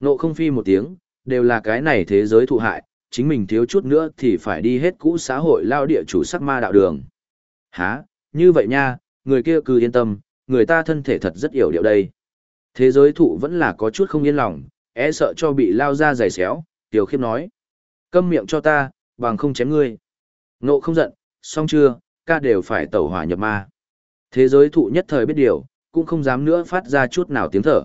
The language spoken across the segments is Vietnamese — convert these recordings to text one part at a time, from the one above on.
Nộ không phi một tiếng, đều là cái này thế giới thụ hại, chính mình thiếu chút nữa thì phải đi hết cũ xã hội lao địa chủ sắc ma đạo đường. Hả, như vậy nha, người kia cứ yên tâm, người ta thân thể thật rất hiểu điệu đây. Thế giới thụ vẫn là có chút không yên lòng, e sợ cho bị lao ra giày xéo, tiểu khiếp nói. Câm miệng cho ta, bằng không chém ngươi. Nộ không giận, xong chưa, ca đều phải tẩu hỏa nhập ma. Thế giới thụ nhất thời biết điều, cũng không dám nữa phát ra chút nào tiếng thở.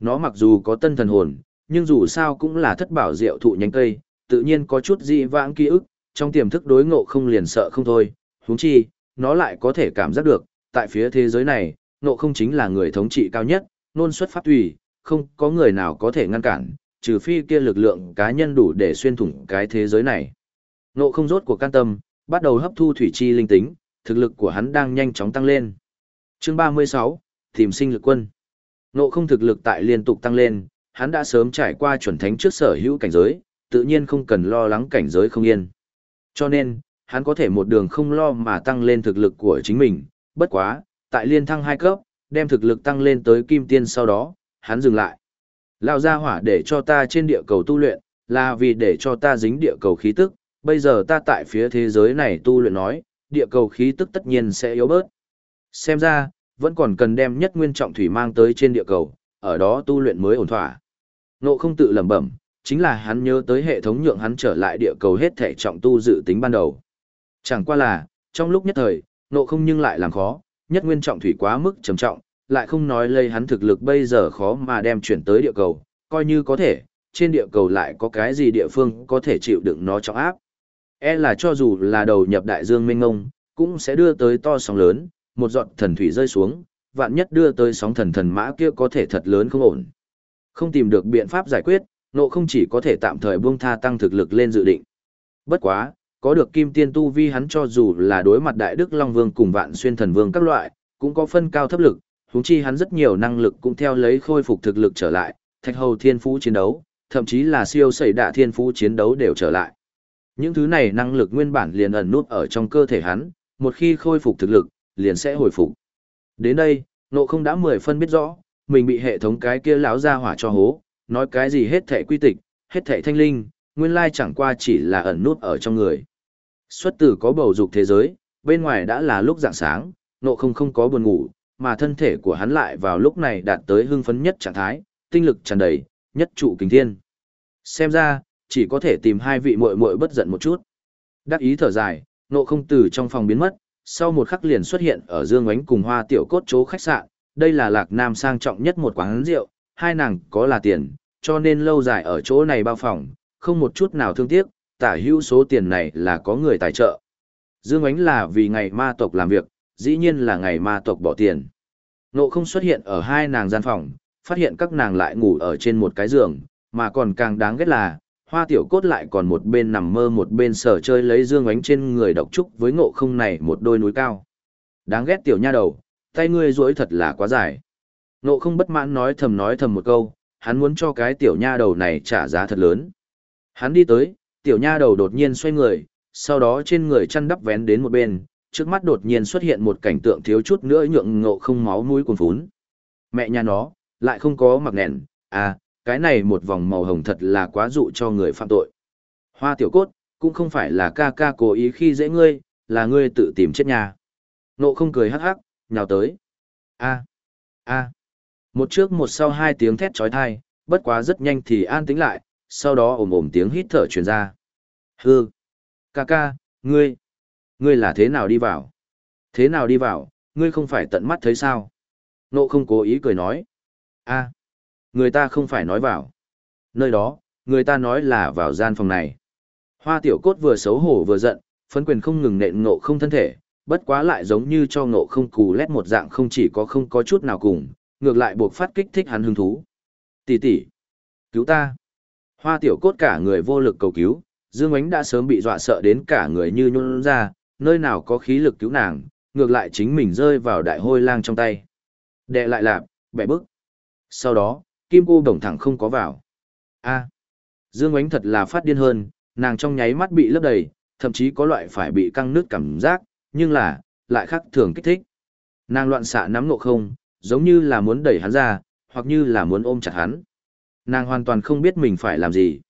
Nó mặc dù có tân thần hồn, nhưng dù sao cũng là thất bảo diệu thụ nhánh cây, tự nhiên có chút dị vãng ký ức, trong tiềm thức đối ngộ không liền sợ không thôi, huống chi, nó lại có thể cảm giác được, tại phía thế giới này, ngộ không chính là người thống trị cao nhất, nôn xuất pháp tùy, không có người nào có thể ngăn cản, trừ phi kia lực lượng cá nhân đủ để xuyên thủng cái thế giới này. Ngộ không rốt của can tâm, bắt đầu hấp thu thủy chi linh tính, thực lực của hắn đang nhanh chóng tăng lên. Chương 36, tìm sinh lực quân. Ngộ không thực lực tại liên tục tăng lên, hắn đã sớm trải qua chuẩn thánh trước sở hữu cảnh giới, tự nhiên không cần lo lắng cảnh giới không yên. Cho nên, hắn có thể một đường không lo mà tăng lên thực lực của chính mình, bất quá, tại liên thăng hai cấp, đem thực lực tăng lên tới kim tiên sau đó, hắn dừng lại. Lao ra hỏa để cho ta trên địa cầu tu luyện, là vì để cho ta dính địa cầu khí tức, bây giờ ta tại phía thế giới này tu luyện nói, địa cầu khí tức tất nhiên sẽ yếu bớt. Xem ra, vẫn còn cần đem nhất nguyên trọng thủy mang tới trên địa cầu, ở đó tu luyện mới ổn thỏa. Nộ không tự lẩm bẩm, chính là hắn nhớ tới hệ thống nhượng hắn trở lại địa cầu hết thể trọng tu dự tính ban đầu. Chẳng qua là, trong lúc nhất thời, nộ không nhưng lại làm khó, nhất nguyên trọng thủy quá mức trầm trọng, lại không nói lây hắn thực lực bây giờ khó mà đem chuyển tới địa cầu, coi như có thể, trên địa cầu lại có cái gì địa phương có thể chịu đựng nó trọng áp. E là cho dù là đầu nhập đại dương mênh ngông, cũng sẽ đưa tới to sóng lớn, một giọt thần thủy rơi xuống, vạn nhất đưa tới sóng thần thần mã kia có thể thật lớn không ổn. Không tìm được biện pháp giải quyết, nộ không chỉ có thể tạm thời buông tha tăng thực lực lên dự định. Bất quá, có được kim tiên tu vi hắn cho dù là đối mặt đại đức long vương cùng vạn xuyên thần vương các loại, cũng có phân cao thấp lực, huống chi hắn rất nhiều năng lực cũng theo lấy khôi phục thực lực trở lại, thạch hầu thiên phú chiến đấu, thậm chí là siêu sẩy đạ thiên phú chiến đấu đều trở lại. Những thứ này năng lực nguyên bản liền ẩn nút ở trong cơ thể hắn, một khi khôi phục thực lực, liền sẽ hồi phục. Đến đây, nộ không đã mười phân biết rõ, mình bị hệ thống cái kia lão ra hỏa cho hố, nói cái gì hết thệ quy tịch, hết thệ thanh linh, nguyên lai chẳng qua chỉ là ẩn nút ở trong người. Xuất tử có bầu dục thế giới, bên ngoài đã là lúc dạng sáng, nộ không không có buồn ngủ, mà thân thể của hắn lại vào lúc này đạt tới hưng phấn nhất trạng thái, tinh lực tràn đầy, nhất trụ kính thiên. Xem ra, chỉ có thể tìm hai vị muội muội bất giận một chút. Đắc ý thở dài, nộ không từ trong phòng biến mất, sau một khắc liền xuất hiện ở Dương Ánh cùng Hoa Tiểu Cốt chỗ khách sạn, đây là Lạc Nam sang trọng nhất một quán rượu, hai nàng có là tiền, cho nên lâu dài ở chỗ này bao phòng, không một chút nào thương tiếc, tả hữu số tiền này là có người tài trợ. Dương Ánh là vì ngày ma tộc làm việc, dĩ nhiên là ngày ma tộc bỏ tiền. Nộ không xuất hiện ở hai nàng gian phòng, phát hiện các nàng lại ngủ ở trên một cái giường, mà còn càng đáng ghét là, hoa tiểu cốt lại còn một bên nằm mơ một bên sở chơi lấy dương ánh trên người độc trúc với ngộ không này một đôi núi cao. Đáng ghét tiểu nha đầu, tay ngươi duỗi thật là quá dài. Ngộ không bất mãn nói thầm nói thầm một câu, hắn muốn cho cái tiểu nha đầu này trả giá thật lớn. Hắn đi tới, tiểu nha đầu đột nhiên xoay người, sau đó trên người chăn đắp vén đến một bên, trước mắt đột nhiên xuất hiện một cảnh tượng thiếu chút nữa nhượng ngộ không máu mũi cuồn phún. Mẹ nhà nó, lại không có mặc nền, à, cái này một vòng màu hồng thật là quá dụ cho người phạm tội. Hoa tiểu cốt, cũng không phải là ca ca cố ý khi dễ ngươi, là ngươi tự tìm chết nhà. Nộ không cười hắc hắc, nhào tới. a a Một trước một sau hai tiếng thét trói thai, bất quá rất nhanh thì an tĩnh lại, sau đó ồm ồm tiếng hít thở truyền ra. Hư! Ca ca, ngươi! Ngươi là thế nào đi vào? Thế nào đi vào, ngươi không phải tận mắt thấy sao? Nộ không cố ý cười nói. a người ta không phải nói vào. Nơi đó, người ta nói là vào gian phòng này. Hoa tiểu cốt vừa xấu hổ vừa giận, phấn quyền không ngừng nện ngộ không thân thể, bất quá lại giống như cho ngộ không cù lét một dạng không chỉ có không có chút nào cùng, ngược lại buộc phát kích thích hắn hứng thú. Tỷ tỷ, cứu ta. Hoa tiểu cốt cả người vô lực cầu cứu, Dương Ánh đã sớm bị dọa sợ đến cả người như nhún ra, nơi nào có khí lực cứu nàng, ngược lại chính mình rơi vào đại hôi lang trong tay. Đệ lại lạp, bẻ bức. Sau đó, kim cô đồng thẳng không có vào. A. Dương Ánh thật là phát điên hơn, nàng trong nháy mắt bị lấp đầy, thậm chí có loại phải bị căng nước cảm giác, nhưng là, lại khác thường kích thích. Nàng loạn xạ nắm nộ không, giống như là muốn đẩy hắn ra, hoặc như là muốn ôm chặt hắn. Nàng hoàn toàn không biết mình phải làm gì.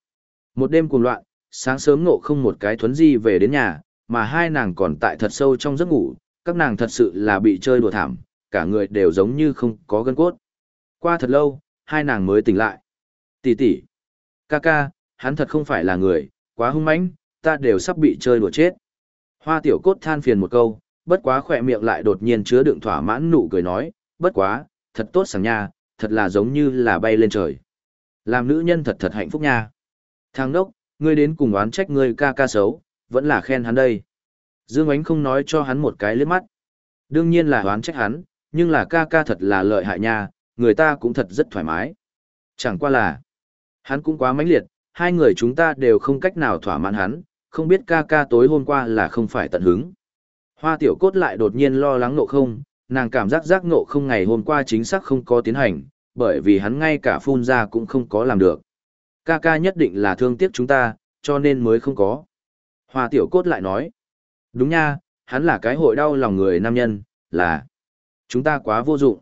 Một đêm cuồng loạn, sáng sớm ngộ không một cái thuấn di về đến nhà, mà hai nàng còn tại thật sâu trong giấc ngủ, các nàng thật sự là bị chơi đùa thảm, cả người đều giống như không có gân cốt. Qua thật lâu, hai nàng mới tỉnh lại. Tỷ tỷ, ca ca, hắn thật không phải là người, quá hung mãnh, ta đều sắp bị chơi đùa chết. Hoa tiểu cốt than phiền một câu, bất quá khỏe miệng lại đột nhiên chứa đựng thỏa mãn nụ cười nói, bất quá, thật tốt sảng nha, thật là giống như là bay lên trời. Làm nữ nhân thật thật hạnh phúc nha. Thằng đốc, ngươi đến cùng oán trách ngươi ca ca xấu, vẫn là khen hắn đây. Dương Ánh không nói cho hắn một cái liếc mắt. Đương nhiên là oán trách hắn, nhưng là ca ca thật là lợi hại nha, người ta cũng thật rất thoải mái. Chẳng qua là, hắn cũng quá mãnh liệt, hai người chúng ta đều không cách nào thỏa mãn hắn, không biết ca ca tối hôm qua là không phải tận hứng. Hoa tiểu cốt lại đột nhiên lo lắng nộ không, nàng cảm giác giác nộ không ngày hôm qua chính xác không có tiến hành, bởi vì hắn ngay cả phun ra cũng không có làm được. Ca ca nhất định là thương tiếc chúng ta, cho nên mới không có. Hoa tiểu cốt lại nói, đúng nha, hắn là cái hội đau lòng người nam nhân, là chúng ta quá vô dụng.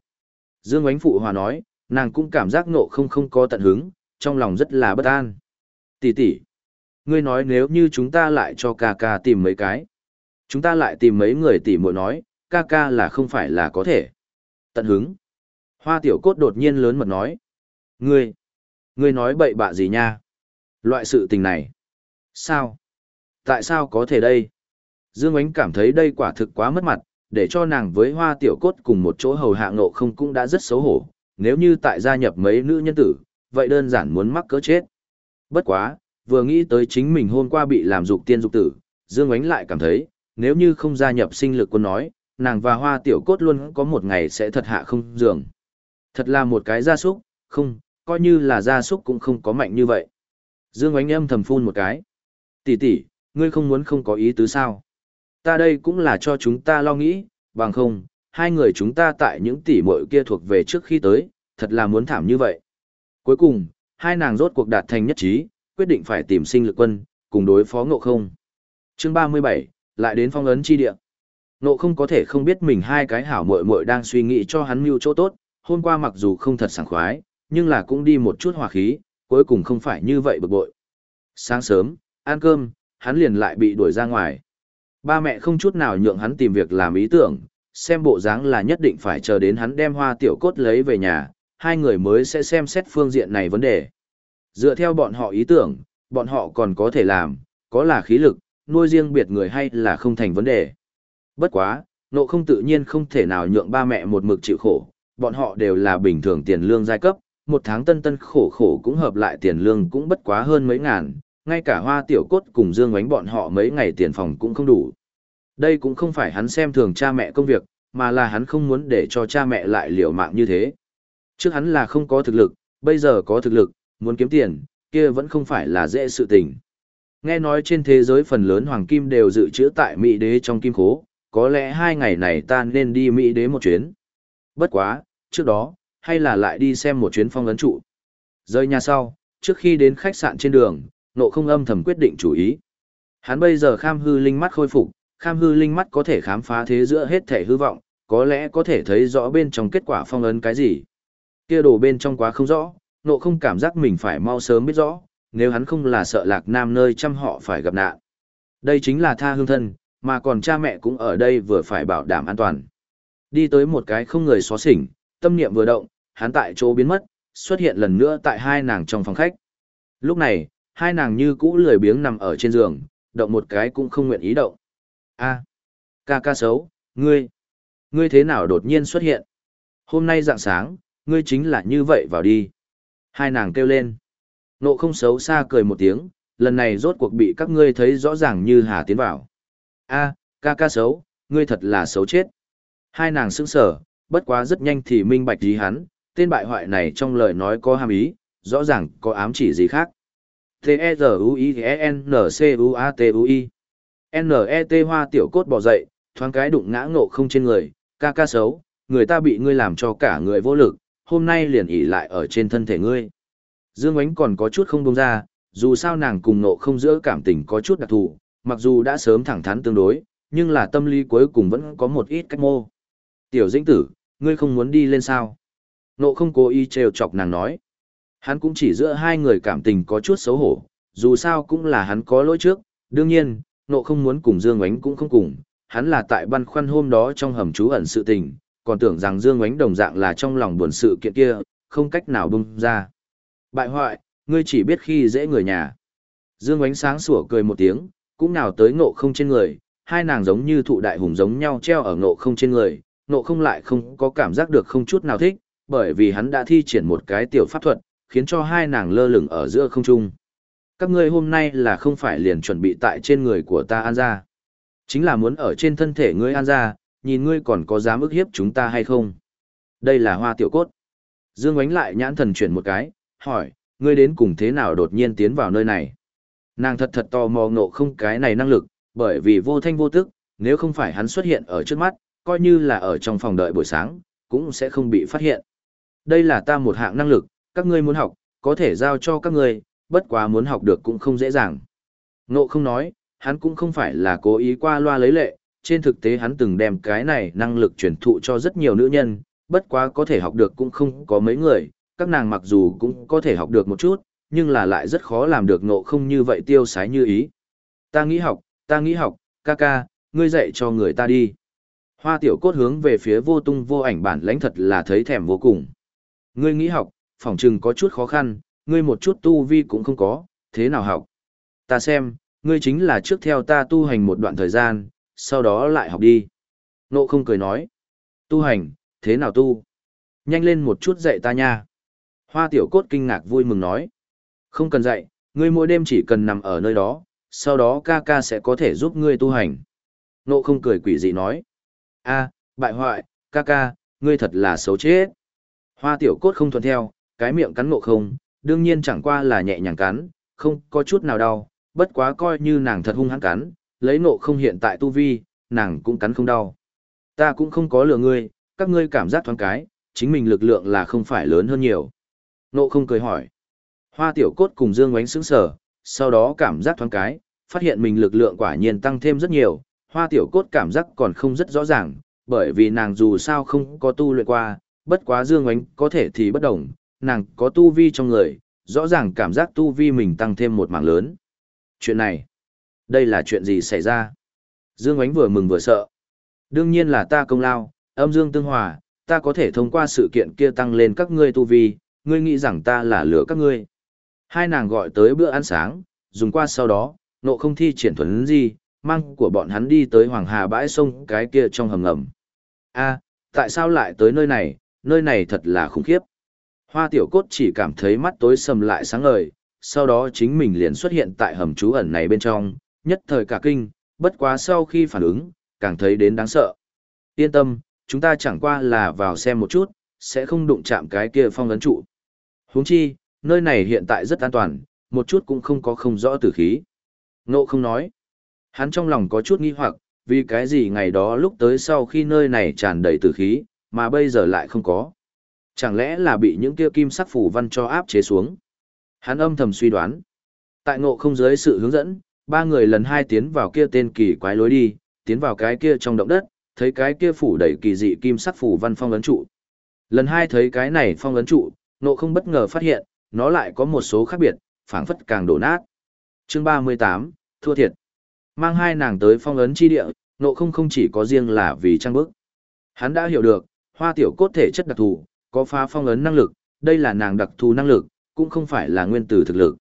Dương Ánh Phụ Hòa nói, nàng cũng cảm giác nộ không không có tận hứng, trong lòng rất là bất an. Tỷ tỷ, ngươi nói nếu như chúng ta lại cho ca ca tìm mấy cái. Chúng ta lại tìm mấy người tỷ muội nói, ca ca là không phải là có thể. Tận hứng. Hoa tiểu cốt đột nhiên lớn mật nói. Ngươi, ngươi nói bậy bạ gì nha? Loại sự tình này. Sao? Tại sao có thể đây? Dương Ánh cảm thấy đây quả thực quá mất mặt, để cho nàng với hoa tiểu cốt cùng một chỗ hầu hạ ngộ không cũng đã rất xấu hổ. Nếu như tại gia nhập mấy nữ nhân tử, vậy đơn giản muốn mắc cỡ chết. Bất quá, vừa nghĩ tới chính mình hôm qua bị làm dục tiên dục tử, Dương Ánh lại cảm thấy, nếu như không gia nhập sinh lực quân nói, nàng và hoa tiểu cốt luôn có một ngày sẽ thật hạ không giường. Thật là một cái gia súc, không, coi như là gia súc cũng không có mạnh như vậy. Dương Ánh âm thầm phun một cái. Tỷ tỷ, ngươi không muốn không có ý tứ sao? Ta đây cũng là cho chúng ta lo nghĩ, bằng không, hai người chúng ta tại những tỷ muội kia thuộc về trước khi tới, thật là muốn thảm như vậy. Cuối cùng, hai nàng rốt cuộc đạt thành nhất trí, quyết định phải tìm sinh lực quân, cùng đối phó ngộ không. Chương 37, lại đến phong ấn chi địa. Ngộ không có thể không biết mình hai cái hảo muội muội đang suy nghĩ cho hắn mưu chỗ tốt, hôm qua mặc dù không thật sảng khoái, nhưng là cũng đi một chút hòa khí, cuối cùng không phải như vậy bực bội. Sáng sớm, ăn cơm, hắn liền lại bị đuổi ra ngoài. Ba mẹ không chút nào nhượng hắn tìm việc làm ý tưởng, xem bộ dáng là nhất định phải chờ đến hắn đem hoa tiểu cốt lấy về nhà, hai người mới sẽ xem xét phương diện này vấn đề. Dựa theo bọn họ ý tưởng, bọn họ còn có thể làm, có là khí lực, nuôi riêng biệt người hay là không thành vấn đề. Bất quá, nộ không tự nhiên không thể nào nhượng ba mẹ một mực chịu khổ, bọn họ đều là bình thường tiền lương giai cấp, một tháng tân tân khổ khổ cũng hợp lại tiền lương cũng bất quá hơn mấy ngàn, ngay cả hoa tiểu cốt cùng dương ánh bọn họ mấy ngày tiền phòng cũng không đủ. Đây cũng không phải hắn xem thường cha mẹ công việc, mà là hắn không muốn để cho cha mẹ lại liều mạng như thế. Trước hắn là không có thực lực, bây giờ có thực lực, muốn kiếm tiền, kia vẫn không phải là dễ sự tình. Nghe nói trên thế giới phần lớn hoàng kim đều dự trữ tại Mỹ đế trong kim khố, có lẽ hai ngày này ta nên đi Mỹ đế một chuyến. Bất quá, trước đó, hay là lại đi xem một chuyến phong ấn trụ. Rời nhà sau, trước khi đến khách sạn trên đường, nộ không âm thầm quyết định chủ ý. Hắn bây giờ kham hư linh mắt khôi phục, kham hư linh mắt có thể khám phá thế giữa hết thể hư vọng, có lẽ có thể thấy rõ bên trong kết quả phong ấn cái gì. Kia đồ bên trong quá không rõ, nộ không cảm giác mình phải mau sớm biết rõ, nếu hắn không là sợ lạc nam nơi chăm họ phải gặp nạn. Đây chính là tha hương thân, mà còn cha mẹ cũng ở đây vừa phải bảo đảm an toàn. Đi tới một cái không người xóa xỉnh, tâm niệm vừa động, hắn tại chỗ biến mất, xuất hiện lần nữa tại hai nàng trong phòng khách. Lúc này, hai nàng như cũ lười biếng nằm ở trên giường, động một cái cũng không nguyện ý động. A, ca ca xấu, ngươi, ngươi thế nào đột nhiên xuất hiện? Hôm nay dạng sáng, ngươi chính là như vậy vào đi. Hai nàng kêu lên. Nộ không xấu xa cười một tiếng, lần này rốt cuộc bị các ngươi thấy rõ ràng như hà tiến vào. A, ca ca xấu, ngươi thật là xấu chết. Hai nàng sững sở, bất quá rất nhanh thì minh bạch gì hắn, tên bại hoại này trong lời nói có hàm ý, rõ ràng có ám chỉ gì khác. T-E-Z-U-I-E-N-C-U-A-T-U-I. N-E-T hoa tiểu cốt bỏ dậy, thoáng cái đụng ngã ngộ không trên người, ca ca xấu, người ta bị ngươi làm cho cả người vô lực, hôm nay liền ỉ lại ở trên thân thể ngươi. Dương Ánh còn có chút không buông ra, dù sao nàng cùng nộ không giữa cảm tình có chút đặc thù, mặc dù đã sớm thẳng thắn tương đối, nhưng là tâm lý cuối cùng vẫn có một ít cách mô. Tiểu dĩnh tử, ngươi không muốn đi lên sao? Nộ không cố ý trêu chọc nàng nói. Hắn cũng chỉ giữa hai người cảm tình có chút xấu hổ, dù sao cũng là hắn có lỗi trước, đương nhiên, nộ không muốn cùng Dương Ánh cũng không cùng, hắn là tại băn khoăn hôm đó trong hầm trú ẩn sự tình, còn tưởng rằng Dương Ánh đồng dạng là trong lòng buồn sự kiện kia, không cách nào bung ra. Bại hoại, ngươi chỉ biết khi dễ người nhà. Dương Ánh sáng sủa cười một tiếng, cũng nào tới ngộ không trên người, hai nàng giống như thụ đại hùng giống nhau treo ở ngộ không trên người, ngộ không lại không có cảm giác được không chút nào thích, bởi vì hắn đã thi triển một cái tiểu pháp thuật, khiến cho hai nàng lơ lửng ở giữa không trung. Các ngươi hôm nay là không phải liền chuẩn bị tại trên người của ta an ra. Chính là muốn ở trên thân thể ngươi an ra, nhìn ngươi còn có dám ức hiếp chúng ta hay không. Đây là hoa tiểu cốt. Dương ánh lại nhãn thần chuyển một cái, hỏi, ngươi đến cùng thế nào đột nhiên tiến vào nơi này. Nàng thật thật tò mò ngộ không cái này năng lực, bởi vì vô thanh vô tức, nếu không phải hắn xuất hiện ở trước mắt, coi như là ở trong phòng đợi buổi sáng, cũng sẽ không bị phát hiện. Đây là ta một hạng năng lực, các ngươi muốn học, có thể giao cho các ngươi, bất quá muốn học được cũng không dễ dàng. Ngộ không nói, hắn cũng không phải là cố ý qua loa lấy lệ, trên thực tế hắn từng đem cái này năng lực truyền thụ cho rất nhiều nữ nhân, bất quá có thể học được cũng không có mấy người, các nàng mặc dù cũng có thể học được một chút, nhưng là lại rất khó làm được ngộ không như vậy tiêu sái như ý. Ta nghĩ học, ta nghĩ học, ca ca, ngươi dạy cho người ta đi. Hoa tiểu cốt hướng về phía vô tung vô ảnh bản lãnh thật là thấy thèm vô cùng. Ngươi nghĩ học, phỏng chừng có chút khó khăn, ngươi một chút tu vi cũng không có, thế nào học? Ta xem, ngươi chính là trước theo ta tu hành một đoạn thời gian, sau đó lại học đi. Nộ không cười nói. Tu hành, thế nào tu? Nhanh lên một chút dạy ta nha. Hoa tiểu cốt kinh ngạc vui mừng nói. Không cần dạy, ngươi mỗi đêm chỉ cần nằm ở nơi đó, sau đó ca ca sẽ có thể giúp ngươi tu hành. Nộ không cười quỷ dị nói. a bại hoại, ca ca, ngươi thật là xấu chết. Hoa tiểu cốt không thuận theo, cái miệng cắn nộ không, đương nhiên chẳng qua là nhẹ nhàng cắn, không có chút nào đau, bất quá coi như nàng thật hung hăng cắn, lấy nộ không hiện tại tu vi, nàng cũng cắn không đau. Ta cũng không có lừa ngươi, các ngươi cảm giác thoáng cái, chính mình lực lượng là không phải lớn hơn nhiều. Nộ không cười hỏi. Hoa tiểu cốt cùng Dương Ngoánh sững sở, sau đó cảm giác thoáng cái, phát hiện mình lực lượng quả nhiên tăng thêm rất nhiều, hoa tiểu cốt cảm giác còn không rất rõ ràng, bởi vì nàng dù sao không có tu luyện qua, bất quá Dương Ngoánh có thể thì bất đồng, nàng có tu vi trong người, rõ ràng cảm giác tu vi mình tăng thêm một mảng lớn. Chuyện này, đây là chuyện gì xảy ra? Dương Ánh vừa mừng vừa sợ. Đương nhiên là ta công lao, âm dương tương hòa, ta có thể thông qua sự kiện kia tăng lên các ngươi tu vi, ngươi nghĩ rằng ta là lửa các ngươi. Hai nàng gọi tới bữa ăn sáng, dùng qua sau đó, nộ không thi triển thuần gì, mang của bọn hắn đi tới Hoàng Hà bãi sông cái kia trong hầm ngầm. a tại sao lại tới nơi này, nơi này thật là khủng khiếp. Hoa tiểu cốt chỉ cảm thấy mắt tối sầm lại sáng ngời, sau đó chính mình liền xuất hiện tại hầm trú ẩn này bên trong, nhất thời cả kinh, bất quá sau khi phản ứng, càng thấy đến đáng sợ. Yên tâm, chúng ta chẳng qua là vào xem một chút, sẽ không đụng chạm cái kia phong ấn trụ. Huống chi, nơi này hiện tại rất an toàn, một chút cũng không có không rõ tử khí. Nộ không nói. Hắn trong lòng có chút nghi hoặc, vì cái gì ngày đó lúc tới sau khi nơi này tràn đầy tử khí, mà bây giờ lại không có. Chẳng lẽ là bị những kia kim sắc phủ văn cho áp chế xuống? Hắn âm thầm suy đoán. Tại ngộ không dưới sự hướng dẫn, ba người lần hai tiến vào kia tên kỳ quái lối đi, tiến vào cái kia trong động đất, thấy cái kia phủ đầy kỳ dị kim sắc phủ văn phong ấn trụ. Lần hai thấy cái này phong ấn trụ, ngộ không bất ngờ phát hiện, nó lại có một số khác biệt, phảng phất càng đổ nát. Chương 38, thua thiệt. Mang hai nàng tới phong ấn chi địa, ngộ không không chỉ có riêng là vì trang bức. Hắn đã hiểu được, hoa tiểu cốt thể chất đặc thù, có phá phong ấn năng lực, đây là nàng đặc thù năng lực, cũng không phải là nguyên tử thực lực.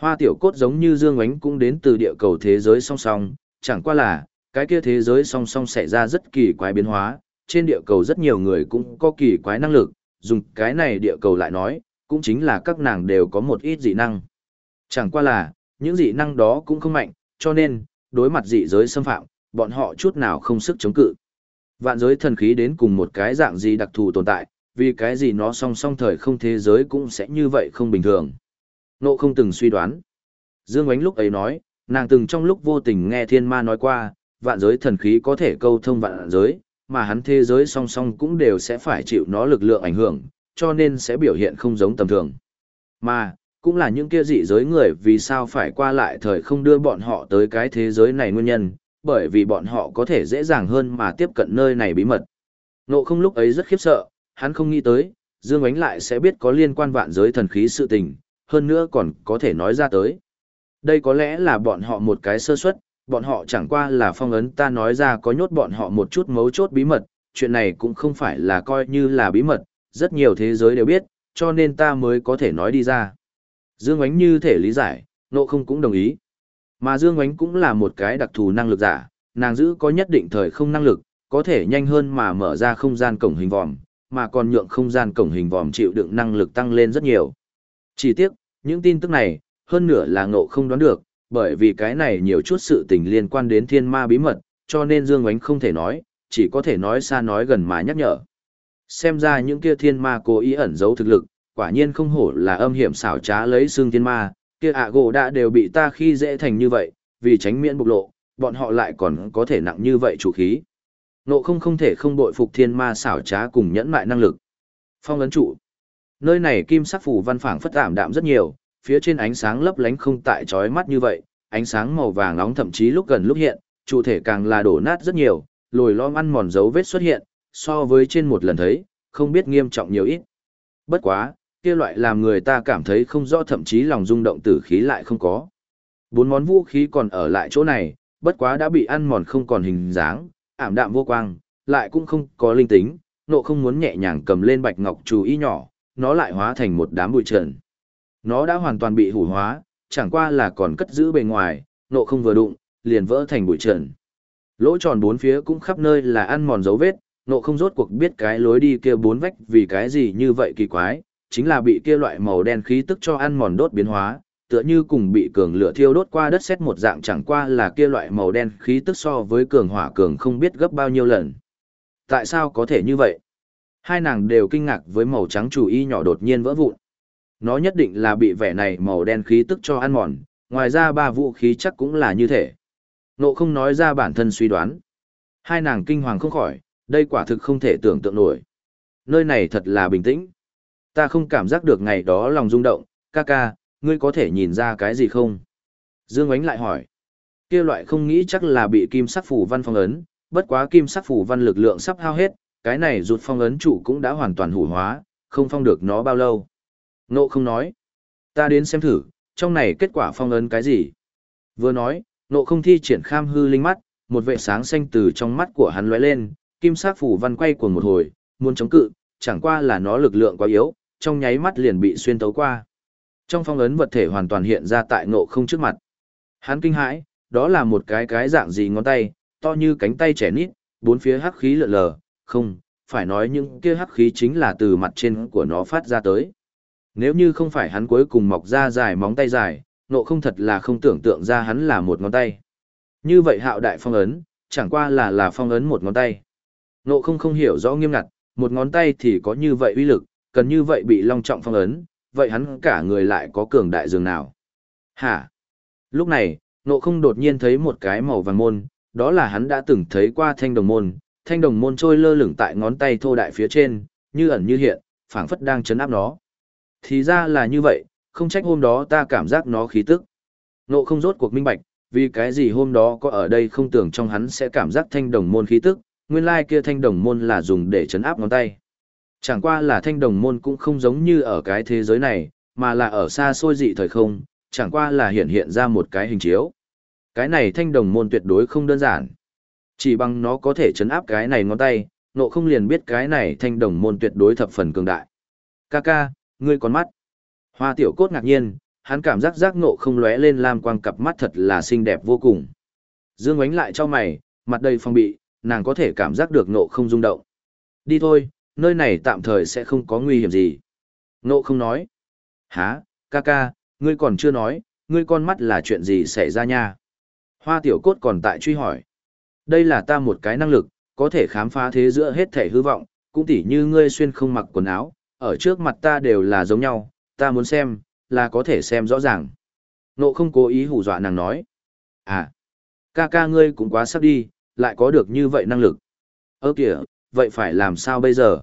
Hoa tiểu cốt giống như Dương Ánh cũng đến từ địa cầu thế giới song song, chẳng qua là, cái kia thế giới song song xảy ra rất kỳ quái biến hóa, trên địa cầu rất nhiều người cũng có kỳ quái năng lực, dùng cái này địa cầu lại nói, cũng chính là các nàng đều có một ít dị năng. Chẳng qua là, những dị năng đó cũng không mạnh, cho nên, đối mặt dị giới xâm phạm, bọn họ chút nào không sức chống cự. Vạn giới thần khí đến cùng một cái dạng gì đặc thù tồn tại, vì cái gì nó song song thời không thế giới cũng sẽ như vậy không bình thường. Nộ không từng suy đoán. Dương Ánh lúc ấy nói, nàng từng trong lúc vô tình nghe thiên ma nói qua, vạn giới thần khí có thể câu thông vạn giới, mà hắn thế giới song song cũng đều sẽ phải chịu nó lực lượng ảnh hưởng, cho nên sẽ biểu hiện không giống tầm thường. Mà, cũng là những kia dị giới người vì sao phải qua lại thời không đưa bọn họ tới cái thế giới này nguyên nhân, bởi vì bọn họ có thể dễ dàng hơn mà tiếp cận nơi này bí mật. Nộ không lúc ấy rất khiếp sợ, hắn không nghĩ tới, Dương Ánh lại sẽ biết có liên quan vạn giới thần khí sự tình, hơn nữa còn có thể nói ra tới. Đây có lẽ là bọn họ một cái sơ suất, bọn họ chẳng qua là phong ấn ta nói ra có nhốt bọn họ một chút mấu chốt bí mật, chuyện này cũng không phải là coi như là bí mật, rất nhiều thế giới đều biết, cho nên ta mới có thể nói đi ra. Dương Ánh như thể lý giải, nộ không cũng đồng ý. Mà Dương Ánh cũng là một cái đặc thù năng lực giả, nàng giữ có nhất định thời không năng lực, có thể nhanh hơn mà mở ra không gian cổng hình vòm, mà còn nhượng không gian cổng hình vòm chịu đựng năng lực tăng lên rất nhiều. Chỉ tiếc, những tin tức này, hơn nửa là ngộ không đoán được, bởi vì cái này nhiều chút sự tình liên quan đến thiên ma bí mật, cho nên Dương Ánh không thể nói, chỉ có thể nói xa nói gần mà nhắc nhở. Xem ra những kia thiên ma cố ý ẩn giấu thực lực, quả nhiên không hổ là âm hiểm xảo trá lấy xương thiên ma, kia ạ gỗ đã đều bị ta khi dễ thành như vậy, vì tránh miễn bộc lộ, bọn họ lại còn có thể nặng như vậy chủ khí. Nộ không không thể không bội phục thiên ma xảo trá cùng nhẫn mại năng lực. Phong ấn trụ. Nơi này kim sắc phủ văn phảng phất ảm đạm rất nhiều, phía trên ánh sáng lấp lánh không tại chói mắt như vậy, ánh sáng màu vàng nóng thậm chí lúc gần lúc hiện, chủ thể càng là đổ nát rất nhiều, lồi lõm ăn mòn dấu vết xuất hiện, so với trên một lần thấy, không biết nghiêm trọng nhiều ít. Bất quá, kia loại làm người ta cảm thấy không rõ thậm chí lòng rung động tử khí lại không có. Bốn món vũ khí còn ở lại chỗ này, bất quá đã bị ăn mòn không còn hình dáng, ảm đạm vô quang, lại cũng không có linh tính, nộ không muốn nhẹ nhàng cầm lên bạch ngọc chú ý nhỏ, nó lại hóa thành một đám bụi trần. Nó đã hoàn toàn bị hủ hóa, chẳng qua là còn cất giữ bề ngoài, nộ không vừa đụng, liền vỡ thành bụi trần. Lỗ tròn bốn phía cũng khắp nơi là ăn mòn dấu vết, nộ không rốt cuộc biết cái lối đi kia bốn vách vì cái gì như vậy kỳ quái, chính là bị kia loại màu đen khí tức cho ăn mòn đốt biến hóa, tựa như cùng bị cường lửa thiêu đốt qua đất sét một dạng chẳng qua là kia loại màu đen khí tức so với cường hỏa cường không biết gấp bao nhiêu lần. Tại sao có thể như vậy? Hai nàng đều kinh ngạc với màu trắng chủ y nhỏ đột nhiên vỡ vụn. Nó nhất định là bị vẻ này màu đen khí tức cho ăn mòn, ngoài ra ba vũ khí chắc cũng là như thế. Nộ không nói ra bản thân suy đoán. Hai nàng kinh hoàng không khỏi, đây quả thực không thể tưởng tượng nổi. Nơi này thật là bình tĩnh. Ta không cảm giác được ngày đó lòng rung động, ca ca, ngươi có thể nhìn ra cái gì không? Dương Ánh lại hỏi. Kia loại không nghĩ chắc là bị kim sắc phủ văn phong ấn, bất quá kim sắc phủ văn lực lượng sắp hao hết, cái này rụt phong ấn chủ cũng đã hoàn toàn hủ hóa, không phong được nó bao lâu. Nộ không nói. Ta đến xem thử, trong này kết quả phong ấn cái gì? Vừa nói, nộ không thi triển kham hư linh mắt, một vệ sáng xanh từ trong mắt của hắn lóe lên, kim sắc phủ văn quay cuồng một hồi, muốn chống cự, chẳng qua là nó lực lượng quá yếu, trong nháy mắt liền bị xuyên tấu qua. Trong phong ấn vật thể hoàn toàn hiện ra tại nộ không trước mặt. Hắn kinh hãi, đó là một cái cái dạng gì ngón tay, to như cánh tay trẻ nít, bốn phía hắc khí lượn lờ, không, phải nói những kia hắc khí chính là từ mặt trên của nó phát ra tới. Nếu như không phải hắn cuối cùng mọc ra dài móng tay dài, nộ không thật là không tưởng tượng ra hắn là một ngón tay. Như vậy hạo đại phong ấn, chẳng qua là là phong ấn một ngón tay. Nộ không không hiểu rõ nghiêm ngặt, một ngón tay thì có như vậy uy lực, cần như vậy bị long trọng phong ấn, vậy hắn cả người lại có cường đại dường nào. Hả? Lúc này, nộ không đột nhiên thấy một cái màu vàng môn, đó là hắn đã từng thấy qua thanh đồng môn, thanh đồng môn trôi lơ lửng tại ngón tay thô đại phía trên, như ẩn như hiện, phảng phất đang chấn áp nó. Thì ra là như vậy, không trách hôm đó ta cảm giác nó khí tức. Nộ không rốt cuộc minh bạch, vì cái gì hôm đó có ở đây không tưởng trong hắn sẽ cảm giác thanh đồng môn khí tức, nguyên lai kia thanh đồng môn là dùng để chấn áp ngón tay. Chẳng qua là thanh đồng môn cũng không giống như ở cái thế giới này, mà là ở xa xôi dị thời không, chẳng qua là hiện hiện ra một cái hình chiếu. Cái này thanh đồng môn tuyệt đối không đơn giản. Chỉ bằng nó có thể chấn áp cái này ngón tay, nộ không liền biết cái này thanh đồng môn tuyệt đối thập phần cường đại. Kaka, ngươi con mắt. Hoa tiểu cốt ngạc nhiên, hắn cảm giác giác nộ không lóe lên lam quang cặp mắt thật là xinh đẹp vô cùng. Dương ánh lại cho mày, mặt đầy phong bị, nàng có thể cảm giác được nộ không rung động. Đi thôi, nơi này tạm thời sẽ không có nguy hiểm gì. Nộ không nói. Hả, ca ca, ngươi còn chưa nói, ngươi con mắt là chuyện gì xảy ra nha. Hoa tiểu cốt còn tại truy hỏi. Đây là ta một cái năng lực, có thể khám phá thế giữa hết thể hư vọng, cũng tỉ như ngươi xuyên không mặc quần áo, ở trước mặt ta đều là giống nhau, ta muốn xem, là có thể xem rõ ràng. Nộ không cố ý hù dọa nàng nói. À, ca ca ngươi cũng quá sắp đi, lại có được như vậy năng lực. Ơ kìa, vậy phải làm sao bây giờ?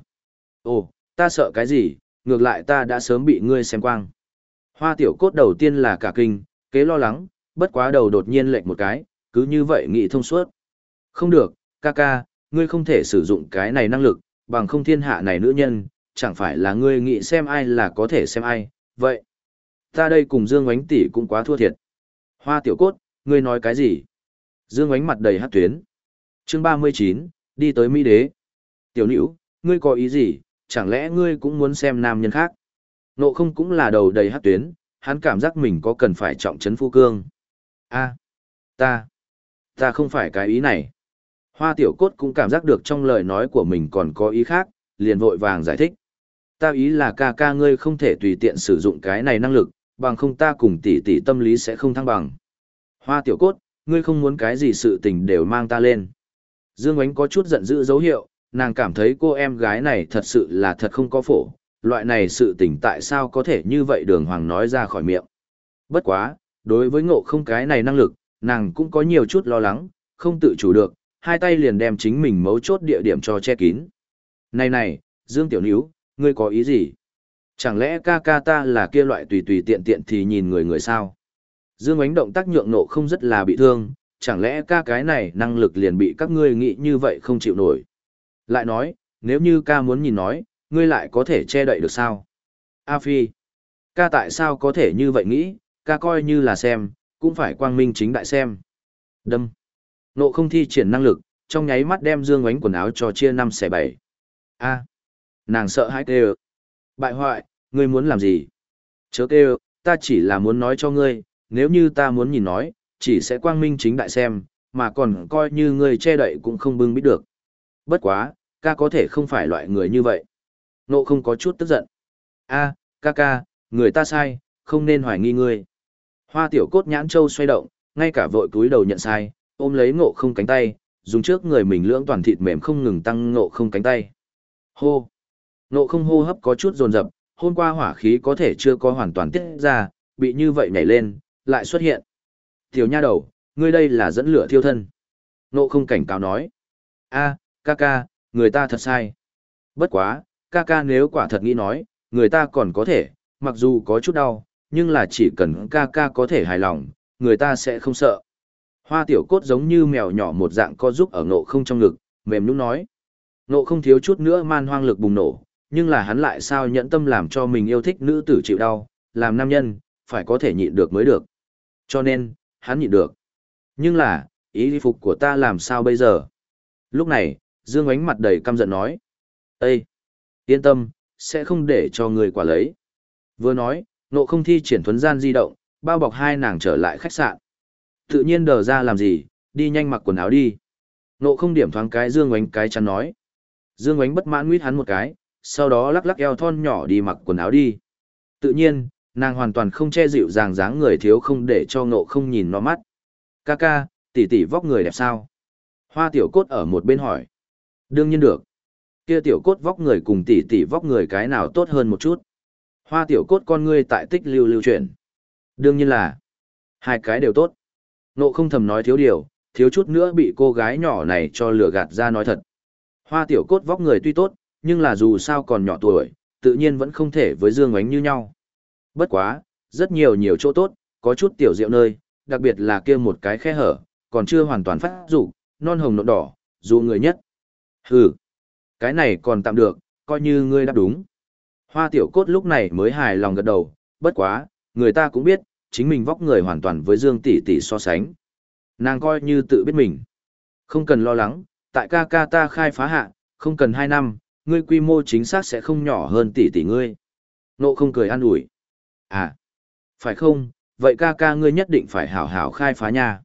Ồ, ta sợ cái gì, ngược lại ta đã sớm bị ngươi xem quang. Hoa tiểu cốt đầu tiên là cả kinh, kế lo lắng, bất quá đầu đột nhiên lệch một cái, cứ như vậy nghĩ thông suốt. Không được, ca ca, ngươi không thể sử dụng cái này năng lực, bằng không thiên hạ này nữ nhân, chẳng phải là ngươi nghĩ xem ai là có thể xem ai, vậy. Ta đây cùng Dương Ngoánh tỷ cũng quá thua thiệt. Hoa tiểu cốt, ngươi nói cái gì? Dương Ngoánh mặt đầy hát tuyến. chương 39, đi tới Mỹ đế. Tiểu nữ, ngươi có ý gì, chẳng lẽ ngươi cũng muốn xem nam nhân khác? Nộ không cũng là đầu đầy hát tuyến, hắn cảm giác mình có cần phải trọng trấn phu cương. a ta, ta không phải cái ý này. Hoa tiểu cốt cũng cảm giác được trong lời nói của mình còn có ý khác, liền vội vàng giải thích. Ta ý là ca ca ngươi không thể tùy tiện sử dụng cái này năng lực, bằng không ta cùng tỷ tỷ tâm lý sẽ không thăng bằng. Hoa tiểu cốt, ngươi không muốn cái gì sự tình đều mang ta lên. Dương Ánh có chút giận dữ dấu hiệu, nàng cảm thấy cô em gái này thật sự là thật không có phổ, loại này sự tình tại sao có thể như vậy đường hoàng nói ra khỏi miệng. Bất quá, đối với ngộ không cái này năng lực, nàng cũng có nhiều chút lo lắng, không tự chủ được, hai tay liền đem chính mình mấu chốt địa điểm cho che kín. Này này, Dương Tiểu Níu, ngươi có ý gì? Chẳng lẽ ca ca ta là kia loại tùy tùy tiện tiện thì nhìn người người sao? Dương ánh động tác nhượng nộ không rất là bị thương, chẳng lẽ ca cái này năng lực liền bị các ngươi nghĩ như vậy không chịu nổi. Lại nói, nếu như ca muốn nhìn nói, ngươi lại có thể che đậy được sao? A Phi, ca tại sao có thể như vậy nghĩ, ca coi như là xem, cũng phải quang minh chính đại xem. Đâm. Nộ không thi triển năng lực, trong nháy mắt đem dương ánh quần áo cho chia năm xẻ bảy. A. Nàng sợ hãi kêu. Bại hoại, ngươi muốn làm gì? Chớ kêu, ta chỉ là muốn nói cho ngươi, nếu như ta muốn nhìn nói, chỉ sẽ quang minh chính đại xem, mà còn coi như ngươi che đậy cũng không bưng biết được. Bất quá, ca có thể không phải loại người như vậy. Nộ không có chút tức giận. a ca ca, người ta sai, không nên hoài nghi ngươi. Hoa tiểu cốt nhãn châu xoay động, ngay cả vội túi đầu nhận sai, ôm lấy ngộ không cánh tay, dùng trước người mình lưỡng toàn thịt mềm không ngừng tăng ngộ không cánh tay. Hô! Ngộ không hô hấp có chút dồn dập, hôm qua hỏa khí có thể chưa có hoàn toàn tiết ra, bị như vậy nhảy lên, lại xuất hiện. Tiểu nha đầu, ngươi đây là dẫn lửa thiêu thân. Ngộ không cảnh cáo nói. a ca ca, người ta thật sai. Bất quá, ca ca nếu quả thật nghĩ nói, người ta còn có thể, mặc dù có chút đau, nhưng là chỉ cần ca ca có thể hài lòng, người ta sẽ không sợ. Hoa tiểu cốt giống như mèo nhỏ một dạng co giúp ở ngộ không trong ngực, mềm nhũn nói. Ngộ không thiếu chút nữa man hoang lực bùng nổ, nhưng là hắn lại sao nhẫn tâm làm cho mình yêu thích nữ tử chịu đau, làm nam nhân, phải có thể nhịn được mới được. Cho nên, hắn nhịn được. Nhưng là, ý phục của ta làm sao bây giờ? Lúc này, Dương ánh mặt đầy căm giận nói. Ê! Yên tâm, sẽ không để cho người quả lấy. Vừa nói, nộ không thi triển thuấn gian di động, bao bọc hai nàng trở lại khách sạn. Tự nhiên đờ ra làm gì, đi nhanh mặc quần áo đi. Nộ không điểm thoáng cái Dương ánh cái chắn nói. Dương ánh bất mãn nguyết hắn một cái, sau đó lắc lắc eo thon nhỏ đi mặc quần áo đi. Tự nhiên, nàng hoàn toàn không che dịu dàng dáng người thiếu không để cho nộ không nhìn nó mắt. Ca ca, tỷ tỷ vóc người đẹp sao? Hoa tiểu cốt ở một bên hỏi. Đương nhiên được. Kia tiểu cốt vóc người cùng tỷ tỷ vóc người cái nào tốt hơn một chút. Hoa tiểu cốt con ngươi tại tích lưu lưu chuyển. Đương nhiên là, hai cái đều tốt. Nộ không thầm nói thiếu điều, thiếu chút nữa bị cô gái nhỏ này cho lừa gạt ra nói thật. Hoa tiểu cốt vóc người tuy tốt, nhưng là dù sao còn nhỏ tuổi, tự nhiên vẫn không thể với Dương Ánh như nhau. Bất quá, rất nhiều nhiều chỗ tốt, có chút tiểu diệu nơi, đặc biệt là kia một cái khe hở, còn chưa hoàn toàn phát rủ, non hồng nộn đỏ, dù người nhất. Hừ, cái này còn tạm được, coi như ngươi đáp đúng. Hoa tiểu cốt lúc này mới hài lòng gật đầu, bất quá, người ta cũng biết, chính mình vóc người hoàn toàn với Dương tỷ tỷ so sánh. Nàng coi như tự biết mình. Không cần lo lắng, tại ca ca ta khai phá hạ, không cần 2 năm, ngươi quy mô chính xác sẽ không nhỏ hơn tỷ tỷ ngươi. Nộ không cười an ủi. À, phải không, vậy ca ca ngươi nhất định phải hảo hảo khai phá nha.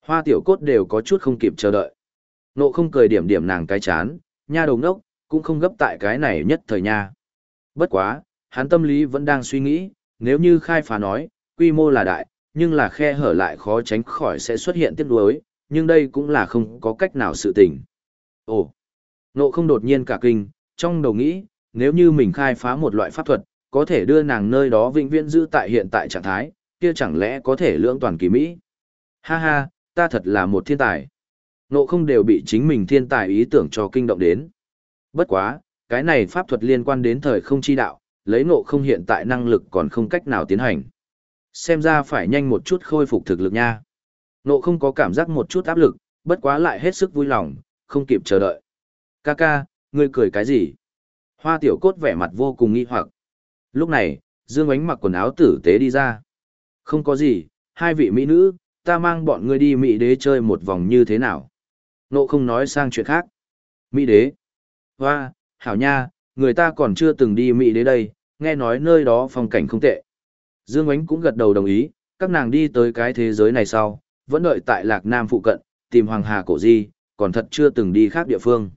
Hoa tiểu cốt đều có chút không kịp chờ đợi. Nộ không cười điểm điểm nàng cái chán, nha đầu ngốc, cũng không gấp tại cái này nhất thời nha. Bất quá, hắn tâm lý vẫn đang suy nghĩ, nếu như khai phá nói, quy mô là đại, nhưng là khe hở lại khó tránh khỏi sẽ xuất hiện tiếc nuối, nhưng đây cũng là không có cách nào sự tình. Ồ, nộ không đột nhiên cả kinh, trong đầu nghĩ, nếu như mình khai phá một loại pháp thuật, có thể đưa nàng nơi đó vĩnh viễn giữ tại hiện tại trạng thái, kia chẳng lẽ có thể lưỡng toàn kỳ Mỹ. Ha ha, ta thật là một thiên tài. Nộ không đều bị chính mình thiên tài ý tưởng cho kinh động đến. Bất quá, cái này pháp thuật liên quan đến thời không chi đạo, lấy nộ không hiện tại năng lực còn không cách nào tiến hành. Xem ra phải nhanh một chút khôi phục thực lực nha. Nộ không có cảm giác một chút áp lực, bất quá lại hết sức vui lòng, không kịp chờ đợi. Ca ca, ngươi cười cái gì? Hoa tiểu cốt vẻ mặt vô cùng nghi hoặc. Lúc này, Dương Ánh mặc quần áo tử tế đi ra. Không có gì, hai vị mỹ nữ, ta mang bọn ngươi đi Mỹ đế chơi một vòng như thế nào. Nộ không nói sang chuyện khác. Mỹ đế. Hoa, hảo nha, người ta còn chưa từng đi Mỹ đế đây, nghe nói nơi đó phong cảnh không tệ. Dương Ánh cũng gật đầu đồng ý, các nàng đi tới cái thế giới này sau, vẫn đợi tại Lạc Nam phụ cận, tìm Hoàng Hà Cổ Di, còn thật chưa từng đi khác địa phương.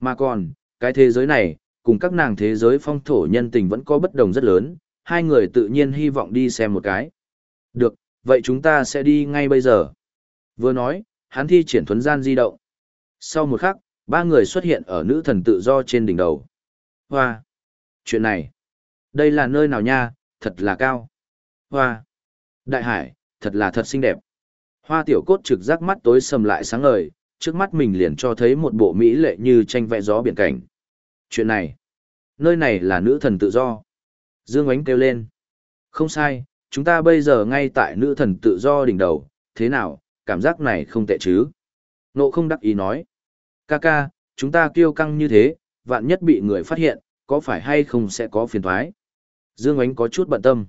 Mà còn, cái thế giới này, cùng các nàng thế giới phong thổ nhân tình vẫn có bất đồng rất lớn, hai người tự nhiên hy vọng đi xem một cái. Được, vậy chúng ta sẽ đi ngay bây giờ. Vừa nói, hắn thi triển thuấn gian di động. Sau một khắc, ba người xuất hiện ở nữ thần tự do trên đỉnh đầu. Hoa! Chuyện này! Đây là nơi nào nha, thật là cao. Hoa! Đại hải, thật là thật xinh đẹp. Hoa tiểu cốt trực giác mắt tối sầm lại sáng ngời, trước mắt mình liền cho thấy một bộ mỹ lệ như tranh vẽ gió biển cảnh. Chuyện này, nơi này là nữ thần tự do. Dương Ánh kêu lên. Không sai, chúng ta bây giờ ngay tại nữ thần tự do đỉnh đầu, thế nào, cảm giác này không tệ chứ? Nộ không đắc ý nói. Ca ca, chúng ta kiêu căng như thế, vạn nhất bị người phát hiện, có phải hay không sẽ có phiền thoái? Dương Ánh có chút bận tâm.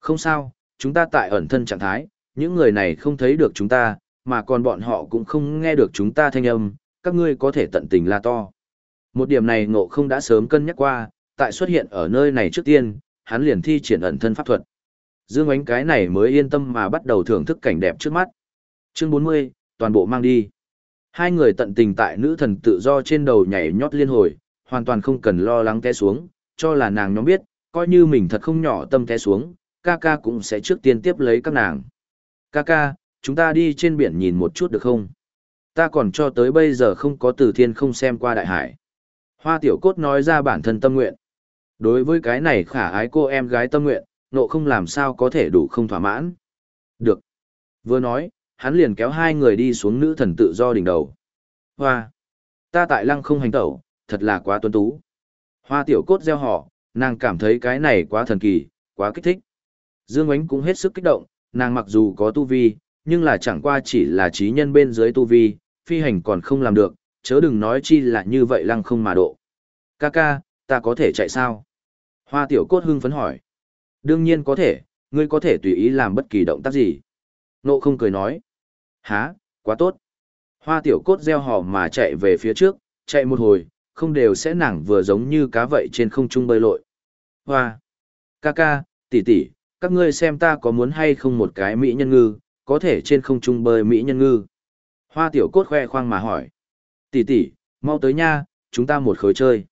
Không sao, chúng ta tại ẩn thân trạng thái, những người này không thấy được chúng ta, mà còn bọn họ cũng không nghe được chúng ta thanh âm, các ngươi có thể tận tình la to. Một điểm này ngộ không đã sớm cân nhắc qua, tại xuất hiện ở nơi này trước tiên, hắn liền thi triển ẩn thân pháp thuật. Dương ánh cái này mới yên tâm mà bắt đầu thưởng thức cảnh đẹp trước mắt. Chương 40, toàn bộ mang đi. Hai người tận tình tại nữ thần tự do trên đầu nhảy nhót liên hồi, hoàn toàn không cần lo lắng té xuống, cho là nàng nhóm biết, coi như mình thật không nhỏ tâm té xuống, ca ca cũng sẽ trước tiên tiếp lấy các nàng. Ca ca, chúng ta đi trên biển nhìn một chút được không? Ta còn cho tới bây giờ không có từ thiên không xem qua đại hải. Hoa tiểu cốt nói ra bản thân tâm nguyện. Đối với cái này khả ái cô em gái tâm nguyện, nộ không làm sao có thể đủ không thỏa mãn. Được. Vừa nói, hắn liền kéo hai người đi xuống nữ thần tự do đỉnh đầu. Hoa. Ta tại lăng không hành tẩu, thật là quá tuấn tú. Hoa tiểu cốt gieo họ, nàng cảm thấy cái này quá thần kỳ, quá kích thích. Dương Ánh cũng hết sức kích động, nàng mặc dù có tu vi, nhưng là chẳng qua chỉ là trí nhân bên dưới tu vi, phi hành còn không làm được, chớ đừng nói chi là như vậy lăng không mà độ. Ca ca, ta có thể chạy sao? Hoa tiểu cốt hưng phấn hỏi. Đương nhiên có thể, ngươi có thể tùy ý làm bất kỳ động tác gì. Nộ không cười nói. Há, quá tốt. Hoa tiểu cốt gieo hò mà chạy về phía trước, chạy một hồi, không đều sẽ nàng vừa giống như cá vậy trên không trung bơi lội. Hoa. Ca ca, tỷ tỷ, các ngươi xem ta có muốn hay không một cái mỹ nhân ngư, có thể trên không trung bơi mỹ nhân ngư. Hoa tiểu cốt khoe khoang mà hỏi. Tỷ tỷ, mau tới nha, chúng ta một khối chơi.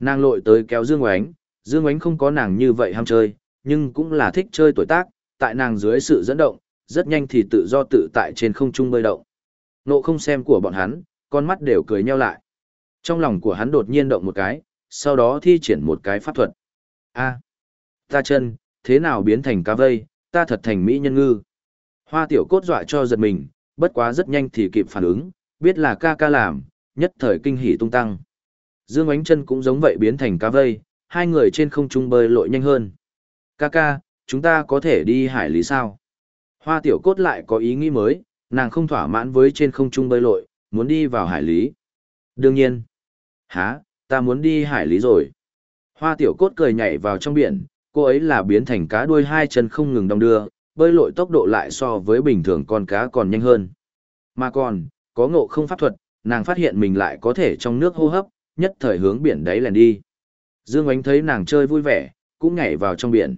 Nàng lội tới kéo Dương Oánh, Dương Oánh không có nàng như vậy ham chơi, nhưng cũng là thích chơi tuổi tác, tại nàng dưới sự dẫn động, rất nhanh thì tự do tự tại trên không trung bơi động. Nộ không xem của bọn hắn, con mắt đều cười nheo lại. Trong lòng của hắn đột nhiên động một cái, sau đó thi triển một cái pháp thuật. A, ta chân, thế nào biến thành cá vây, ta thật thành mỹ nhân ngư. Hoa tiểu cốt dọa cho giật mình, bất quá rất nhanh thì kịp phản ứng, biết là ca ca làm, nhất thời kinh hỉ tung tăng. Dương ánh chân cũng giống vậy biến thành cá vây, hai người trên không trung bơi lội nhanh hơn. Ca ca, chúng ta có thể đi hải lý sao? Hoa tiểu cốt lại có ý nghĩ mới, nàng không thỏa mãn với trên không trung bơi lội, muốn đi vào hải lý. Đương nhiên. Hả, ta muốn đi hải lý rồi. Hoa tiểu cốt cười nhảy vào trong biển, cô ấy là biến thành cá đuôi hai chân không ngừng đong đưa, bơi lội tốc độ lại so với bình thường con cá còn nhanh hơn. Mà còn, có ngộ không pháp thuật, nàng phát hiện mình lại có thể trong nước hô hấp, nhất thời hướng biển đáy lèn đi. Dương Ánh thấy nàng chơi vui vẻ, cũng nhảy vào trong biển.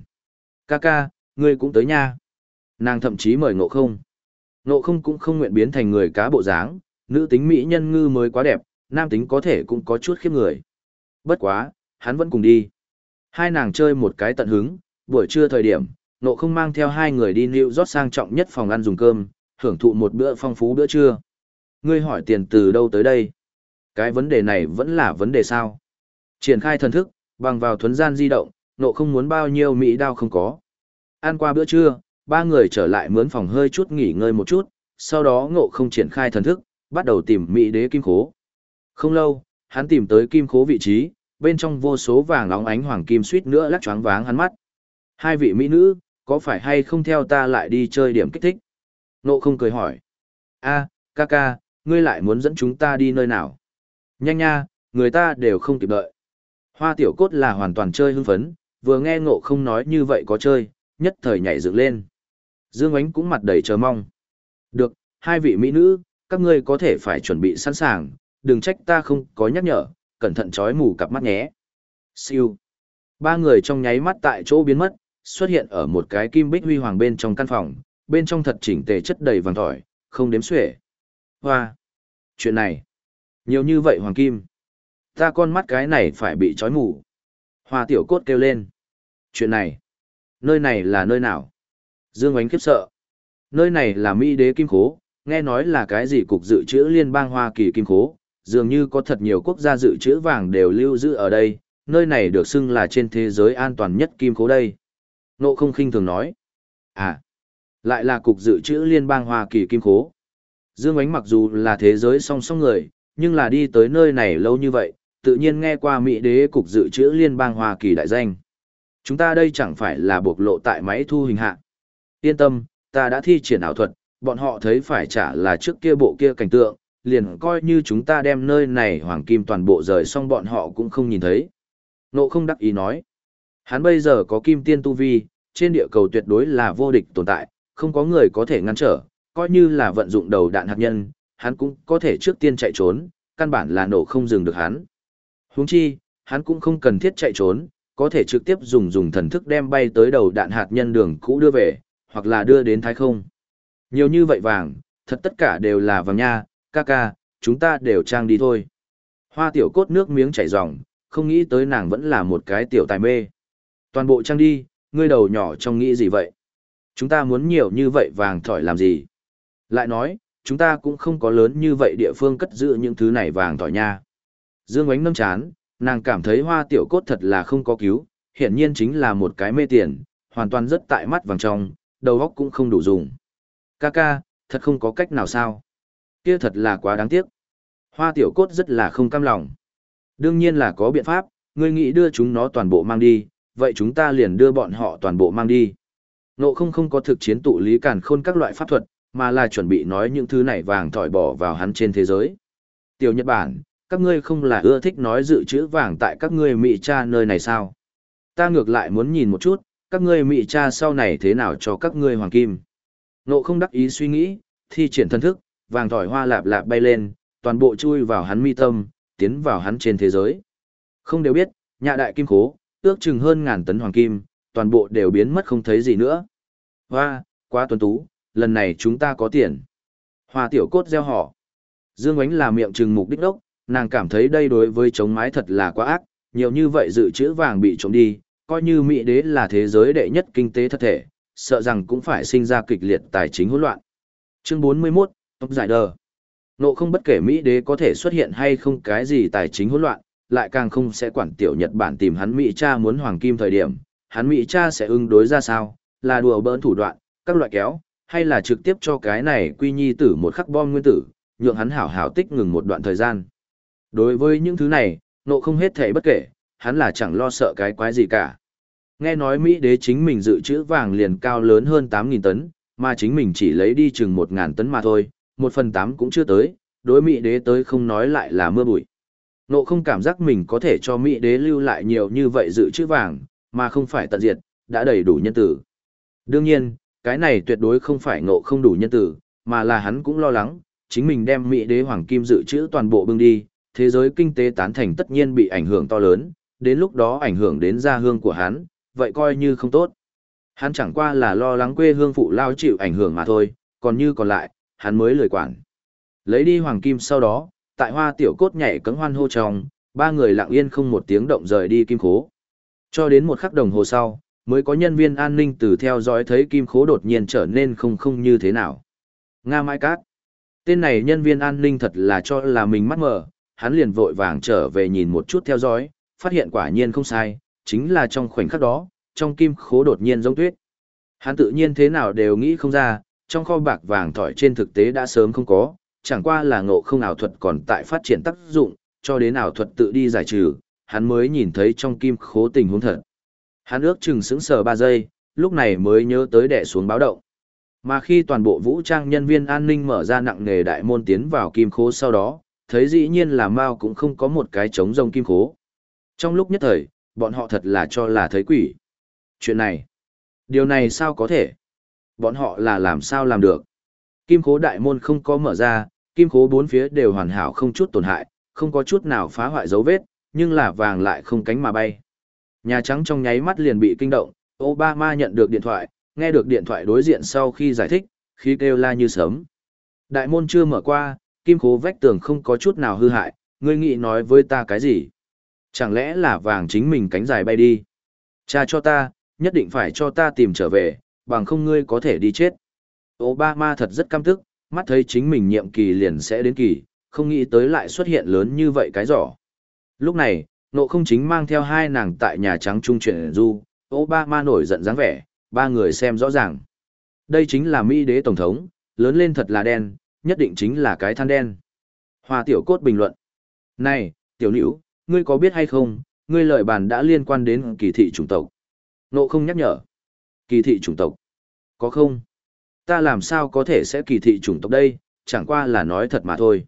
Ca ca, ngươi cũng tới nha. Nàng thậm chí mời ngộ không. Ngộ không cũng không nguyện biến thành người cá bộ dáng, nữ tính mỹ nhân ngư mới quá đẹp, nam tính có thể cũng có chút khiếp người. Bất quá, hắn vẫn cùng đi. Hai nàng chơi một cái tận hứng, buổi trưa thời điểm, nộ không mang theo hai người đi New rót sang trọng nhất phòng ăn dùng cơm, hưởng thụ một bữa phong phú bữa trưa. Ngươi hỏi tiền từ đâu tới đây? Cái vấn đề này vẫn là vấn đề sao? Triển khai thần thức, bằng vào thuấn gian di động, nộ không muốn bao nhiêu mỹ đao không có. Ăn qua bữa trưa, ba người trở lại mướn phòng hơi chút nghỉ ngơi một chút, sau đó ngộ không triển khai thần thức, bắt đầu tìm mỹ đế kim khố. Không lâu, hắn tìm tới kim khố vị trí, bên trong vô số vàng óng ánh hoàng kim suýt nữa lắc choáng váng hắn mắt. Hai vị mỹ nữ, có phải hay không theo ta lại đi chơi điểm kích thích? Ngộ không cười hỏi. a ca ca, ngươi lại muốn dẫn chúng ta đi nơi nào? Nhanh nha, người ta đều không kịp đợi. Hoa tiểu cốt là hoàn toàn chơi hưng phấn, vừa nghe ngộ không nói như vậy có chơi, nhất thời nhảy dựng lên. Dương Ánh cũng mặt đầy chờ mong. Được, hai vị mỹ nữ, các ngươi có thể phải chuẩn bị sẵn sàng, đừng trách ta không có nhắc nhở, cẩn thận chói mù cặp mắt nhé. Siêu. Ba người trong nháy mắt tại chỗ biến mất, xuất hiện ở một cái kim bích huy hoàng bên trong căn phòng, bên trong thật chỉnh tề chất đầy vàng tỏi, không đếm xuể. Hoa! Chuyện này! Nhiều như vậy hoàng kim! Ta con mắt cái này phải bị trói mù. Hoa tiểu cốt kêu lên. Chuyện này! Nơi này là nơi nào? Dương ánh khiếp sợ. Nơi này là Mỹ đế kim khố, nghe nói là cái gì cục dự trữ liên bang Hoa Kỳ kim khố, dường như có thật nhiều quốc gia dự trữ vàng đều lưu giữ ở đây, nơi này được xưng là trên thế giới an toàn nhất kim khố đây. Nộ không khinh thường nói. À, lại là cục dự trữ liên bang Hoa Kỳ kim khố. Dương Ánh mặc dù là thế giới song song người, nhưng là đi tới nơi này lâu như vậy, tự nhiên nghe qua Mỹ đế cục dự trữ liên bang Hoa Kỳ đại danh. Chúng ta đây chẳng phải là bộc lộ tại máy thu hình hạ. Yên tâm, ta đã thi triển ảo thuật, bọn họ thấy phải trả là trước kia bộ kia cảnh tượng, liền coi như chúng ta đem nơi này hoàng kim toàn bộ rời xong bọn họ cũng không nhìn thấy. Nộ không đắc ý nói. Hắn bây giờ có kim tiên tu vi, trên địa cầu tuyệt đối là vô địch tồn tại, không có người có thể ngăn trở, coi như là vận dụng đầu đạn hạt nhân, hắn cũng có thể trước tiên chạy trốn, căn bản là nổ không dừng được hắn. Huống chi, hắn cũng không cần thiết chạy trốn, có thể trực tiếp dùng dùng thần thức đem bay tới đầu đạn hạt nhân đường cũ đưa về, hoặc là đưa đến thái không. Nhiều như vậy vàng, thật tất cả đều là vàng nha, ca ca, chúng ta đều trang đi thôi. Hoa tiểu cốt nước miếng chảy ròng, không nghĩ tới nàng vẫn là một cái tiểu tài mê. Toàn bộ trang đi, ngươi đầu nhỏ trong nghĩ gì vậy? Chúng ta muốn nhiều như vậy vàng thỏi làm gì? Lại nói, chúng ta cũng không có lớn như vậy địa phương cất giữ những thứ này vàng thỏi nha. Dương ánh nâm chán, nàng cảm thấy hoa tiểu cốt thật là không có cứu, hiển nhiên chính là một cái mê tiền, hoàn toàn rất tại mắt vàng trong, đầu óc cũng không đủ dùng. Ca ca, thật không có cách nào sao? Kia thật là quá đáng tiếc. Hoa tiểu cốt rất là không cam lòng. Đương nhiên là có biện pháp, ngươi nghĩ đưa chúng nó toàn bộ mang đi, vậy chúng ta liền đưa bọn họ toàn bộ mang đi. Nộ không không có thực chiến tụ lý càn khôn các loại pháp thuật, mà là chuẩn bị nói những thứ này vàng thỏi bỏ vào hắn trên thế giới. Tiểu Nhật Bản, các ngươi không là ưa thích nói dự trữ vàng tại các ngươi Mỹ cha nơi này sao? Ta ngược lại muốn nhìn một chút, các ngươi Mỹ cha sau này thế nào cho các ngươi hoàng kim. Nộ không đắc ý suy nghĩ, thi triển thân thức, vàng thỏi hoa lạp lạp bay lên, toàn bộ chui vào hắn mi tâm, tiến vào hắn trên thế giới. Không đều biết, nhà đại kim khố, ước chừng hơn ngàn tấn hoàng kim, toàn bộ đều biến mất không thấy gì nữa. Hoa, quá tuấn tú, lần này chúng ta có tiền. Hoa tiểu cốt gieo họ. Dương ánh là miệng trừng mục đích đốc, nàng cảm thấy đây đối với chống mái thật là quá ác, nhiều như vậy dự trữ vàng bị trộm đi, coi như Mỹ đế là thế giới đệ nhất kinh tế thật thể, sợ rằng cũng phải sinh ra kịch liệt tài chính hỗn loạn. Chương 41, tốc giải đờ. Nộ không bất kể Mỹ đế có thể xuất hiện hay không cái gì tài chính hỗn loạn, lại càng không sẽ quản tiểu Nhật Bản tìm hắn Mỹ cha muốn hoàng kim thời điểm, hắn Mỹ cha sẽ ứng đối ra sao, là đùa bỡn thủ đoạn, các loại kéo, hay là trực tiếp cho cái này quy nhi tử một khắc bom nguyên tử, nhượng hắn hảo hảo tích ngừng một đoạn thời gian. Đối với những thứ này, nộ không hết thể bất kể, hắn là chẳng lo sợ cái quái gì cả. Nghe nói Mỹ đế chính mình dự trữ vàng liền cao lớn hơn 8.000 tấn, mà chính mình chỉ lấy đi chừng 1.000 tấn mà thôi, một phần tám cũng chưa tới, đối Mỹ đế tới không nói lại là mưa bụi. Nộ không cảm giác mình có thể cho Mỹ đế lưu lại nhiều như vậy dự trữ vàng, mà không phải tận diệt, đã đầy đủ nhân tử. Đương nhiên, cái này tuyệt đối không phải ngộ không đủ nhân tử, mà là hắn cũng lo lắng, chính mình đem Mỹ đế hoàng kim dự trữ toàn bộ bưng đi, thế giới kinh tế tán thành tất nhiên bị ảnh hưởng to lớn, đến lúc đó ảnh hưởng đến gia hương của hắn, vậy coi như không tốt. Hắn chẳng qua là lo lắng quê hương phụ lao chịu ảnh hưởng mà thôi, còn như còn lại, hắn mới lười quản. Lấy đi hoàng kim sau đó, tại hoa tiểu cốt nhảy cấm hoan hô trong, ba người lặng yên không một tiếng động rời đi kim khố. Cho đến một khắc đồng hồ sau, mới có nhân viên an ninh từ theo dõi thấy kim khố đột nhiên trở nên không không như thế nào. Nga Mai Cát. Tên này nhân viên an ninh thật là cho là mình mắt mờ hắn liền vội vàng trở về nhìn một chút theo dõi, phát hiện quả nhiên không sai, chính là trong khoảnh khắc đó, trong kim khố đột nhiên giống tuyết. Hắn tự nhiên thế nào đều nghĩ không ra, trong kho bạc vàng thỏi trên thực tế đã sớm không có, chẳng qua là ngộ không ảo thuật còn tại phát triển tác dụng, cho đến ảo thuật tự đi giải trừ, hắn mới nhìn thấy trong kim khố tình huống thật. Hắn ước chừng sững sờ 3 giây, lúc này mới nhớ tới đẻ xuống báo động. Mà khi toàn bộ vũ trang nhân viên an ninh mở ra nặng nghề đại môn tiến vào kim khố sau đó, thấy dĩ nhiên là Mao cũng không có một cái trống rông kim khố. Trong lúc nhất thời, bọn họ thật là cho là thấy quỷ. Chuyện này, điều này sao có thể? Bọn họ là làm sao làm được? Kim khố đại môn không có mở ra, kim khố bốn phía đều hoàn hảo không chút tổn hại, không có chút nào phá hoại dấu vết, nhưng là vàng lại không cánh mà bay. Nhà Trắng trong nháy mắt liền bị kinh động, Obama nhận được điện thoại, nghe được điện thoại đối diện sau khi giải thích, khí kêu la như sớm. Đại môn chưa mở qua, kim khố vách tường không có chút nào hư hại, ngươi nghĩ nói với ta cái gì? Chẳng lẽ là vàng chính mình cánh dài bay đi? Cha cho ta, nhất định phải cho ta tìm trở về, bằng không ngươi có thể đi chết. Obama thật rất căm tức, mắt thấy chính mình nhiệm kỳ liền sẽ đến kỳ, không nghĩ tới lại xuất hiện lớn như vậy cái giỏ. Lúc này, nộ không chính mang theo hai nàng tại Nhà Trắng trung chuyển du, Obama nổi giận dáng vẻ, ba người xem rõ ràng. Đây chính là Mỹ đế tổng thống, lớn lên thật là đen, nhất định chính là cái than đen. Hoa tiểu cốt bình luận. Này, tiểu nữ, ngươi có biết hay không, ngươi lợi bàn đã liên quan đến kỳ thị chủng tộc. Nộ không nhắc nhở. Kỳ thị chủng tộc. Có không? Ta làm sao có thể sẽ kỳ thị chủng tộc đây, chẳng qua là nói thật mà thôi.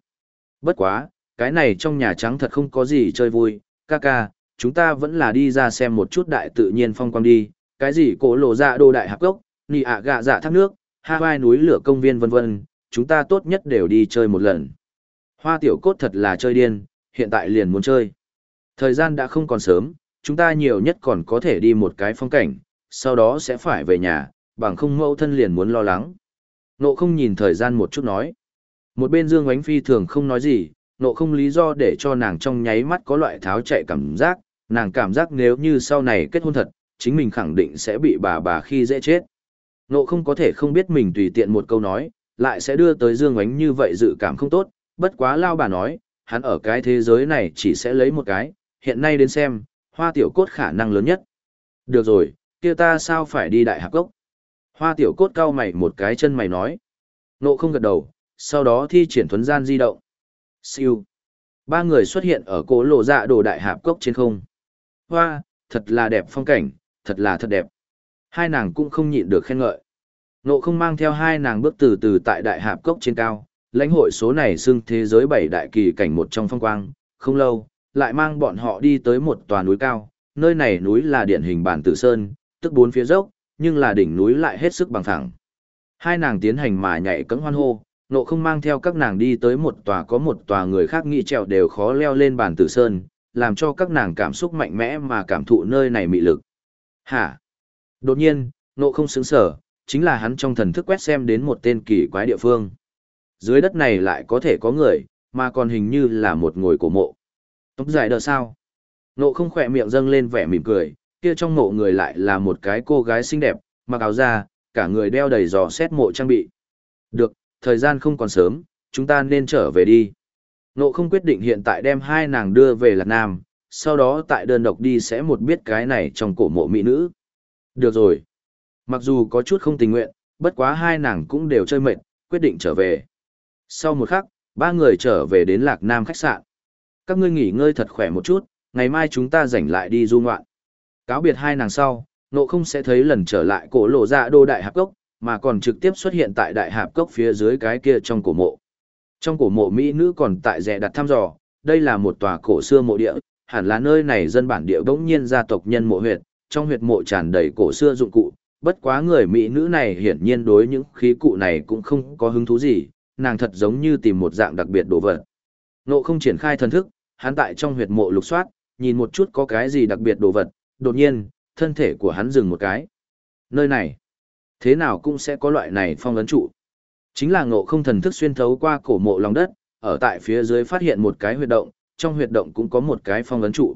Bất quá, cái này trong Nhà Trắng thật không có gì chơi vui, ca ca, chúng ta vẫn là đi ra xem một chút đại tự nhiên phong quang đi, cái gì cổ lộ dạ đô đại hạp gốc, nì ạ gạ dạ thác nước, Hawaii núi lửa công viên vân vân, chúng ta tốt nhất đều đi chơi một lần. Hoa tiểu cốt thật là chơi điên, hiện tại liền muốn chơi. Thời gian đã không còn sớm, chúng ta nhiều nhất còn có thể đi một cái phong cảnh, sau đó sẽ phải về nhà, bằng không mẫu thân liền muốn lo lắng. Nộ không nhìn thời gian một chút nói. Một bên Dương Ánh Phi thường không nói gì, nộ không lý do để cho nàng trong nháy mắt có loại tháo chạy cảm giác, nàng cảm giác nếu như sau này kết hôn thật, chính mình khẳng định sẽ bị bà bà khi dễ chết. Nộ không có thể không biết mình tùy tiện một câu nói, lại sẽ đưa tới Dương Ánh như vậy dự cảm không tốt, bất quá lao bà nói, hắn ở cái thế giới này chỉ sẽ lấy một cái, hiện nay đến xem, hoa tiểu cốt khả năng lớn nhất. Được rồi, kia ta sao phải đi đại hạp cốc? Hoa tiểu cốt cao mày một cái chân mày nói. Nộ không gật đầu, sau đó thi triển thuấn gian di động. Siêu. Ba người xuất hiện ở cố lộ dạ đồ đại hạp cốc trên không. Hoa, thật là đẹp phong cảnh, thật là thật đẹp. Hai nàng cũng không nhịn được khen ngợi. Nộ không mang theo hai nàng bước từ từ tại đại hạp cốc trên cao, lãnh hội số này xưng thế giới bảy đại kỳ cảnh một trong phong quang, không lâu, lại mang bọn họ đi tới một tòa núi cao, nơi này núi là điển hình bản tử sơn, tức bốn phía dốc, nhưng là đỉnh núi lại hết sức bằng thẳng. Hai nàng tiến hành mà nhảy cẫng hoan hô, nộ không mang theo các nàng đi tới một tòa có một tòa người khác nghĩ trèo đều khó leo lên bản tử sơn, làm cho các nàng cảm xúc mạnh mẽ mà cảm thụ nơi này mị lực. Hả? Đột nhiên, nộ không sững sở, chính là hắn trong thần thức quét xem đến một tên kỳ quái địa phương. Dưới đất này lại có thể có người, mà còn hình như là một ngồi cổ mộ. Tốc giải đờ sao? Nộ không khỏe miệng dâng lên vẻ mỉm cười, kia trong mộ người lại là một cái cô gái xinh đẹp, mặc áo da, cả người đeo đầy giò xét mộ trang bị. Được, thời gian không còn sớm, chúng ta nên trở về đi. Nộ không quyết định hiện tại đem hai nàng đưa về Lạc Nam, sau đó tại đơn độc đi sẽ một biết cái này trong cổ mộ mỹ nữ. Được rồi. Mặc dù có chút không tình nguyện, bất quá hai nàng cũng đều chơi mệt, quyết định trở về. Sau một khắc, ba người trở về đến Lạc Nam khách sạn. Các ngươi nghỉ ngơi thật khỏe một chút, ngày mai chúng ta rảnh lại đi du ngoạn. Cáo biệt hai nàng sau, nộ không sẽ thấy lần trở lại cổ lộ dạ đô đại hạp cốc, mà còn trực tiếp xuất hiện tại đại hạp cốc phía dưới cái kia trong cổ mộ. Trong cổ mộ Mỹ nữ còn tại rẻ đặt thăm dò, đây là một tòa cổ xưa mộ địa, hẳn là nơi này dân bản địa bỗng nhiên gia tộc nhân mộ huyệt, trong huyệt mộ tràn đầy cổ xưa dụng cụ, bất quá người Mỹ nữ này hiển nhiên đối những khí cụ này cũng không có hứng thú gì, nàng thật giống như tìm một dạng đặc biệt đồ vật. Nộ không triển khai thần thức, hắn tại trong huyệt mộ lục soát, nhìn một chút có cái gì đặc biệt đồ vật, đột nhiên, thân thể của hắn dừng một cái. Nơi này, thế nào cũng sẽ có loại này phong ấn trụ. Chính là ngộ không thần thức xuyên thấu qua cổ mộ lòng đất, ở tại phía dưới phát hiện một cái huyệt động, trong huyệt động cũng có một cái phong ấn trụ.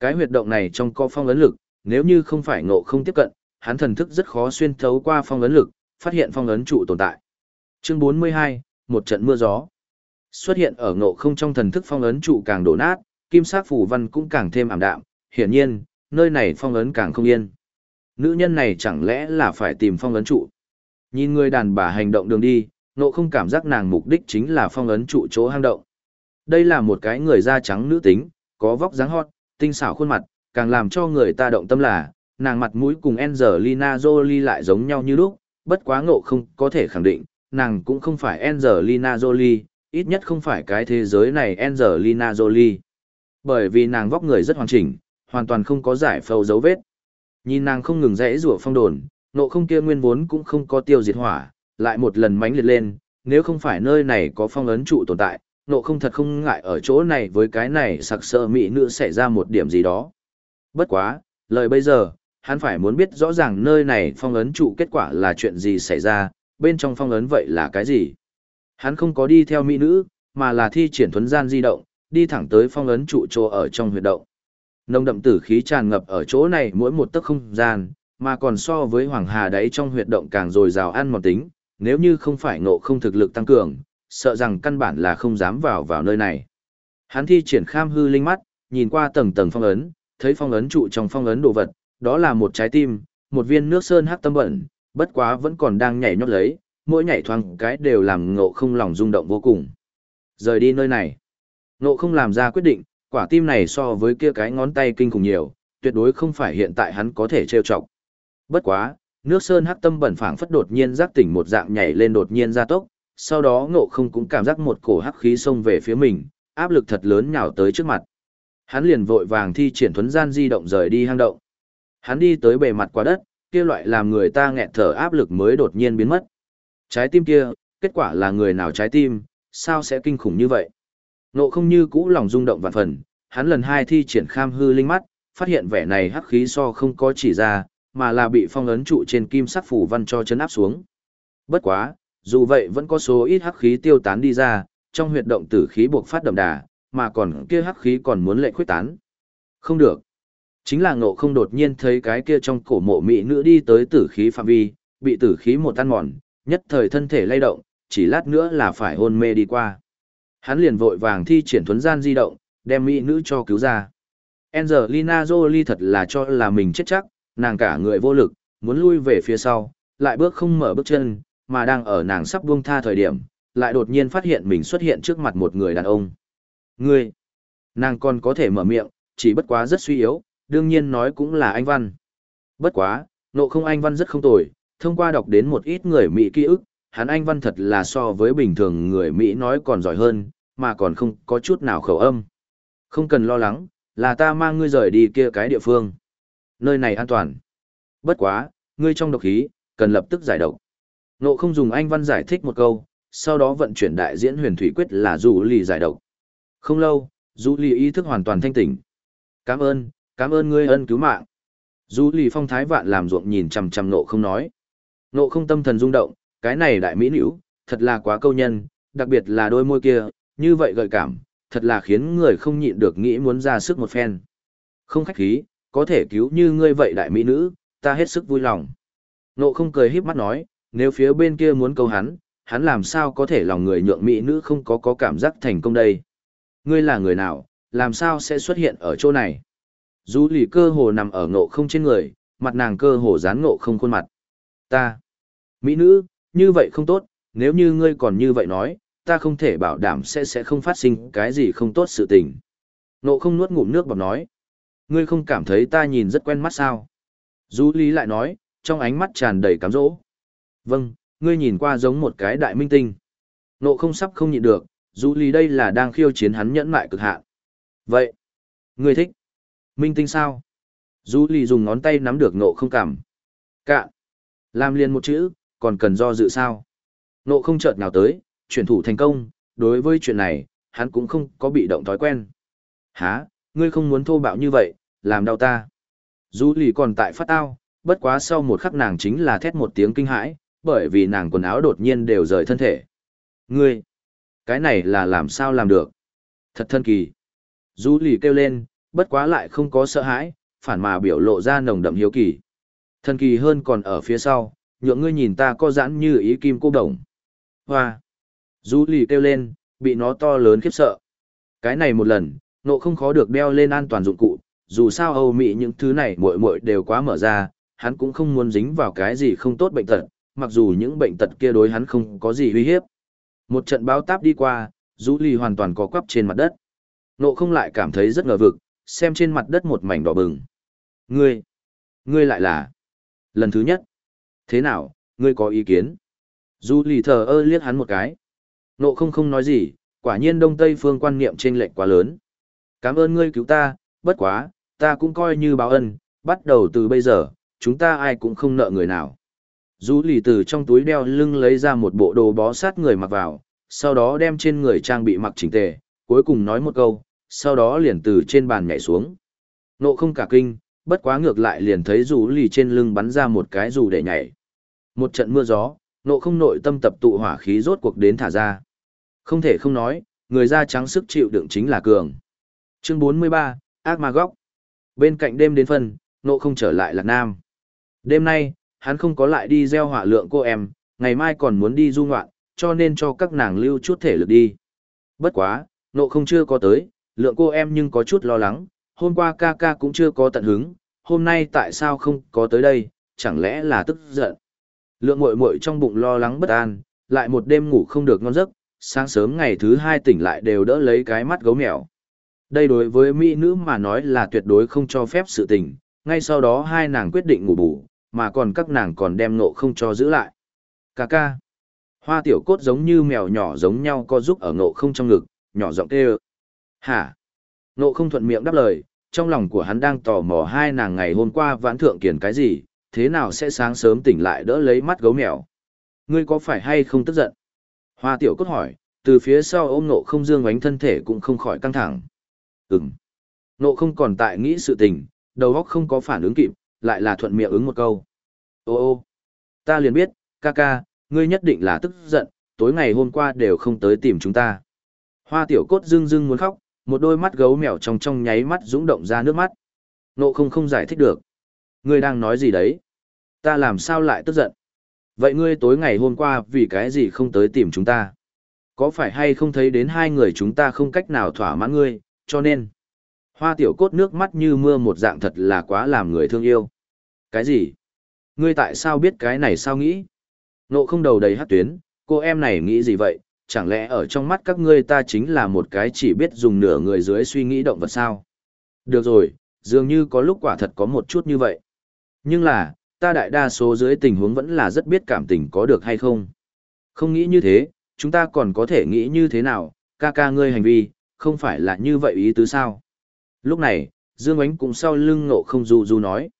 Cái huyệt động này trong có phong ấn lực, nếu như không phải ngộ không tiếp cận, hắn thần thức rất khó xuyên thấu qua phong ấn lực, phát hiện phong ấn trụ tồn tại. Chương 42, một trận mưa gió. Xuất hiện ở ngộ không trong thần thức phong ấn trụ càng đổ nát, kim sắc phủ văn cũng càng thêm ảm đạm, hiển nhiên, nơi này phong ấn càng không yên. Nữ nhân này chẳng lẽ là phải tìm phong ấn trụ? Nhìn người đàn bà hành động đường đi, ngộ không cảm giác nàng mục đích chính là phong ấn trụ chỗ hang động. Đây là một cái người da trắng nữ tính, có vóc dáng hot, tinh xảo khuôn mặt, càng làm cho người ta động tâm là, nàng mặt mũi cùng Angelina Jolie lại giống nhau như lúc, bất quá ngộ không có thể khẳng định, nàng cũng không phải Angelina Jolie, ít nhất không phải cái thế giới này Angelina Jolie. Bởi vì nàng vóc người rất hoàn chỉnh, hoàn toàn không có giải phâu dấu vết. Nhìn nàng không ngừng rẽ rủa phong đồn, nộ không kia nguyên vốn cũng không có tiêu diệt hỏa, lại một lần mánh liệt lên, nếu không phải nơi này có phong ấn trụ tồn tại, nộ không thật không ngại ở chỗ này với cái này sặc sỡ mỹ nữ xảy ra một điểm gì đó. Bất quá, lời bây giờ, hắn phải muốn biết rõ ràng nơi này phong ấn trụ kết quả là chuyện gì xảy ra, bên trong phong ấn vậy là cái gì. Hắn không có đi theo mỹ nữ, mà là thi triển thuấn gian di động, đi thẳng tới phong ấn trụ chỗ ở trong huyệt động. Nông đậm tử khí tràn ngập ở chỗ này mỗi một tấc không gian, mà còn so với hoàng hà đấy trong huyệt động càng dồi dào ăn một tính, nếu như không phải ngộ không thực lực tăng cường, sợ rằng căn bản là không dám vào vào nơi này. Hắn thi triển kham hư linh mắt, nhìn qua tầng tầng phong ấn, thấy phong ấn trụ trong phong ấn đồ vật, đó là một trái tim, một viên nước sơn hắc tâm bẩn, bất quá vẫn còn đang nhảy nhót lấy, mỗi nhảy thoáng cái đều làm ngộ không lòng rung động vô cùng. Rời đi nơi này. Ngộ không làm ra quyết định, quả tim này so với kia cái ngón tay kinh khủng nhiều, tuyệt đối không phải hiện tại hắn có thể trêu chọc. Bất quá, nước sơn hắc tâm bẩn phảng phất đột nhiên giác tỉnh một dạng nhảy lên đột nhiên ra tốc, sau đó ngộ không cũng cảm giác một cổ hắc khí xông về phía mình, áp lực thật lớn nhào tới trước mặt. Hắn liền vội vàng thi triển thuấn gian di động rời đi hang động. Hắn đi tới bề mặt quả đất, kia loại làm người ta nghẹt thở áp lực mới đột nhiên biến mất. Trái tim kia, kết quả là người nào trái tim, sao sẽ kinh khủng như vậy? Nộ không như cũ lòng rung động vạn phần, hắn lần hai thi triển kham hư linh mắt, phát hiện vẻ này hắc khí so không có chỉ ra, mà là bị phong ấn trụ trên kim sắc phủ văn cho chấn áp xuống. Bất quá, dù vậy vẫn có số ít hắc khí tiêu tán đi ra, trong huyệt động tử khí buộc phát đậm đà, mà còn kia hắc khí còn muốn lệ khuyết tán. Không được. Chính là ngộ không đột nhiên thấy cái kia trong cổ mộ mỹ nữ đi tới tử khí phạm vi, bị tử khí một tan mòn, nhất thời thân thể lay động, chỉ lát nữa là phải hôn mê đi qua. Hắn liền vội vàng thi triển thuấn gian di động, đem mỹ nữ cho cứu ra. Angelina Jolie thật là cho là mình chết chắc, nàng cả người vô lực, muốn lui về phía sau, lại bước không mở bước chân, mà đang ở nàng sắp buông tha thời điểm, lại đột nhiên phát hiện mình xuất hiện trước mặt một người đàn ông. Ngươi! Nàng còn có thể mở miệng, chỉ bất quá rất suy yếu, đương nhiên nói cũng là anh Văn. Bất quá, nộ không anh Văn rất không tồi, thông qua đọc đến một ít người Mỹ ký ức, hắn anh Văn thật là so với bình thường người Mỹ nói còn giỏi hơn, mà còn không có chút nào khẩu âm. Không cần lo lắng, là ta mang ngươi rời đi kia cái địa phương. Nơi này an toàn. Bất quá, ngươi trong độc khí, cần lập tức giải độc. Nộ không dùng anh văn giải thích một câu, sau đó vận chuyển đại diễn huyền thủy quyết là dù lì giải độc. Không lâu, dù lì ý thức hoàn toàn thanh tỉnh. Cảm ơn, cảm ơn ngươi ân cứu mạng. Dù lì phong thái vạn làm ruộng nhìn chằm chằm nộ không nói. Nộ không tâm thần rung động, cái này đại mỹ nữ, thật là quá câu nhân, đặc biệt là đôi môi kia, như vậy gợi cảm, thật là khiến người không nhịn được nghĩ muốn ra sức một phen. Không khách khí, có thể cứu như ngươi vậy đại mỹ nữ, ta hết sức vui lòng. Nộ không cười híp mắt nói, nếu phía bên kia muốn câu hắn, hắn làm sao có thể lòng người nhượng mỹ nữ không có có cảm giác thành công đây. Ngươi là người nào, làm sao sẽ xuất hiện ở chỗ này? Dù lì cơ hồ nằm ở ngộ không trên người, mặt nàng cơ hồ dán ngộ không khuôn mặt. Ta, mỹ nữ, như vậy không tốt, nếu như ngươi còn như vậy nói, ta không thể bảo đảm sẽ sẽ không phát sinh cái gì không tốt sự tình. Nộ không nuốt ngụm nước bọc nói. Ngươi không cảm thấy ta nhìn rất quen mắt sao? Du lý lại nói, trong ánh mắt tràn đầy cám dỗ. Vâng, ngươi nhìn qua giống một cái đại minh tinh. Nộ không sắp không nhịn được, Du lý đây là đang khiêu chiến hắn nhẫn mại cực hạn. Vậy, ngươi thích? Minh tinh sao? Du lý dùng ngón tay nắm được nộ không cảm. Cạn. Làm liền một chữ, còn cần do dự sao? Nộ không chợt nào tới, chuyển thủ thành công, đối với chuyện này, hắn cũng không có bị động thói quen. Hả, ngươi không muốn thô bạo như vậy, làm đau ta. Du lì còn tại phát tao, bất quá sau một khắc nàng chính là thét một tiếng kinh hãi, bởi vì nàng quần áo đột nhiên đều rời thân thể. Ngươi, cái này là làm sao làm được? Thật thân kỳ. Du lì kêu lên, bất quá lại không có sợ hãi, phản mà biểu lộ ra nồng đậm hiếu kỳ. Thân kỳ hơn còn ở phía sau, nhượng ngươi nhìn ta có giãn như ý kim cô đồng. Hoa. Du lì kêu lên, bị nó to lớn khiếp sợ. Cái này một lần, nộ không khó được đeo lên an toàn dụng cụ, dù sao Âu Mỹ những thứ này muội muội đều quá mở ra, hắn cũng không muốn dính vào cái gì không tốt bệnh tật, mặc dù những bệnh tật kia đối hắn không có gì uy hiếp. Một trận báo táp đi qua, Du Lì hoàn toàn có quắp trên mặt đất. Nộ không lại cảm thấy rất ngờ vực, xem trên mặt đất một mảnh đỏ bừng. Ngươi, ngươi lại là lần thứ nhất. Thế nào, ngươi có ý kiến? Du Lì thờ ơ liếc hắn một cái. Nộ không không nói gì, quả nhiên đông tây phương quan niệm chênh lệch quá lớn. Cảm ơn ngươi cứu ta, bất quá, ta cũng coi như báo ân, bắt đầu từ bây giờ, chúng ta ai cũng không nợ người nào. Du lì từ trong túi đeo lưng lấy ra một bộ đồ bó sát người mặc vào, sau đó đem trên người trang bị mặc chỉnh tề, cuối cùng nói một câu, sau đó liền từ trên bàn nhảy xuống. Nộ không cả kinh, bất quá ngược lại liền thấy rủ lì trên lưng bắn ra một cái dù để nhảy. Một trận mưa gió, nộ không nội tâm tập tụ hỏa khí rốt cuộc đến thả ra. Không thể không nói, người da trắng sức chịu đựng chính là cường. Chương 43, Ác Ma Góc. Bên cạnh đêm đến phân, nộ không trở lại Lạc Nam. Đêm nay, hắn không có lại đi gieo hỏa lượng cô em, ngày mai còn muốn đi du ngoạn, cho nên cho các nàng lưu chút thể lực đi. Bất quá, nộ không chưa có tới, lượng cô em nhưng có chút lo lắng, hôm qua ca ca cũng chưa có tận hứng, hôm nay tại sao không có tới đây, chẳng lẽ là tức giận. Lượng muội muội trong bụng lo lắng bất an, lại một đêm ngủ không được ngon giấc, sáng sớm ngày thứ hai tỉnh lại đều đỡ lấy cái mắt gấu mèo. Đây đối với mỹ nữ mà nói là tuyệt đối không cho phép sự tình, ngay sau đó hai nàng quyết định ngủ bù, mà còn các nàng còn đem nộ không cho giữ lại. Cà ca. Hoa tiểu cốt giống như mèo nhỏ giống nhau co giúp ở nộ không trong ngực, nhỏ giọng kêu. Hả? Nộ không thuận miệng đáp lời, trong lòng của hắn đang tò mò hai nàng ngày hôm qua vãn thượng kiền cái gì, thế nào sẽ sáng sớm tỉnh lại đỡ lấy mắt gấu mèo. Ngươi có phải hay không tức giận? Hoa tiểu cốt hỏi, từ phía sau ôm nộ không dương ánh thân thể cũng không khỏi căng thẳng. Ừm. Nộ không còn tại nghĩ sự tình, đầu óc không có phản ứng kịp, lại là thuận miệng ứng một câu. Ô ô, ta liền biết, ca ca, ngươi nhất định là tức giận, tối ngày hôm qua đều không tới tìm chúng ta. Hoa tiểu cốt dưng dưng muốn khóc, một đôi mắt gấu mèo trong trong nháy mắt dũng động ra nước mắt. Nộ không không giải thích được. Ngươi đang nói gì đấy? Ta làm sao lại tức giận? Vậy ngươi tối ngày hôm qua vì cái gì không tới tìm chúng ta? Có phải hay không thấy đến hai người chúng ta không cách nào thỏa mãn ngươi, cho nên... Hoa tiểu cốt nước mắt như mưa một dạng thật là quá làm người thương yêu. Cái gì? Ngươi tại sao biết cái này sao nghĩ? Nộ không đầu đầy hát tuyến, cô em này nghĩ gì vậy? Chẳng lẽ ở trong mắt các ngươi ta chính là một cái chỉ biết dùng nửa người dưới suy nghĩ động vật sao? Được rồi, dường như có lúc quả thật có một chút như vậy. Nhưng là, ta đại đa số dưới tình huống vẫn là rất biết cảm tình có được hay không. Không nghĩ như thế, chúng ta còn có thể nghĩ như thế nào, ca ca ngươi hành vi, không phải là như vậy ý tứ sao? Lúc này, Dương Ánh cũng sau lưng nộ không du du nói.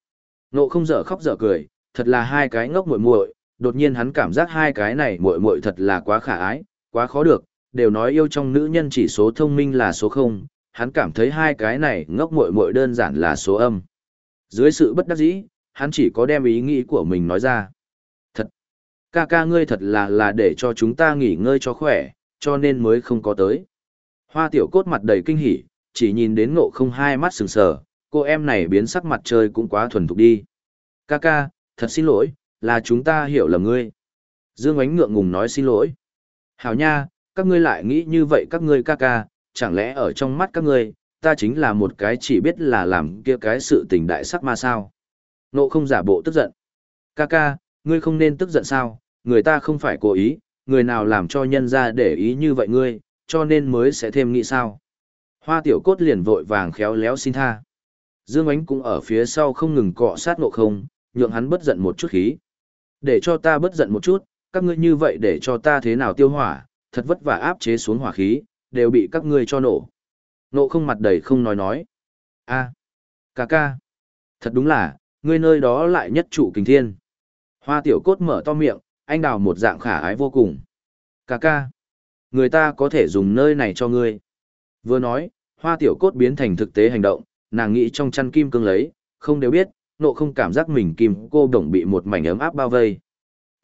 Nộ không dở khóc dở cười, thật là hai cái ngốc muội muội, đột nhiên hắn cảm giác hai cái này muội muội thật là quá khả ái, quá khó được, đều nói yêu trong nữ nhân chỉ số thông minh là số không, hắn cảm thấy hai cái này ngốc muội muội đơn giản là số âm. Dưới sự bất đắc dĩ, hắn chỉ có đem ý nghĩ của mình nói ra. Thật, ca ca ngươi thật là là để cho chúng ta nghỉ ngơi cho khỏe, cho nên mới không có tới. Hoa tiểu cốt mặt đầy kinh hỉ, chỉ nhìn đến ngộ không hai mắt sừng sờ, cô em này biến sắc mặt trời cũng quá thuần thục đi. Ca ca, thật xin lỗi, là chúng ta hiểu lầm ngươi. Dương ánh ngượng ngùng nói xin lỗi. Hảo nha, các ngươi lại nghĩ như vậy các ngươi ca ca, chẳng lẽ ở trong mắt các ngươi, ta chính là một cái chỉ biết là làm kia cái sự tình đại sắc ma sao. Nộ không giả bộ tức giận. Ca ca, ngươi không nên tức giận sao, người ta không phải cố ý, người nào làm cho nhân ra để ý như vậy ngươi, cho nên mới sẽ thêm nghĩ sao. Hoa tiểu cốt liền vội vàng khéo léo xin tha. Dương Ánh cũng ở phía sau không ngừng cọ sát nộ không, nhượng hắn bất giận một chút khí. Để cho ta bất giận một chút, các ngươi như vậy để cho ta thế nào tiêu hỏa, thật vất vả áp chế xuống hỏa khí, đều bị các ngươi cho nổ. Nộ không mặt đầy không nói nói. a ca ca. Thật đúng là, ngươi nơi đó lại nhất trụ kinh thiên. Hoa tiểu cốt mở to miệng, anh đào một dạng khả ái vô cùng. Ca ca. Người ta có thể dùng nơi này cho ngươi. Vừa nói, hoa tiểu cốt biến thành thực tế hành động, nàng nghĩ trong chăn kim cương lấy, không đều biết, nộ không cảm giác mình kim cô đồng bị một mảnh ấm áp bao vây.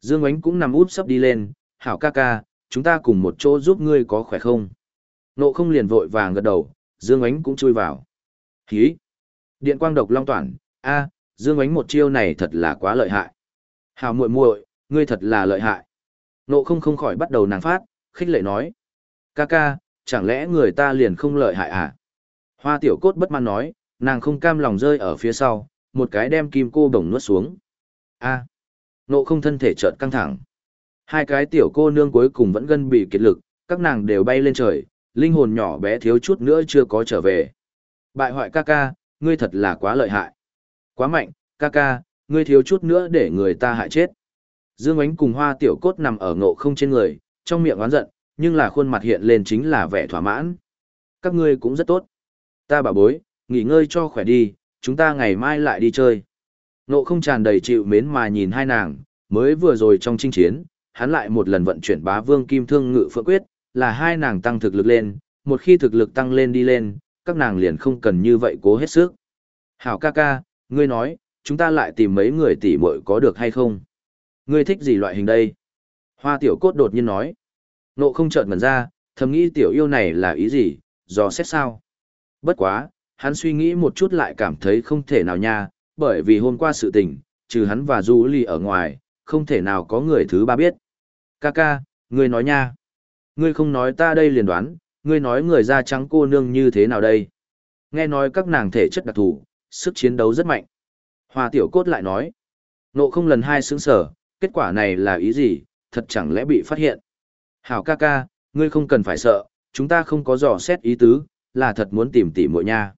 Dương Ánh cũng nằm út sắp đi lên, hảo ca ca, chúng ta cùng một chỗ giúp ngươi có khỏe không? Nộ không liền vội vàng gật đầu, Dương Ánh cũng chui vào. Hí! Điện quang độc long toàn, a, Dương Ánh một chiêu này thật là quá lợi hại. Hảo muội muội, ngươi thật là lợi hại. Nộ không không khỏi bắt đầu nàng phát, khích lệ nói. Ca ca, chẳng lẽ người ta liền không lợi hại à? Hoa tiểu cốt bất mãn nói, nàng không cam lòng rơi ở phía sau, một cái đem kim cô đồng nuốt xuống. A. Nộ không thân thể chợt căng thẳng. Hai cái tiểu cô nương cuối cùng vẫn gân bị kiệt lực, các nàng đều bay lên trời, linh hồn nhỏ bé thiếu chút nữa chưa có trở về. Bại hoại ca ca, ngươi thật là quá lợi hại. Quá mạnh, ca ca, ngươi thiếu chút nữa để người ta hại chết. Dương ánh cùng hoa tiểu cốt nằm ở ngộ không trên người, trong miệng oán giận, nhưng là khuôn mặt hiện lên chính là vẻ thỏa mãn. Các ngươi cũng rất tốt. Ta bảo bối, nghỉ ngơi cho khỏe đi, chúng ta ngày mai lại đi chơi. Nộ không tràn đầy chịu mến mà nhìn hai nàng, mới vừa rồi trong chinh chiến, hắn lại một lần vận chuyển bá vương kim thương ngự phượng quyết, là hai nàng tăng thực lực lên, một khi thực lực tăng lên đi lên, các nàng liền không cần như vậy cố hết sức. Hảo ca ca, ngươi nói, chúng ta lại tìm mấy người tỷ muội có được hay không? Ngươi thích gì loại hình đây? Hoa tiểu cốt đột nhiên nói. Nộ không chợt ngần ra, thầm nghĩ tiểu yêu này là ý gì, do xét sao? Bất quá, hắn suy nghĩ một chút lại cảm thấy không thể nào nha, bởi vì hôm qua sự tình, trừ hắn và Du Ly ở ngoài, không thể nào có người thứ ba biết. Ca ca, ngươi nói nha. Ngươi không nói ta đây liền đoán, ngươi nói người da trắng cô nương như thế nào đây? Nghe nói các nàng thể chất đặc thù, sức chiến đấu rất mạnh. Hoa tiểu cốt lại nói. Nộ không lần hai sướng sở, kết quả này là ý gì, thật chẳng lẽ bị phát hiện. Hảo ca ca, ngươi không cần phải sợ, chúng ta không có dò xét ý tứ, là thật muốn tìm tỉ muội nha.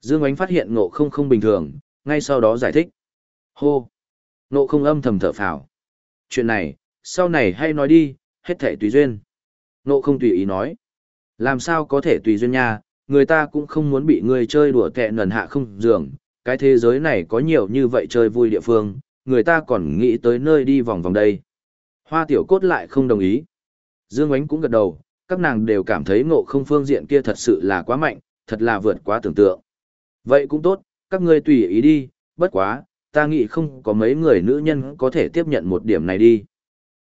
Dương Ánh phát hiện ngộ không không bình thường, ngay sau đó giải thích. Hô! nộ không âm thầm thở phào. Chuyện này, sau này hay nói đi, hết thể tùy duyên. nộ không tùy ý nói. Làm sao có thể tùy duyên nha, người ta cũng không muốn bị người chơi đùa tệ nần hạ không dường. Cái thế giới này có nhiều như vậy chơi vui địa phương, người ta còn nghĩ tới nơi đi vòng vòng đây. Hoa tiểu cốt lại không đồng ý. Dương Ánh cũng gật đầu, các nàng đều cảm thấy ngộ không phương diện kia thật sự là quá mạnh, thật là vượt quá tưởng tượng. Vậy cũng tốt, các ngươi tùy ý đi, bất quá, ta nghĩ không có mấy người nữ nhân có thể tiếp nhận một điểm này đi.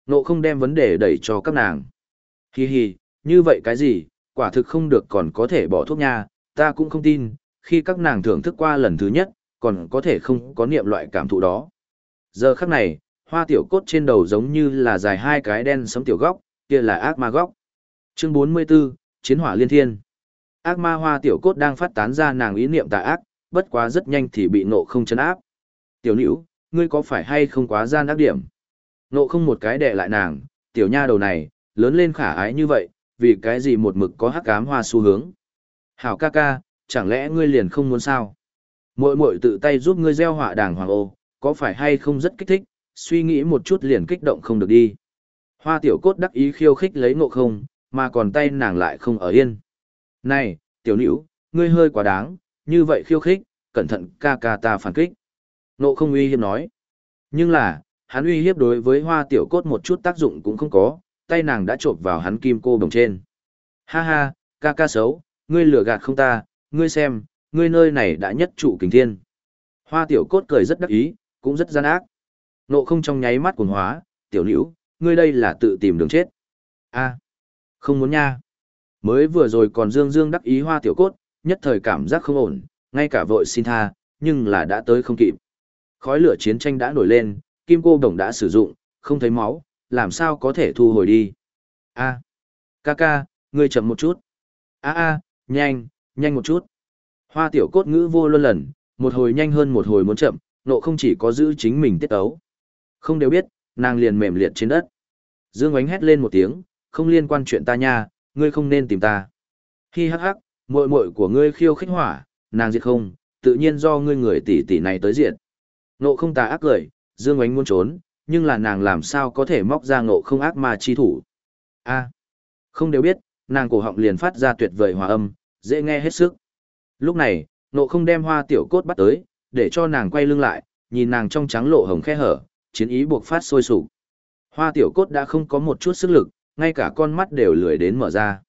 nộ không đem vấn đề đẩy cho các nàng. Hi hi, như vậy cái gì, quả thực không được còn có thể bỏ thuốc nha, ta cũng không tin, khi các nàng thưởng thức qua lần thứ nhất, còn có thể không có niệm loại cảm thụ đó. Giờ khắc này, hoa tiểu cốt trên đầu giống như là dài hai cái đen sấm tiểu góc, kia là ác ma góc. Chương 44, Chiến hỏa liên thiên. Ác ma hoa tiểu cốt đang phát tán ra nàng ý niệm tà ác, bất quá rất nhanh thì bị nộ không chấn áp. Tiểu nữ, ngươi có phải hay không quá gian ác điểm? Nộ không một cái đè lại nàng, tiểu nha đầu này, lớn lên khả ái như vậy, vì cái gì một mực có hắc ám hoa xu hướng. Hảo ca ca, chẳng lẽ ngươi liền không muốn sao? Muội muội tự tay giúp ngươi gieo họa đàng hoàng ô, có phải hay không rất kích thích, suy nghĩ một chút liền kích động không được đi. Hoa tiểu cốt đắc ý khiêu khích lấy ngộ không, mà còn tay nàng lại không ở yên. Này, tiểu nữ, ngươi hơi quá đáng, như vậy khiêu khích, cẩn thận ca ca ta phản kích. Nộ không uy hiếp nói. Nhưng là, hắn uy hiếp đối với hoa tiểu cốt một chút tác dụng cũng không có, tay nàng đã trộm vào hắn kim cô đồng trên. Ha ha, ca ca xấu, ngươi lừa gạt không ta, ngươi xem, ngươi nơi này đã nhất trụ kính thiên. Hoa tiểu cốt cười rất đắc ý, cũng rất gian ác. Nộ không trong nháy mắt cuồng hóa, tiểu nữ, ngươi đây là tự tìm đường chết. a không muốn nha. Mới vừa rồi còn dương dương đắc ý hoa tiểu cốt, nhất thời cảm giác không ổn, ngay cả vội xin tha, nhưng là đã tới không kịp. Khói lửa chiến tranh đã nổi lên, kim cô đồng đã sử dụng, không thấy máu, làm sao có thể thu hồi đi. a à. ca ca, ngươi chậm một chút. a a nhanh, nhanh một chút. Hoa tiểu cốt ngữ vô luân lần, một hồi nhanh hơn một hồi muốn chậm, nộ không chỉ có giữ chính mình tiết ấu. Không đều biết, nàng liền mềm liệt trên đất. Dương oánh hét lên một tiếng, không liên quan chuyện ta nha, ngươi không nên tìm ta. Hi hắc hắc, muội muội của ngươi khiêu khích hỏa, nàng diệt không, tự nhiên do ngươi người tỷ tỷ này tới diệt. Nộ không tà ác cười, Dương oánh muốn trốn, nhưng là nàng làm sao có thể móc ra nộ không ác mà chi thủ. A, không đều biết, nàng cổ họng liền phát ra tuyệt vời hòa âm, dễ nghe hết sức. Lúc này, nộ không đem hoa tiểu cốt bắt tới, để cho nàng quay lưng lại, nhìn nàng trong trắng lộ hồng khe hở, chiến ý buộc phát sôi sục. Hoa tiểu cốt đã không có một chút sức lực, ngay cả con mắt đều lười đến mở ra.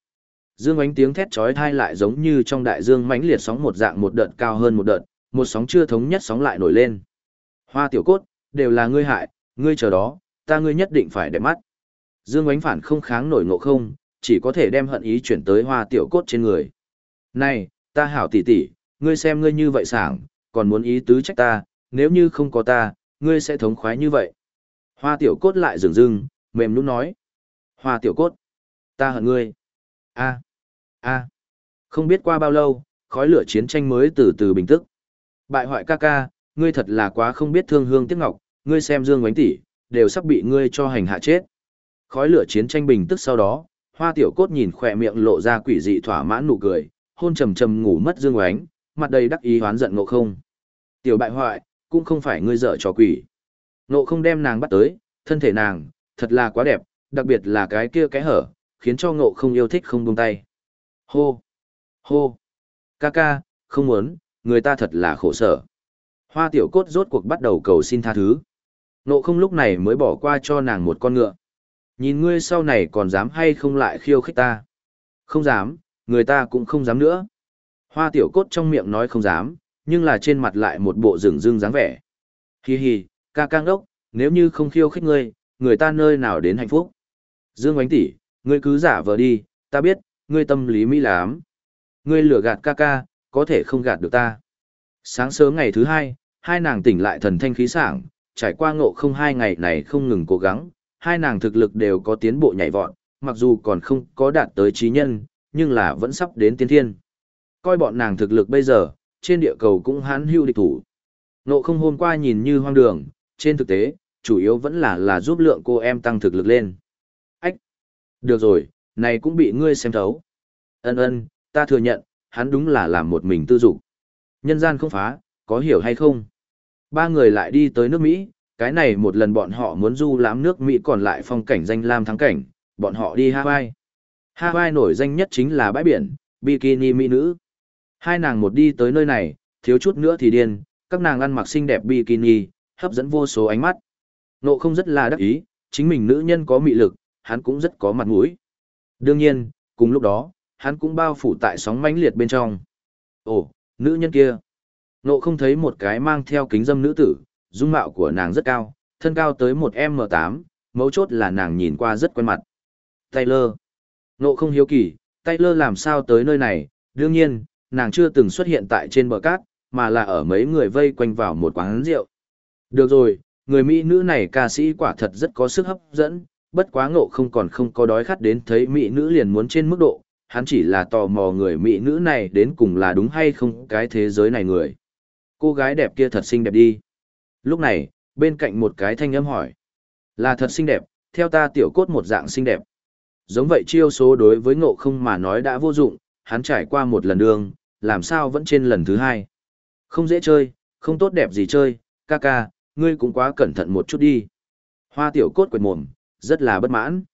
Dương ánh tiếng thét chói tai lại giống như trong đại dương mãnh liệt sóng một dạng một đợt cao hơn một đợt, một sóng chưa thống nhất sóng lại nổi lên. Hoa tiểu cốt, đều là ngươi hại, ngươi chờ đó, ta ngươi nhất định phải để mắt. Dương ánh phản không kháng nổi ngộ không, chỉ có thể đem hận ý chuyển tới hoa tiểu cốt trên người. Này, ta hảo tỷ tỷ, ngươi xem ngươi như vậy sảng, còn muốn ý tứ trách ta, nếu như không có ta, ngươi sẽ thống khoái như vậy. Hoa tiểu cốt lại dừng dưng, mềm nhũn nói. Hoa tiểu cốt, ta hận ngươi. a a không biết qua bao lâu, khói lửa chiến tranh mới từ từ bình tức. Bại hoại ca ca, ngươi thật là quá không biết thương hương tiếc ngọc, ngươi xem dương ngoánh tỷ, đều sắp bị ngươi cho hành hạ chết. Khói lửa chiến tranh bình tức sau đó, hoa tiểu cốt nhìn khỏe miệng lộ ra quỷ dị thỏa mãn nụ cười, hôn trầm trầm ngủ mất dương ngoánh, mặt đầy đắc ý hoán giận ngộ không. Tiểu bại hoại, cũng không phải ngươi dở trò quỷ. Ngộ không đem nàng bắt tới, thân thể nàng, thật là quá đẹp, đặc biệt là cái kia cái hở, khiến cho ngộ không yêu thích không buông tay. Hô! Hô! Ca ca, không muốn, người ta thật là khổ sở. Hoa tiểu cốt rốt cuộc bắt đầu cầu xin tha thứ. Nộ không lúc này mới bỏ qua cho nàng một con ngựa. Nhìn ngươi sau này còn dám hay không lại khiêu khích ta. Không dám, người ta cũng không dám nữa. Hoa tiểu cốt trong miệng nói không dám, nhưng là trên mặt lại một bộ rừng rưng dáng vẻ. Hi hi, ca ca ngốc, nếu như không khiêu khích ngươi, người ta nơi nào đến hạnh phúc. Dương oánh tỷ, ngươi cứ giả vờ đi, ta biết, ngươi tâm lý mỹ lắm. Ngươi lừa gạt ca ca, có thể không gạt được ta. Sáng sớm ngày thứ hai, hai nàng tỉnh lại thần thanh khí sảng, trải qua ngộ không hai ngày này không ngừng cố gắng, hai nàng thực lực đều có tiến bộ nhảy vọt, mặc dù còn không có đạt tới trí nhân, nhưng là vẫn sắp đến tiên thiên. Coi bọn nàng thực lực bây giờ, trên địa cầu cũng hãn hưu địch thủ. Ngộ không hôm qua nhìn như hoang đường, trên thực tế, chủ yếu vẫn là là giúp lượng cô em tăng thực lực lên. Ách! Được rồi, này cũng bị ngươi xem thấu. Ân ân, ta thừa nhận, hắn đúng là làm một mình tư dục. Nhân gian không phá, có hiểu hay không? Ba người lại đi tới nước Mỹ, cái này một lần bọn họ muốn du lãm nước Mỹ còn lại phong cảnh danh lam thắng cảnh, bọn họ đi Hawaii. Hawaii nổi danh nhất chính là bãi biển, bikini mỹ nữ. Hai nàng một đi tới nơi này, thiếu chút nữa thì điên, các nàng ăn mặc xinh đẹp bikini, hấp dẫn vô số ánh mắt. Nộ không rất là đắc ý, chính mình nữ nhân có mị lực, hắn cũng rất có mặt mũi. Đương nhiên, cùng lúc đó, hắn cũng bao phủ tại sóng mãnh liệt bên trong. Ồ, nữ nhân kia. Nộ không thấy một cái mang theo kính dâm nữ tử, dung mạo của nàng rất cao, thân cao tới một m tám, mấu chốt là nàng nhìn qua rất quen mặt. Taylor. Nộ không hiếu kỳ, Taylor làm sao tới nơi này, đương nhiên, nàng chưa từng xuất hiện tại trên bờ cát, mà là ở mấy người vây quanh vào một quán rượu. Được rồi, người Mỹ nữ này ca sĩ quả thật rất có sức hấp dẫn, bất quá ngộ không còn không có đói khát đến thấy Mỹ nữ liền muốn trên mức độ, hắn chỉ là tò mò người Mỹ nữ này đến cùng là đúng hay không cái thế giới này người. Cô gái đẹp kia thật xinh đẹp đi. Lúc này, bên cạnh một cái thanh âm hỏi. Là thật xinh đẹp, theo ta tiểu cốt một dạng xinh đẹp. Giống vậy chiêu số đối với ngộ không mà nói đã vô dụng, hắn trải qua một lần đường, làm sao vẫn trên lần thứ hai. Không dễ chơi, không tốt đẹp gì chơi, ca ca, ngươi cũng quá cẩn thận một chút đi. Hoa tiểu cốt quệt mồm, rất là bất mãn.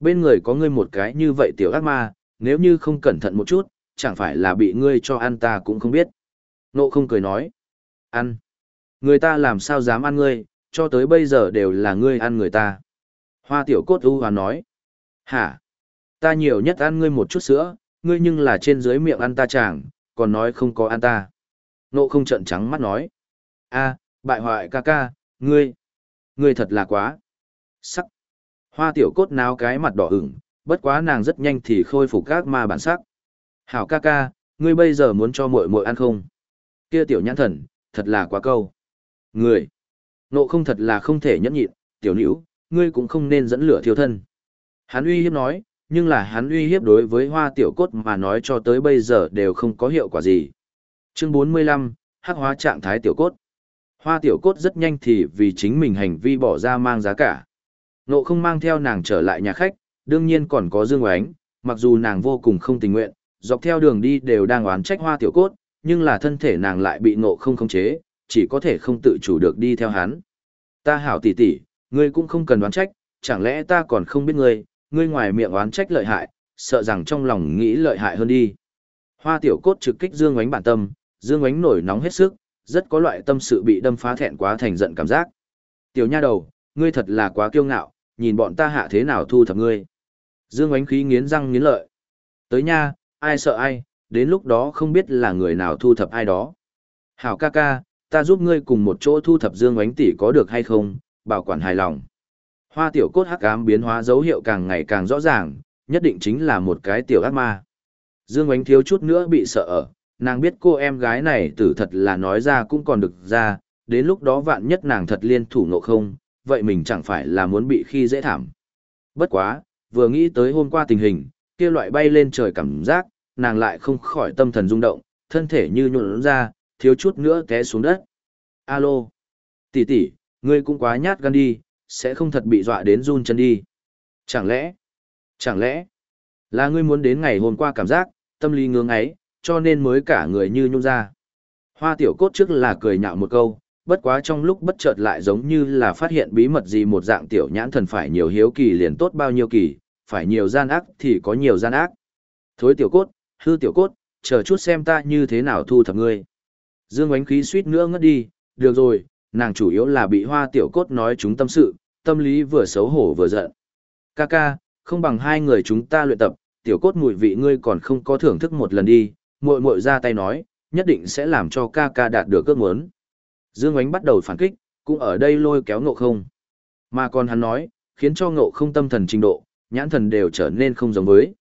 Bên người có ngươi một cái như vậy tiểu ác ma, nếu như không cẩn thận một chút, chẳng phải là bị ngươi cho ăn ta cũng không biết. Nộ không cười nói. Ăn. Người ta làm sao dám ăn ngươi, cho tới bây giờ đều là ngươi ăn người ta. Hoa tiểu cốt u hoàn nói. Hả? Ta nhiều nhất ăn ngươi một chút sữa, ngươi nhưng là trên dưới miệng ăn ta chẳng, còn nói không có ăn ta. Nộ không trận trắng mắt nói. a bại hoại ca ca, ngươi. Ngươi thật là quá. Sắc. Hoa tiểu cốt náo cái mặt đỏ ửng, bất quá nàng rất nhanh thì khôi phục các ma bản sắc. Hảo ca ca, ngươi bây giờ muốn cho muội muội ăn không? Kia tiểu nhãn thần, thật là quá câu. Người. Nộ không thật là không thể nhẫn nhịn, tiểu nữ, ngươi cũng không nên dẫn lửa thiêu thân. Hắn uy hiếp nói, nhưng là hắn uy hiếp đối với hoa tiểu cốt mà nói cho tới bây giờ đều không có hiệu quả gì. Chương 45, hắc hóa trạng thái tiểu cốt. Hoa tiểu cốt rất nhanh thì vì chính mình hành vi bỏ ra mang giá cả. Nộ không mang theo nàng trở lại nhà khách, đương nhiên còn có Dương Oánh, mặc dù nàng vô cùng không tình nguyện, dọc theo đường đi đều đang oán trách hoa tiểu cốt, nhưng là thân thể nàng lại bị nộ không khống chế, chỉ có thể không tự chủ được đi theo hắn. Ta hảo tỷ tỷ, ngươi cũng không cần oán trách, chẳng lẽ ta còn không biết ngươi, ngươi ngoài miệng oán trách lợi hại, sợ rằng trong lòng nghĩ lợi hại hơn đi. Hoa tiểu cốt trực kích Dương Oánh bản tâm, Dương Oánh nổi nóng hết sức, rất có loại tâm sự bị đâm phá thẹn quá thành giận cảm giác. Tiểu nha đầu, ngươi thật là quá kiêu ngạo, nhìn bọn ta hạ thế nào thu thập ngươi. Dương ánh khí nghiến răng nghiến lợi. Tới nha, ai sợ ai, đến lúc đó không biết là người nào thu thập ai đó. Hảo ca ca, ta giúp ngươi cùng một chỗ thu thập Dương ánh tỷ có được hay không, bảo quản hài lòng. Hoa tiểu cốt hắc ám biến hóa dấu hiệu càng ngày càng rõ ràng, nhất định chính là một cái tiểu ác ma. Dương ánh thiếu chút nữa bị sợ ở, nàng biết cô em gái này tử thật là nói ra cũng còn được ra, đến lúc đó vạn nhất nàng thật liên thủ nộ không, vậy mình chẳng phải là muốn bị khi dễ thảm. Bất quá, vừa nghĩ tới hôm qua tình hình, kia loại bay lên trời cảm giác, nàng lại không khỏi tâm thần rung động, thân thể như nhuộn ra, thiếu chút nữa té xuống đất. Alo, tỷ tỷ, ngươi cũng quá nhát gan đi, sẽ không thật bị dọa đến run chân đi. Chẳng lẽ, chẳng lẽ, là ngươi muốn đến ngày hôm qua cảm giác, tâm lý ngưỡng ấy, cho nên mới cả người như nhung ra. Hoa tiểu cốt trước là cười nhạo một câu, bất quá trong lúc bất chợt lại giống như là phát hiện bí mật gì một dạng tiểu nhãn thần phải nhiều hiếu kỳ liền tốt bao nhiêu kỳ, phải nhiều gian ác thì có nhiều gian ác. Thối tiểu cốt, hư tiểu cốt, chờ chút xem ta như thế nào thu thập ngươi. Dương Ánh khí suýt nữa ngất đi, được rồi, nàng chủ yếu là bị hoa tiểu cốt nói chúng tâm sự, tâm lý vừa xấu hổ vừa giận. Ca ca, không bằng hai người chúng ta luyện tập, tiểu cốt mùi vị ngươi còn không có thưởng thức một lần đi, muội muội ra tay nói, nhất định sẽ làm cho ca ca đạt được ước muốn. Dương Oánh bắt đầu phản kích, cũng ở đây lôi kéo ngộ không. Mà còn hắn nói, khiến cho ngộ không tâm thần trình độ, nhãn thần đều trở nên không giống với.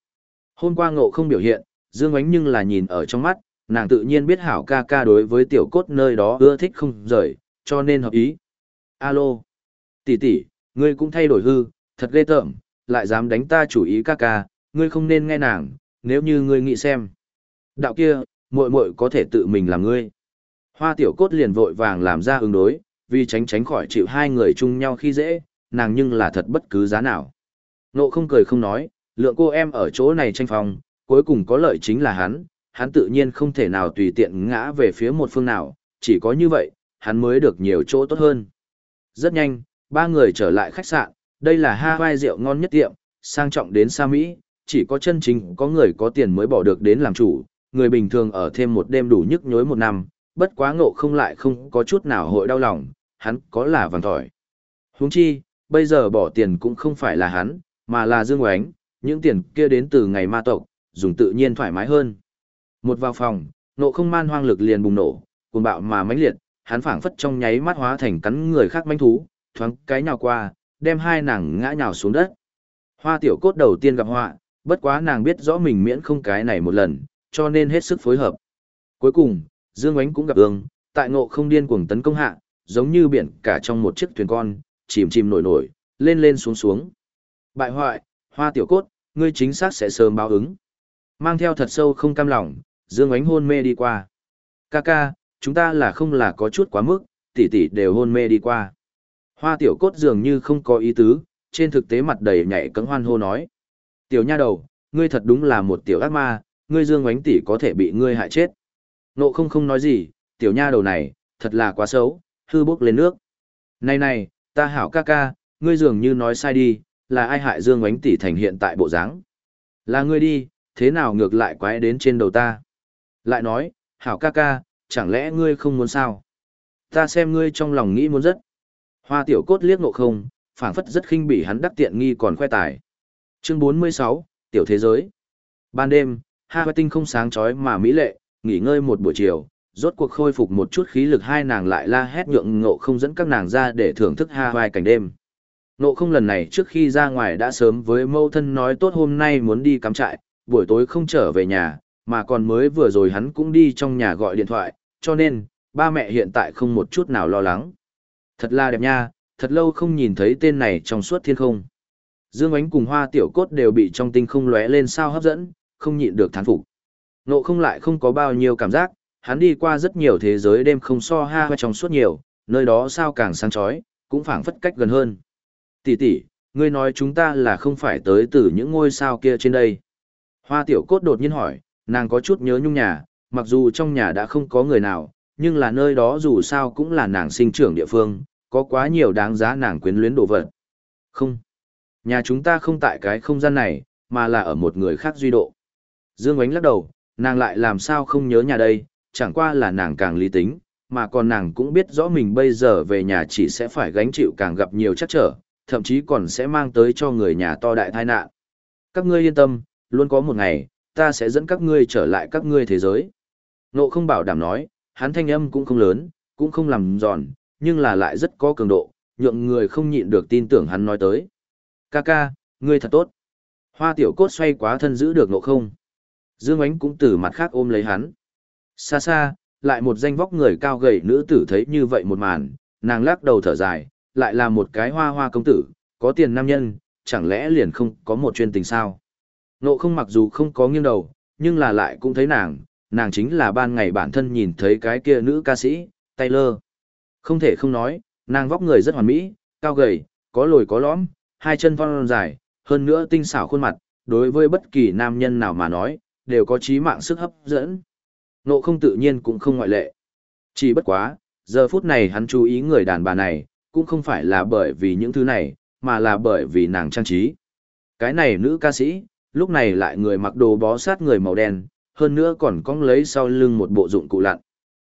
Hôm qua ngộ không biểu hiện, Dương Oánh nhưng là nhìn ở trong mắt, nàng tự nhiên biết hảo ca ca đối với tiểu cốt nơi đó ưa thích không rời, cho nên hợp ý. Alo, tỷ tỷ, ngươi cũng thay đổi hư, thật ghê tởm, lại dám đánh ta chủ ý ca ca, ngươi không nên nghe nàng, nếu như ngươi nghĩ xem. Đạo kia, muội muội có thể tự mình làm ngươi. Hoa tiểu cốt liền vội vàng làm ra ứng đối, vì tránh tránh khỏi chịu hai người chung nhau khi dễ, nàng nhưng là thật bất cứ giá nào. Nộ không cười không nói, lượng cô em ở chỗ này tranh phòng, cuối cùng có lợi chính là hắn, hắn tự nhiên không thể nào tùy tiện ngã về phía một phương nào, chỉ có như vậy, hắn mới được nhiều chỗ tốt hơn. Rất nhanh, ba người trở lại khách sạn, đây là Hawaii rượu ngon nhất tiệm, sang trọng đến xa Mỹ, chỉ có chân chính có người có tiền mới bỏ được đến làm chủ, người bình thường ở thêm một đêm đủ nhức nhối một năm, bất quá ngộ không lại không có chút nào hội đau lòng, hắn có là vàng thỏi. Huống chi, bây giờ bỏ tiền cũng không phải là hắn, mà là Dương Oánh, những tiền kia đến từ ngày ma tộc, dùng tự nhiên thoải mái hơn. Một vào phòng, nộ không man hoang lực liền bùng nổ, cuồng bạo mà mãnh liệt, hắn phảng phất trong nháy mắt hóa thành cắn người khác manh thú, thoáng cái nhào qua, đem hai nàng ngã nhào xuống đất. Hoa tiểu cốt đầu tiên gặp họa, bất quá nàng biết rõ mình miễn không cái này một lần, cho nên hết sức phối hợp. Cuối cùng, Dương Ánh cũng gặp ương, tại ngộ không điên cuồng tấn công hạ, giống như biển cả trong một chiếc thuyền con, chìm chìm nổi nổi, lên lên xuống xuống. Bại hoại, hoa tiểu cốt, ngươi chính xác sẽ sớm báo ứng. Mang theo thật sâu không cam lòng, Dương Ánh hôn mê đi qua. Ca ca, chúng ta là không là có chút quá mức, tỷ tỷ đều hôn mê đi qua. Hoa tiểu cốt dường như không có ý tứ, trên thực tế mặt đầy nhảy cấm hoan hô nói. Tiểu nha đầu, ngươi thật đúng là một tiểu ác ma, ngươi Dương Ánh tỷ có thể bị ngươi hại chết. Nộ không không nói gì, tiểu nha đầu này, thật là quá xấu, hư bốc lên nước. Này này, ta hảo ca ca, ngươi dường như nói sai đi, là ai hại Dương Ánh tỷ thành hiện tại bộ dáng? Là ngươi đi, thế nào ngược lại quái đến trên đầu ta? Lại nói, hảo ca ca, chẳng lẽ ngươi không muốn sao? Ta xem ngươi trong lòng nghĩ muốn rất. Hoa tiểu cốt liếc ngộ không, phảng phất rất khinh bỉ hắn đắc tiện nghi còn khoe tài. Chương 46, Tiểu Thế Giới Ban đêm, hai tinh không sáng chói mà mỹ lệ, nghỉ ngơi một buổi chiều, rốt cuộc khôi phục một chút khí lực hai nàng lại la hét nhượng ngộ không dẫn các nàng ra để thưởng thức ha vai cảnh đêm. Ngộ không lần này trước khi ra ngoài đã sớm với mâu thân nói tốt hôm nay muốn đi cắm trại, buổi tối không trở về nhà, mà còn mới vừa rồi hắn cũng đi trong nhà gọi điện thoại, cho nên, ba mẹ hiện tại không một chút nào lo lắng. Thật là đẹp nha, thật lâu không nhìn thấy tên này trong suốt thiên không. Dương ánh cùng hoa tiểu cốt đều bị trong tinh không lóe lên sao hấp dẫn, không nhịn được thán phục. Nộ không lại không có bao nhiêu cảm giác, hắn đi qua rất nhiều thế giới đêm không so ha trong suốt nhiều, nơi đó sao càng sáng chói, cũng phảng phất cách gần hơn. Tỷ tỷ, ngươi nói chúng ta là không phải tới từ những ngôi sao kia trên đây. Hoa tiểu cốt đột nhiên hỏi, nàng có chút nhớ nhung nhà, mặc dù trong nhà đã không có người nào, nhưng là nơi đó dù sao cũng là nàng sinh trưởng địa phương, có quá nhiều đáng giá nàng quyến luyến đồ vật. Không. Nhà chúng ta không tại cái không gian này, mà là ở một người khác duy độ. Dương Ánh lắc đầu, nàng lại làm sao không nhớ nhà đây, chẳng qua là nàng càng lý tính, mà còn nàng cũng biết rõ mình bây giờ về nhà chỉ sẽ phải gánh chịu càng gặp nhiều chắc trở, thậm chí còn sẽ mang tới cho người nhà to đại tai nạn. Các ngươi yên tâm, luôn có một ngày, ta sẽ dẫn các ngươi trở lại các ngươi thế giới. Nộ không bảo đảm nói, hắn thanh âm cũng không lớn, cũng không làm giòn, nhưng là lại rất có cường độ, nhượng người không nhịn được tin tưởng hắn nói tới. Ca ca, ngươi thật tốt. Hoa tiểu cốt xoay quá thân giữ được nộ không. Dương ánh cũng từ mặt khác ôm lấy hắn. Xa xa, lại một danh vóc người cao gầy nữ tử thấy như vậy một màn, nàng lắc đầu thở dài, lại là một cái hoa hoa công tử, có tiền nam nhân, chẳng lẽ liền không có một chuyên tình sao? Nộ không mặc dù không có nghiêng đầu, nhưng là lại cũng thấy nàng, nàng chính là ban ngày bản thân nhìn thấy cái kia nữ ca sĩ, Taylor. Không thể không nói, nàng vóc người rất hoàn mỹ, cao gầy, có lồi có lõm, hai chân vong dài, hơn nữa tinh xảo khuôn mặt, đối với bất kỳ nam nhân nào mà nói, đều có trí mạng sức hấp dẫn. Nộ không tự nhiên cũng không ngoại lệ. Chỉ bất quá, giờ phút này hắn chú ý người đàn bà này, cũng không phải là bởi vì những thứ này, mà là bởi vì nàng trang trí. Cái này nữ ca sĩ, lúc này lại người mặc đồ bó sát người màu đen, hơn nữa còn cong lấy sau lưng một bộ dụng cụ lặn.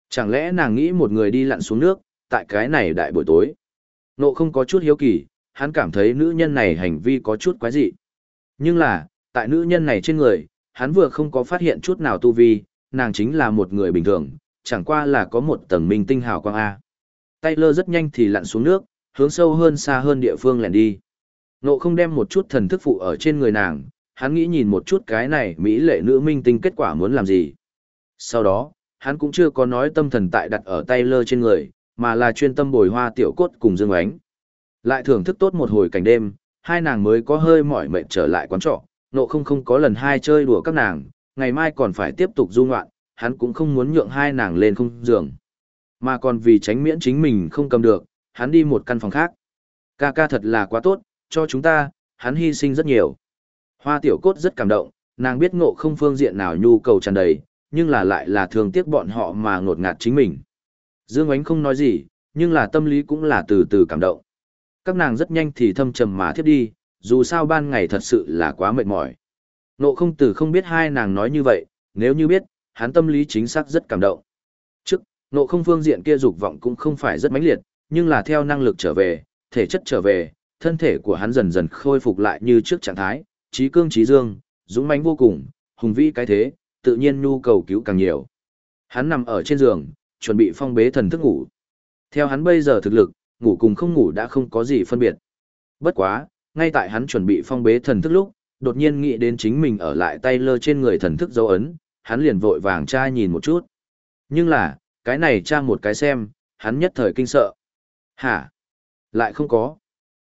Chẳng lẽ nàng nghĩ một người đi lặn xuống nước, tại cái này đại buổi tối. Nộ không có chút hiếu kỳ, hắn cảm thấy nữ nhân này hành vi có chút quái dị. Nhưng là, tại nữ nhân này trên người, hắn vừa không có phát hiện chút nào tu vi, nàng chính là một người bình thường, chẳng qua là có một tầng minh tinh hào quang A. Taylor rất nhanh thì lặn xuống nước, hướng sâu hơn xa hơn địa phương lẻn đi. Nộ không đem một chút thần thức phụ ở trên người nàng, hắn nghĩ nhìn một chút cái này Mỹ lệ nữ minh tinh kết quả muốn làm gì. Sau đó, hắn cũng chưa có nói tâm thần tại đặt ở Taylor trên người, mà là chuyên tâm bồi hoa tiểu cốt cùng Dương Ánh. Lại thưởng thức tốt một hồi cảnh đêm, hai nàng mới có hơi mỏi mệt trở lại quán trọ, nộ không không có lần hai chơi đùa các nàng, ngày mai còn phải tiếp tục du ngoạn, hắn cũng không muốn nhượng hai nàng lên không giường. Mà còn vì tránh miễn chính mình không cầm được, hắn đi một căn phòng khác. Ca ca thật là quá tốt, cho chúng ta, hắn hy sinh rất nhiều. Hoa tiểu cốt rất cảm động, nàng biết ngộ không phương diện nào nhu cầu tràn đầy, nhưng là lại là thường tiếc bọn họ mà ngột ngạt chính mình. Dương Ánh không nói gì, nhưng là tâm lý cũng là từ từ cảm động. Các nàng rất nhanh thì thâm trầm mà thiếp đi, dù sao ban ngày thật sự là quá mệt mỏi. Nộ không Tử không biết hai nàng nói như vậy, nếu như biết, hắn tâm lý chính xác rất cảm động. Trước, nộ không phương diện kia dục vọng cũng không phải rất mãnh liệt, nhưng là theo năng lực trở về, thể chất trở về, thân thể của hắn dần dần khôi phục lại như trước trạng thái, trí cương trí dương, dũng mãnh vô cùng, hùng vĩ cái thế, tự nhiên nhu cầu cứu càng nhiều. Hắn nằm ở trên giường, chuẩn bị phong bế thần thức ngủ. Theo hắn bây giờ thực lực, ngủ cùng không ngủ đã không có gì phân biệt. Bất quá, ngay tại hắn chuẩn bị phong bế thần thức lúc, đột nhiên nghĩ đến chính mình ở lại tay lơ trên người thần thức dấu ấn, hắn liền vội vàng tra nhìn một chút. Nhưng là, cái này tra một cái xem, hắn nhất thời kinh sợ. Hả? Lại không có.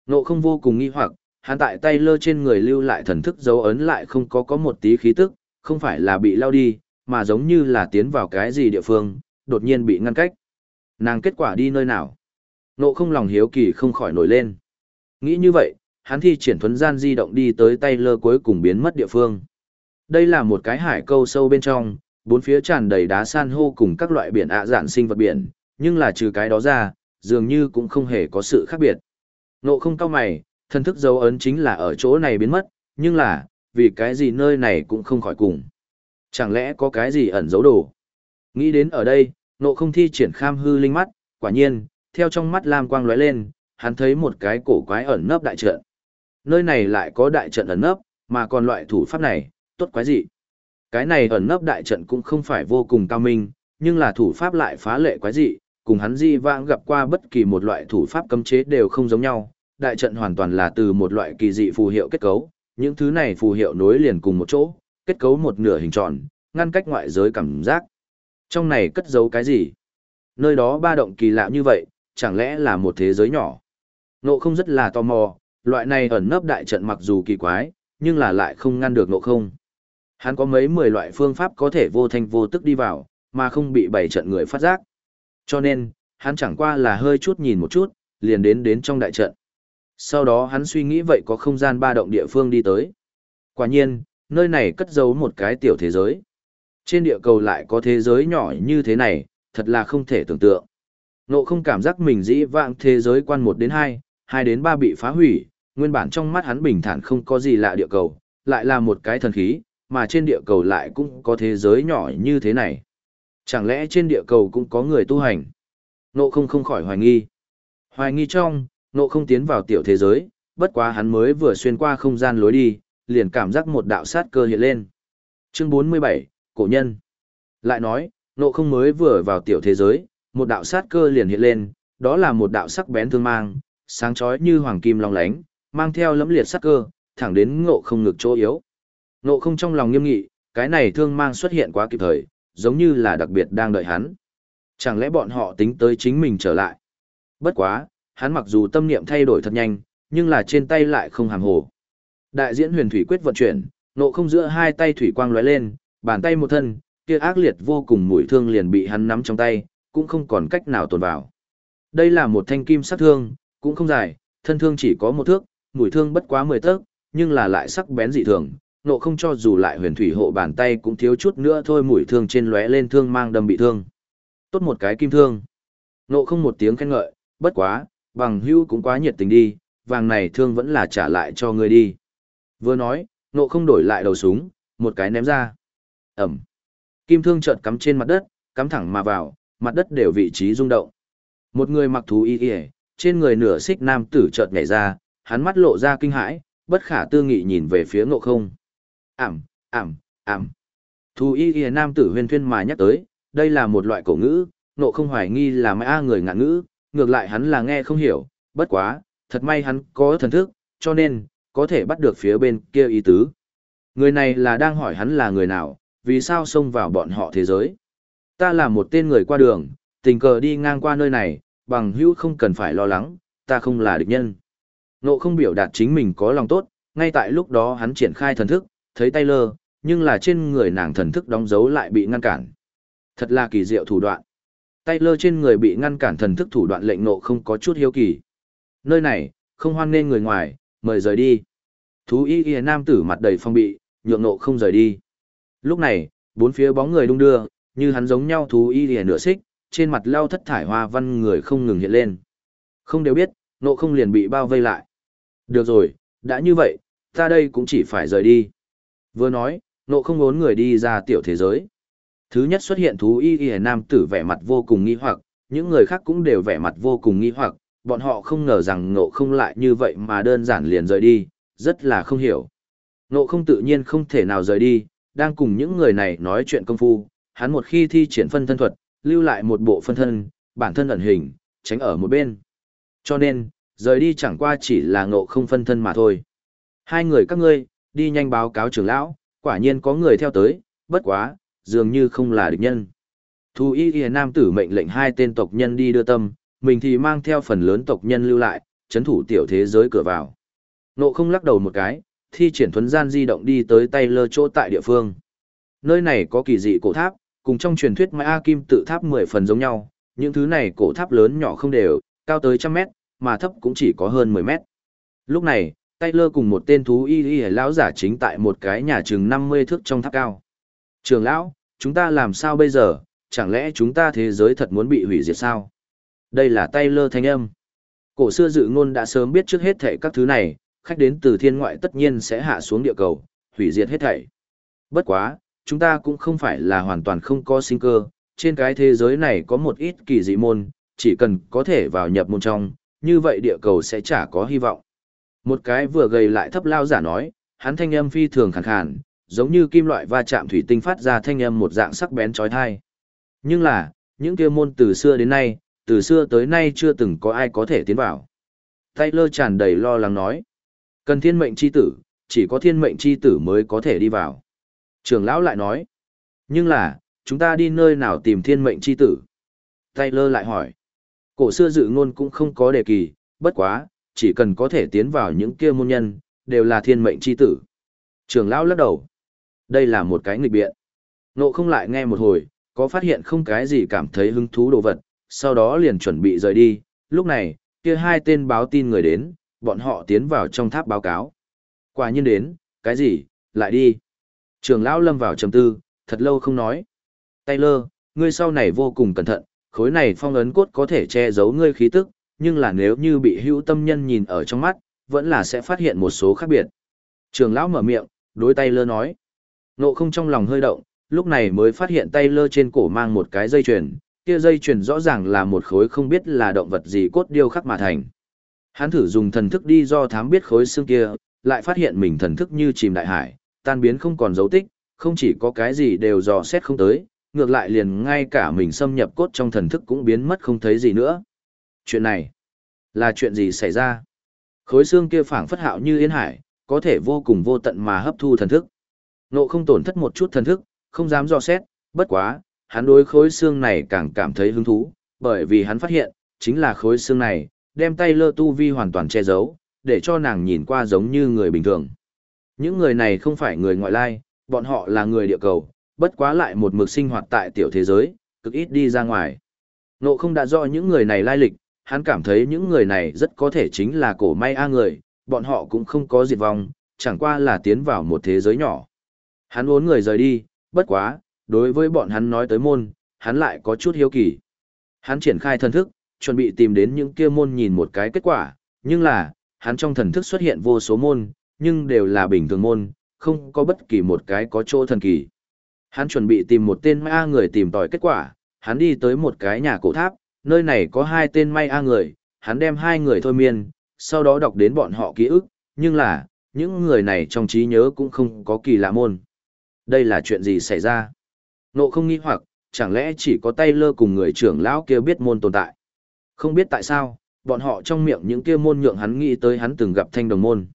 Nộ không vô cùng nghi hoặc, hắn tại tay lơ trên người lưu lại thần thức dấu ấn lại không có có một tí khí tức, không phải là bị lao đi, mà giống như là tiến vào cái gì địa phương, đột nhiên bị ngăn cách. Nàng kết quả đi nơi nào? Nộ không lòng hiếu kỳ không khỏi nổi lên. Nghĩ như vậy, hắn thi triển thuấn gian di động đi tới tay lơ cuối cùng biến mất địa phương. Đây là một cái hải câu sâu bên trong, bốn phía tràn đầy đá san hô cùng các loại biển ạ dạn sinh vật biển, nhưng là trừ cái đó ra, dường như cũng không hề có sự khác biệt. Nộ không cao mày, thân thức dấu ấn chính là ở chỗ này biến mất, nhưng là, vì cái gì nơi này cũng không khỏi cùng. Chẳng lẽ có cái gì ẩn giấu đồ? Nghĩ đến ở đây, nộ không thi triển kham hư linh mắt, quả nhiên, theo trong mắt lam quang lóe lên, hắn thấy một cái cổ quái ẩn nấp đại trận. Nơi này lại có đại trận ẩn nấp, mà còn loại thủ pháp này, tốt quái gì? Cái này ẩn nấp đại trận cũng không phải vô cùng cao minh, nhưng là thủ pháp lại phá lệ quái dị, cùng hắn di vãng gặp qua bất kỳ một loại thủ pháp cấm chế đều không giống nhau. Đại trận hoàn toàn là từ một loại kỳ dị phù hiệu kết cấu, những thứ này phù hiệu nối liền cùng một chỗ, kết cấu một nửa hình tròn, ngăn cách ngoại giới cảm giác. Trong này cất giấu cái gì? Nơi đó ba động kỳ lạ như vậy, chẳng lẽ là một thế giới nhỏ? Nộ không rất là tò mò, loại này ẩn nấp đại trận mặc dù kỳ quái, nhưng là lại không ngăn được nộ không. Hắn có mấy mười loại phương pháp có thể vô thanh vô tức đi vào, mà không bị bảy trận người phát giác. Cho nên, hắn chẳng qua là hơi chút nhìn một chút, liền đến đến trong đại trận. Sau đó hắn suy nghĩ vậy có không gian ba động địa phương đi tới. Quả nhiên, nơi này cất giấu một cái tiểu thế giới. Trên địa cầu lại có thế giới nhỏ như thế này, thật là không thể tưởng tượng. Nộ không cảm giác mình dĩ vãng thế giới quan một đến hai hai đến ba bị phá hủy, nguyên bản trong mắt hắn bình thản không có gì lạ địa cầu, lại là một cái thần khí, mà trên địa cầu lại cũng có thế giới nhỏ như thế này. Chẳng lẽ trên địa cầu cũng có người tu hành? Nộ không không khỏi hoài nghi. Hoài nghi trong, nộ không tiến vào tiểu thế giới, bất quá hắn mới vừa xuyên qua không gian lối đi, liền cảm giác một đạo sát cơ hiện lên. Chương 47, Cổ nhân. Lại nói, nộ không mới vừa vào tiểu thế giới, một đạo sát cơ liền hiện lên, đó là một đạo sắc bén thương mang, sáng chói như hoàng kim long lánh, mang theo lẫm liệt sát cơ, thẳng đến ngộ không ngực chỗ yếu. Ngộ không trong lòng nghiêm nghị, cái này thương mang xuất hiện quá kịp thời, giống như là đặc biệt đang đợi hắn. Chẳng lẽ bọn họ tính tới chính mình trở lại? Bất quá, hắn mặc dù tâm niệm thay đổi thật nhanh, nhưng là trên tay lại không hàm hồ. Đại diễn huyền thủy quyết vận chuyển, nộ không giữa hai tay thủy quang lóe lên, bàn tay một thân, kia ác liệt vô cùng mũi thương liền bị hắn nắm trong tay, cũng không còn cách nào tồn vào. Đây là một thanh kim sát thương, cũng không dài, thân thương chỉ có một thước, mũi thương bất quá mười tấc, nhưng là lại sắc bén dị thường, nộ không cho dù lại huyền thủy hộ bàn tay cũng thiếu chút nữa thôi mũi thương trên lóe lên thương mang đâm bị thương. Tốt một cái kim thương. Nộ không một tiếng khen ngợi, bất quá, bằng hưu cũng quá nhiệt tình đi, vàng này thương vẫn là trả lại cho người đi. Vừa nói, nộ không đổi lại đầu súng, một cái ném ra. Ẩm. kim thương chợt cắm trên mặt đất, cắm thẳng mà vào, mặt đất đều vị trí rung động. Một người mặc thú y y, trên người nửa xích nam tử chợt nhảy ra, hắn mắt lộ ra kinh hãi, bất khả tư nghị nhìn về phía ngộ không. Ảm, ảm, ảm. thu y y nam tử huyên thuyên mà nhắc tới, đây là một loại cổ ngữ, ngộ không hoài nghi là mai a người ngạn ngữ, ngược lại hắn là nghe không hiểu, bất quá, thật may hắn có thần thức, cho nên, có thể bắt được phía bên kia ý tứ. Người này là đang hỏi hắn là người nào, vì sao xông vào bọn họ thế giới. Ta là một tên người qua đường, tình cờ đi ngang qua nơi này, bằng hữu không cần phải lo lắng, ta không là địch nhân. Nộ không biểu đạt chính mình có lòng tốt, ngay tại lúc đó hắn triển khai thần thức, thấy tay lơ, nhưng là trên người nàng thần thức đóng dấu lại bị ngăn cản. Thật là kỳ diệu thủ đoạn. Tay lơ trên người bị ngăn cản thần thức thủ đoạn lệnh nộ không có chút hiếu kỳ. Nơi này, không hoan nên người ngoài, mời rời đi. Thú y y nam tử mặt đầy phong bị, nhượng nộ không rời đi. Lúc này, bốn phía bóng người đung đưa, như hắn giống nhau thú y y nửa xích, trên mặt lao thất thải hoa văn người không ngừng hiện lên. Không đều biết, nộ không liền bị bao vây lại. Được rồi, đã như vậy, ta đây cũng chỉ phải rời đi. Vừa nói, nộ không ốn người đi ra tiểu thế giới. Thứ nhất xuất hiện thú y y nam tử vẻ mặt vô cùng nghi hoặc, những người khác cũng đều vẻ mặt vô cùng nghi hoặc, bọn họ không ngờ rằng nộ không lại như vậy mà đơn giản liền rời đi, rất là không hiểu. Nộ không tự nhiên không thể nào rời đi, đang cùng những người này nói chuyện công phu, hắn một khi thi triển phân thân thuật, lưu lại một bộ phân thân, bản thân ẩn hình, tránh ở một bên. Cho nên, rời đi chẳng qua chỉ là ngộ không phân thân mà thôi. Hai người các ngươi, đi nhanh báo cáo trưởng lão, quả nhiên có người theo tới, bất quá, dường như không là địch nhân. Thu y y nam tử mệnh lệnh hai tên tộc nhân đi đưa tâm, mình thì mang theo phần lớn tộc nhân lưu lại, chấn thủ tiểu thế giới cửa vào. Nộ không lắc đầu một cái, thi triển thuấn gian di động đi tới tay lơ chỗ tại địa phương. Nơi này có kỳ dị cổ tháp, cùng trong truyền thuyết Mã Kim tự tháp 10 phần giống nhau, những thứ này cổ tháp lớn nhỏ không đều, cao tới trăm mét, mà thấp cũng chỉ có hơn 10 mét. Lúc này, Taylor cùng một tên thú y y lão giả chính tại một cái nhà chừng 50 thước trong tháp cao. Trường lão, chúng ta làm sao bây giờ, chẳng lẽ chúng ta thế giới thật muốn bị hủy diệt sao? Đây là Taylor thanh âm. Cổ xưa dự ngôn đã sớm biết trước hết thảy các thứ này, khách đến từ thiên ngoại tất nhiên sẽ hạ xuống địa cầu, hủy diệt hết thảy. Bất quá, chúng ta cũng không phải là hoàn toàn không có sinh cơ, trên cái thế giới này có một ít kỳ dị môn, chỉ cần có thể vào nhập môn trong, như vậy địa cầu sẽ chả có hy vọng. Một cái vừa gầy lại thấp lao giả nói, hắn thanh âm phi thường khàn khàn, giống như kim loại va chạm thủy tinh phát ra thanh âm một dạng sắc bén trói thai. Nhưng là, những kia môn từ xưa đến nay, từ xưa tới nay chưa từng có ai có thể tiến vào. Taylor tràn đầy lo lắng nói, cần thiên mệnh chi tử, chỉ có thiên mệnh chi tử mới có thể đi vào. Trường lão lại nói, nhưng là, chúng ta đi nơi nào tìm thiên mệnh chi tử? Taylor lại hỏi, cổ xưa dự ngôn cũng không có đề kỳ, bất quá, chỉ cần có thể tiến vào những kia môn nhân, đều là thiên mệnh chi tử. Trường lão lắc đầu, đây là một cái nghịch biện. Nộ không lại nghe một hồi, có phát hiện không cái gì cảm thấy hứng thú đồ vật, sau đó liền chuẩn bị rời đi, lúc này, kia hai tên báo tin người đến, bọn họ tiến vào trong tháp báo cáo. Quả nhiên đến, cái gì, lại đi. Trường lão lâm vào trầm tư, thật lâu không nói. Taylor, ngươi sau này vô cùng cẩn thận, khối này phong ấn cốt có thể che giấu ngươi khí tức, nhưng là nếu như bị hữu tâm nhân nhìn ở trong mắt, vẫn là sẽ phát hiện một số khác biệt. Trường lão mở miệng, đối Taylor nói. Nộ không trong lòng hơi động, lúc này mới phát hiện Taylor trên cổ mang một cái dây chuyền, kia dây chuyền rõ ràng là một khối không biết là động vật gì cốt điêu khắc mà thành. Hắn thử dùng thần thức đi do thám biết khối xương kia, lại phát hiện mình thần thức như chìm đại hải, tan biến không còn dấu tích, không chỉ có cái gì đều dò xét không tới, ngược lại liền ngay cả mình xâm nhập cốt trong thần thức cũng biến mất không thấy gì nữa. Chuyện này, là chuyện gì xảy ra? Khối xương kia phảng phất hạo như yên hải, có thể vô cùng vô tận mà hấp thu thần thức. Nộ không tổn thất một chút thần thức, không dám dò xét, bất quá, hắn đối khối xương này càng cảm thấy hứng thú, bởi vì hắn phát hiện, chính là khối xương này, đem tay lơ tu vi hoàn toàn che giấu, để cho nàng nhìn qua giống như người bình thường. Những người này không phải người ngoại lai, bọn họ là người địa cầu, bất quá lại một mực sinh hoạt tại tiểu thế giới, cực ít đi ra ngoài. Nộ không đã rõ những người này lai lịch, hắn cảm thấy những người này rất có thể chính là cổ may A người, bọn họ cũng không có diệt vong, chẳng qua là tiến vào một thế giới nhỏ. Hắn uốn người rời đi, bất quá, đối với bọn hắn nói tới môn, hắn lại có chút hiếu kỳ. Hắn triển khai thần thức, chuẩn bị tìm đến những kia môn nhìn một cái kết quả, nhưng là, hắn trong thần thức xuất hiện vô số môn, nhưng đều là bình thường môn, không có bất kỳ một cái có chỗ thần kỳ. Hắn chuẩn bị tìm một tên Mai A người tìm tòi kết quả, hắn đi tới một cái nhà cổ tháp, nơi này có hai tên Mai A người, hắn đem hai người thôi miên, sau đó đọc đến bọn họ ký ức, nhưng là, những người này trong trí nhớ cũng không có kỳ lạ môn. Đây là chuyện gì xảy ra? Nộ không nghi hoặc, chẳng lẽ chỉ có tay lơ cùng người trưởng lão kia biết môn tồn tại? Không biết tại sao, bọn họ trong miệng những kia môn nhượng hắn nghĩ tới hắn từng gặp thanh đồng môn.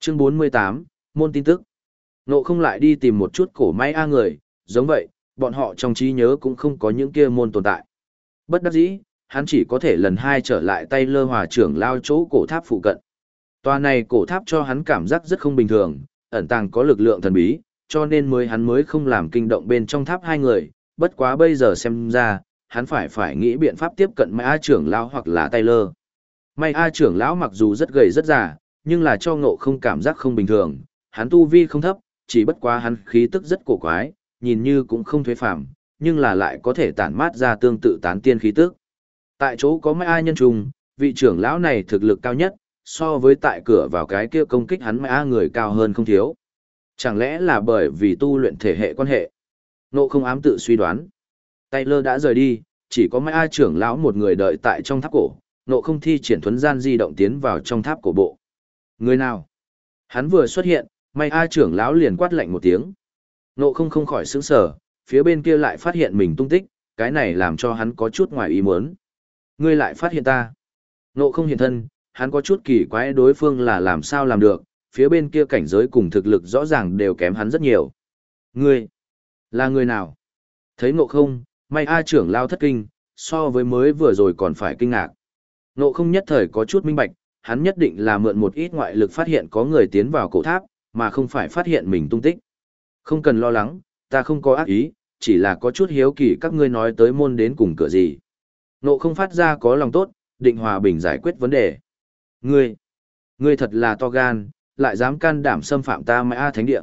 Chương 48, môn tin tức. Nộ không lại đi tìm một chút cổ may A người, giống vậy, bọn họ trong trí nhớ cũng không có những kia môn tồn tại. Bất đắc dĩ, hắn chỉ có thể lần hai trở lại tay lơ hòa trưởng lao chỗ cổ tháp phụ cận. Tòa này cổ tháp cho hắn cảm giác rất không bình thường, ẩn tàng có lực lượng thần bí, cho nên mới hắn mới không làm kinh động bên trong tháp hai người, bất quá bây giờ xem ra, hắn phải phải nghĩ biện pháp tiếp cận Mai A trưởng lão hoặc là Taylor. May A trưởng lão mặc dù rất gầy rất già, nhưng là cho ngộ không cảm giác không bình thường, hắn tu vi không thấp, chỉ bất quá hắn khí tức rất cổ quái, nhìn như cũng không thuế phạm, nhưng là lại có thể tản mát ra tương tự tán tiên khí tức. Tại chỗ có mấy ai nhân trùng, vị trưởng lão này thực lực cao nhất, so với tại cửa vào cái kia công kích hắn mấy người cao hơn không thiếu. Chẳng lẽ là bởi vì tu luyện thể hệ quan hệ? Nộ không ám tự suy đoán. Taylor đã rời đi, chỉ có mấy ai trưởng lão một người đợi tại trong tháp cổ, nộ không thi triển thuấn gian di động tiến vào trong tháp cổ bộ. Người nào? Hắn vừa xuất hiện, may A trưởng lão liền quát lạnh một tiếng. Nộ không không khỏi sững sờ, phía bên kia lại phát hiện mình tung tích, cái này làm cho hắn có chút ngoài ý muốn. Ngươi lại phát hiện ta. Nộ không hiện thân, hắn có chút kỳ quái đối phương là làm sao làm được, phía bên kia cảnh giới cùng thực lực rõ ràng đều kém hắn rất nhiều. Ngươi, là người nào? Thấy ngộ không, may A trưởng lao thất kinh, so với mới vừa rồi còn phải kinh ngạc. Ngộ không nhất thời có chút minh bạch, hắn nhất định là mượn một ít ngoại lực phát hiện có người tiến vào cổ tháp, mà không phải phát hiện mình tung tích. Không cần lo lắng, ta không có ác ý, chỉ là có chút hiếu kỳ các ngươi nói tới môn đến cùng cửa gì. Nộ không phát ra có lòng tốt, định hòa bình giải quyết vấn đề. Ngươi, ngươi thật là to gan, lại dám can đảm xâm phạm ta Mai A Thánh Địa.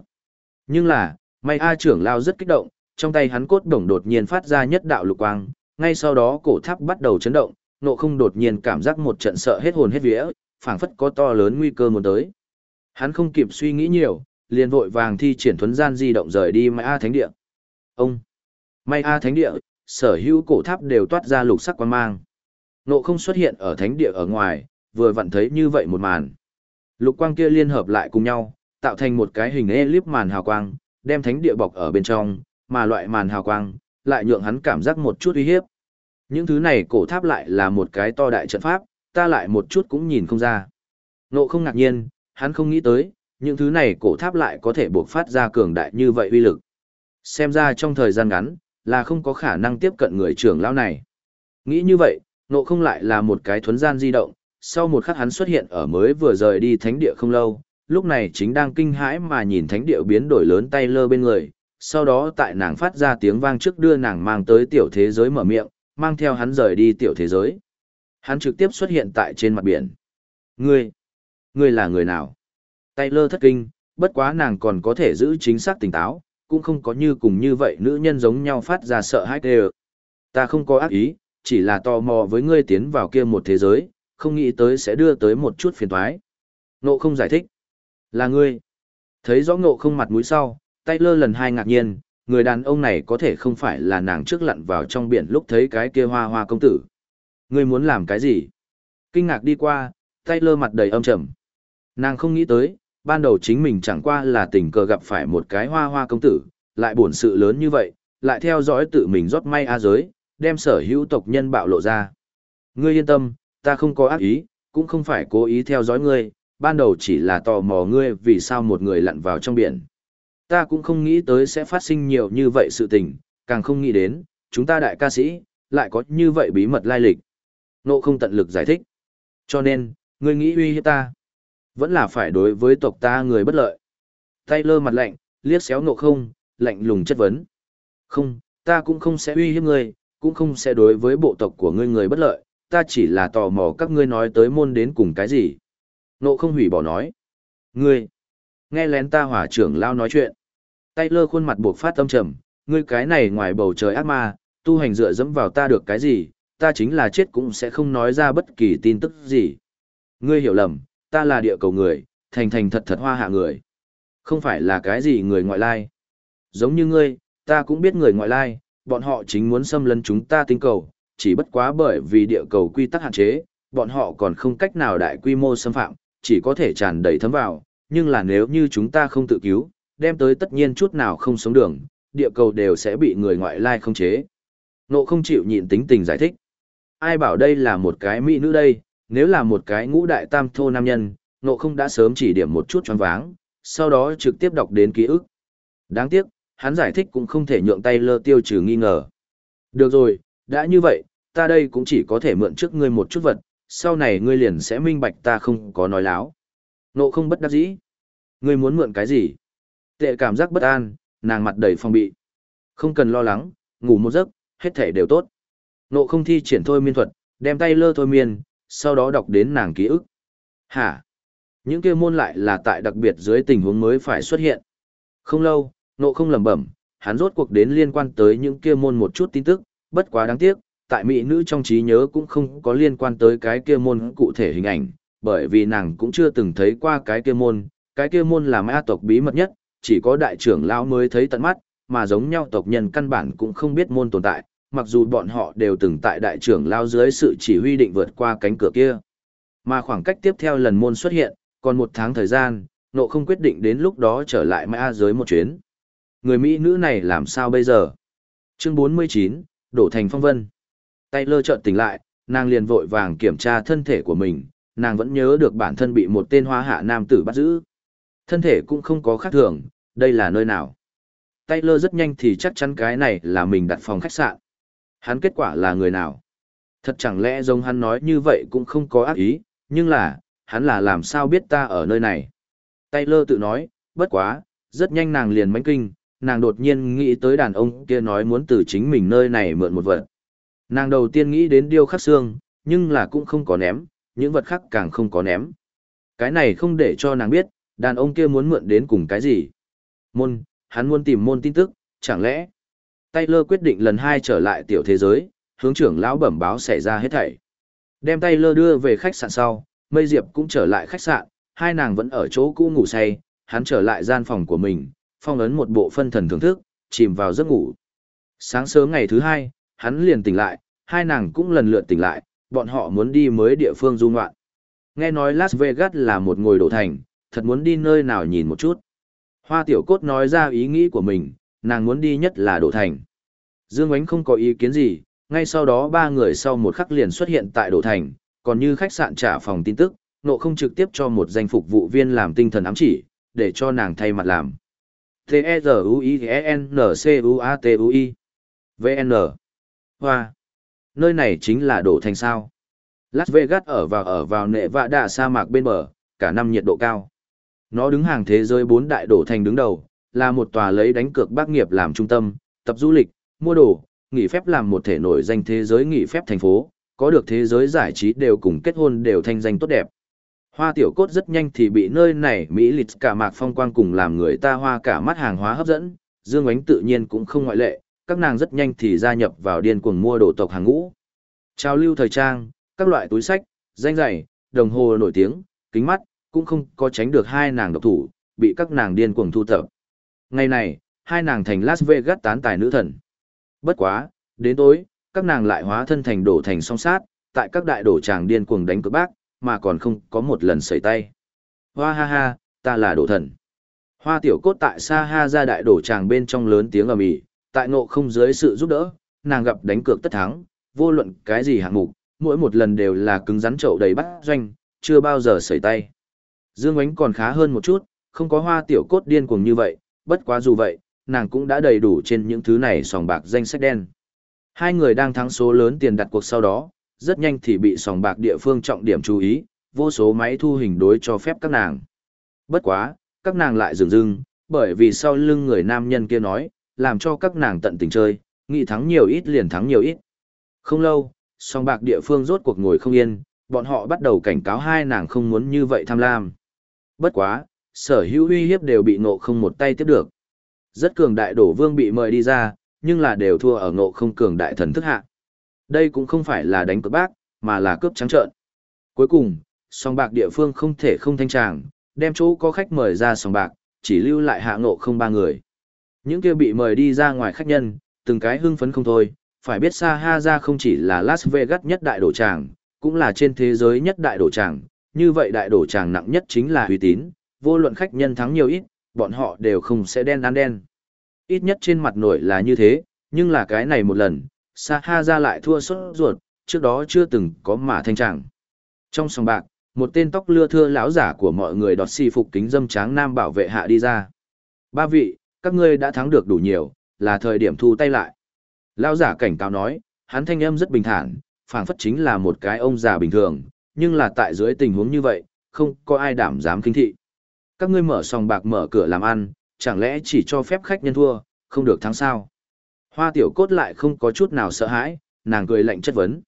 Nhưng là, Mai A trưởng lao rất kích động, trong tay hắn cốt đồng đột nhiên phát ra nhất đạo lục quang, ngay sau đó cổ tháp bắt đầu chấn động, nộ không đột nhiên cảm giác một trận sợ hết hồn hết vía, phảng phất có to lớn nguy cơ muốn tới. Hắn không kịp suy nghĩ nhiều, liền vội vàng thi triển thuấn gian di động rời đi Mai A Thánh Địa. Ông! Mai A Thánh Địa, sở hữu cổ tháp đều toát ra lục sắc quan mang. Nộ không xuất hiện ở Thánh Địa ở ngoài, vừa vặn thấy như vậy một màn. Lục quang kia liên hợp lại cùng nhau, tạo thành một cái hình elip màn hào quang, đem thánh địa bọc ở bên trong, mà loại màn hào quang lại nhượng hắn cảm giác một chút uy hiếp. Những thứ này cổ tháp lại là một cái to đại trận pháp, ta lại một chút cũng nhìn không ra. Nộ không ngạc nhiên, hắn không nghĩ tới, những thứ này cổ tháp lại có thể buộc phát ra cường đại như vậy uy lực. Xem ra trong thời gian ngắn, là không có khả năng tiếp cận người trưởng lão này. Nghĩ như vậy, nộ không lại là một cái thuấn gian di động, sau một khắc hắn xuất hiện ở mới vừa rời đi thánh địa không lâu, lúc này chính đang kinh hãi mà nhìn thánh địa biến đổi lớn tay lơ bên người, sau đó tại nàng phát ra tiếng vang trước đưa nàng mang tới tiểu thế giới mở miệng, mang theo hắn rời đi tiểu thế giới. Hắn trực tiếp xuất hiện tại trên mặt biển. Ngươi, ngươi là người nào? Tay lơ thất kinh, bất quá nàng còn có thể giữ chính xác tỉnh táo, cũng không có như cùng như vậy nữ nhân giống nhau phát ra sợ hãi tê Ta không có ác ý, chỉ là tò mò với ngươi tiến vào kia một thế giới, không nghĩ tới sẽ đưa tới một chút phiền toái. Nộ không giải thích. Là ngươi. Thấy rõ ngộ không mặt mũi sau, tay lơ lần hai ngạc nhiên, người đàn ông này có thể không phải là nàng trước lặn vào trong biển lúc thấy cái kia hoa hoa công tử. Ngươi muốn làm cái gì? Kinh ngạc đi qua, tay lơ mặt đầy âm trầm. Nàng không nghĩ tới, ban đầu chính mình chẳng qua là tình cờ gặp phải một cái hoa hoa công tử, lại buồn sự lớn như vậy, lại theo dõi tự mình rót may a giới, đem sở hữu tộc nhân bạo lộ ra. Ngươi yên tâm, ta không có ác ý, cũng không phải cố ý theo dõi ngươi, ban đầu chỉ là tò mò ngươi vì sao một người lặn vào trong biển. Ta cũng không nghĩ tới sẽ phát sinh nhiều như vậy sự tình, càng không nghĩ đến, chúng ta đại ca sĩ, lại có như vậy bí mật lai lịch. Nộ không tận lực giải thích. Cho nên, ngươi nghĩ uy hiếp ta, vẫn là phải đối với tộc ta người bất lợi. Tay lơ mặt lạnh, liếc xéo nộ không, lạnh lùng chất vấn. Không, ta cũng không sẽ uy hiếp ngươi, cũng không sẽ đối với bộ tộc của ngươi người bất lợi, ta chỉ là tò mò các ngươi nói tới môn đến cùng cái gì. Nộ không hủy bỏ nói. Ngươi, nghe lén ta hỏa trưởng lao nói chuyện. Tay lơ khuôn mặt buộc phát tâm trầm, ngươi cái này ngoài bầu trời ác ma, tu hành dựa dẫm vào ta được cái gì, ta chính là chết cũng sẽ không nói ra bất kỳ tin tức gì. Ngươi hiểu lầm, ta là địa cầu người, thành thành thật thật hoa hạ người. Không phải là cái gì người ngoại lai. Giống như ngươi, ta cũng biết người ngoại lai, bọn họ chính muốn xâm lấn chúng ta tinh cầu, chỉ bất quá bởi vì địa cầu quy tắc hạn chế, bọn họ còn không cách nào đại quy mô xâm phạm, chỉ có thể tràn đầy thấm vào, nhưng là nếu như chúng ta không tự cứu, đem tới tất nhiên chút nào không sống đường, địa cầu đều sẽ bị người ngoại lai không chế. Nộ không chịu nhịn tính tình giải thích. Ai bảo đây là một cái mỹ nữ đây, nếu là một cái ngũ đại tam thô nam nhân, nộ không đã sớm chỉ điểm một chút choáng váng, sau đó trực tiếp đọc đến ký ức. Đáng tiếc, hắn giải thích cũng không thể nhượng tay lơ tiêu trừ nghi ngờ. Được rồi, đã như vậy, ta đây cũng chỉ có thể mượn trước ngươi một chút vật, sau này ngươi liền sẽ minh bạch ta không có nói láo. Nộ không bất đắc dĩ. Ngươi muốn mượn cái gì? Tệ cảm giác bất an, nàng mặt đầy phong bị. Không cần lo lắng, ngủ một giấc, hết thể đều tốt. Nộ không thi triển thôi miên thuật, đem tay lơ thôi miên, sau đó đọc đến nàng ký ức. Hả? Những kia môn lại là tại đặc biệt dưới tình huống mới phải xuất hiện. Không lâu, nộ không lẩm bẩm, hắn rốt cuộc đến liên quan tới những kia môn một chút tin tức, bất quá đáng tiếc, tại mỹ nữ trong trí nhớ cũng không có liên quan tới cái kia môn cụ thể hình ảnh, bởi vì nàng cũng chưa từng thấy qua cái kia môn, cái kia môn là ma tộc bí mật nhất, chỉ có đại trưởng lão mới thấy tận mắt, mà giống nhau tộc nhân căn bản cũng không biết môn tồn tại, mặc dù bọn họ đều từng tại đại trưởng lao dưới sự chỉ huy định vượt qua cánh cửa kia. Mà khoảng cách tiếp theo lần môn xuất hiện, còn một tháng thời gian, nộ không quyết định đến lúc đó trở lại ma giới một chuyến. Người Mỹ nữ này làm sao bây giờ? Chương 49, Đổ thành phong vân. Tay lơ trợn tỉnh lại, nàng liền vội vàng kiểm tra thân thể của mình, nàng vẫn nhớ được bản thân bị một tên hoa hạ nam tử bắt giữ. Thân thể cũng không có khác thường, đây là nơi nào. Tay lơ rất nhanh thì chắc chắn cái này là mình đặt phòng khách sạn. Hắn kết quả là người nào? Thật chẳng lẽ giống hắn nói như vậy cũng không có ác ý, nhưng là, hắn là làm sao biết ta ở nơi này. Tay lơ tự nói, bất quá, rất nhanh nàng liền mánh kinh, nàng đột nhiên nghĩ tới đàn ông kia nói muốn từ chính mình nơi này mượn một vật. Nàng đầu tiên nghĩ đến điêu khắc xương, nhưng là cũng không có ném, những vật khác càng không có ném. Cái này không để cho nàng biết, đàn ông kia muốn mượn đến cùng cái gì. Môn, hắn muốn tìm môn tin tức, chẳng lẽ. Taylor quyết định lần hai trở lại tiểu thế giới, hướng trưởng lão bẩm báo xảy ra hết thảy. Đem Taylor đưa về khách sạn sau, Mây Diệp cũng trở lại khách sạn, hai nàng vẫn ở chỗ cũ ngủ say, hắn trở lại gian phòng của mình, phong ấn một bộ phân thần thưởng thức, chìm vào giấc ngủ. Sáng sớm ngày thứ hai, hắn liền tỉnh lại, hai nàng cũng lần lượt tỉnh lại, bọn họ muốn đi mới địa phương du ngoạn. Nghe nói Las Vegas là một ngồi đổ thành, thật muốn đi nơi nào nhìn một chút. Hoa tiểu cốt nói ra ý nghĩ của mình, nàng muốn đi nhất là đổ thành. Dương Ánh không có ý kiến gì, ngay sau đó ba người sau một khắc liền xuất hiện tại đổ thành, còn như khách sạn trả phòng tin tức, nộ không trực tiếp cho một danh phục vụ viên làm tinh thần ám chỉ, để cho nàng thay mặt làm. T-E-Z-U-I-N-C-U-A-T-U-I N Hoa Nơi này chính là đổ thành sao. Las Vegas ở vào ở vào nệ vạ đạ sa mạc bên bờ, cả năm nhiệt độ cao. Nó đứng hàng thế giới bốn đại đổ thành đứng đầu, là một tòa lấy đánh cược bác nghiệp làm trung tâm, tập du lịch, mua đồ, nghỉ phép làm một thể nổi danh thế giới nghỉ phép thành phố, có được thế giới giải trí đều cùng kết hôn đều thanh danh tốt đẹp. Hoa tiểu cốt rất nhanh thì bị nơi này Mỹ lịch cả mạc phong quang cùng làm người ta hoa cả mắt hàng hóa hấp dẫn, Dương Ánh tự nhiên cũng không ngoại lệ, các nàng rất nhanh thì gia nhập vào điên cuồng mua đồ tộc hàng ngũ. Trao lưu thời trang, các loại túi sách, danh giày, đồng hồ nổi tiếng, kính mắt, cũng không có tránh được hai nàng độc thủ, bị các nàng điên cuồng thu thập. Ngày này, hai nàng thành Las Vegas tán tài nữ thần. Bất quá, đến tối, các nàng lại hóa thân thành đổ thành song sát, tại các đại đổ tràng điên cuồng đánh cược bác, mà còn không có một lần sẩy tay. Hoa ha ha, ta là đổ thần. Hoa tiểu cốt tại Sa Ha ra đại đổ tràng bên trong lớn tiếng ầm ĩ, tại ngộ không dưới sự giúp đỡ, nàng gặp đánh cược tất thắng, vô luận cái gì hạng mục, mỗi một lần đều là cứng rắn trậu đầy bắt doanh, chưa bao giờ sẩy tay. Dương Ánh còn khá hơn một chút, không có hoa tiểu cốt điên cuồng như vậy, bất quá dù vậy, nàng cũng đã đầy đủ trên những thứ này sòng bạc danh sách đen. Hai người đang thắng số lớn tiền đặt cuộc sau đó, rất nhanh thì bị sòng bạc địa phương trọng điểm chú ý, vô số máy thu hình đối cho phép các nàng. Bất quá, các nàng lại dừng dưng, bởi vì sau lưng người nam nhân kia nói, làm cho các nàng tận tình chơi, nghĩ thắng nhiều ít liền thắng nhiều ít. Không lâu, song bạc địa phương rốt cuộc ngồi không yên, bọn họ bắt đầu cảnh cáo hai nàng không muốn như vậy tham lam. Bất quá, sở hữu uy hiếp đều bị ngộ không một tay tiếp được. Rất cường đại đổ vương bị mời đi ra, nhưng là đều thua ở ngộ không cường đại thần thức hạ. Đây cũng không phải là đánh cướp bác, mà là cướp trắng trợn. Cuối cùng, song bạc địa phương không thể không thanh tràng, đem chỗ có khách mời ra song bạc, chỉ lưu lại hạ ngộ không ba người. Những kia bị mời đi ra ngoài khách nhân, từng cái hưng phấn không thôi, phải biết Sa Ha ra không chỉ là Las Vegas nhất đại đổ tràng, cũng là trên thế giới nhất đại đổ tràng, như vậy đại đổ tràng nặng nhất chính là uy tín, vô luận khách nhân thắng nhiều ít, bọn họ đều không sẽ đen ăn đen. Ít nhất trên mặt nổi là như thế, nhưng là cái này một lần, Sa Ha ra lại thua sốt ruột, trước đó chưa từng có mà thanh trạng. Trong sòng bạc, một tên tóc lưa thưa lão giả của mọi người đọt xì phục kính dâm tráng nam bảo vệ hạ đi ra. Ba vị, các ngươi đã thắng được đủ nhiều, là thời điểm thu tay lại. Lão giả cảnh cáo nói, hắn thanh âm rất bình thản, phảng phất chính là một cái ông già bình thường, nhưng là tại dưới tình huống như vậy, không có ai đảm dám kinh thị. Các ngươi mở sòng bạc mở cửa làm ăn, chẳng lẽ chỉ cho phép khách nhân thua, không được thắng sao? Hoa tiểu cốt lại không có chút nào sợ hãi, nàng cười lạnh chất vấn.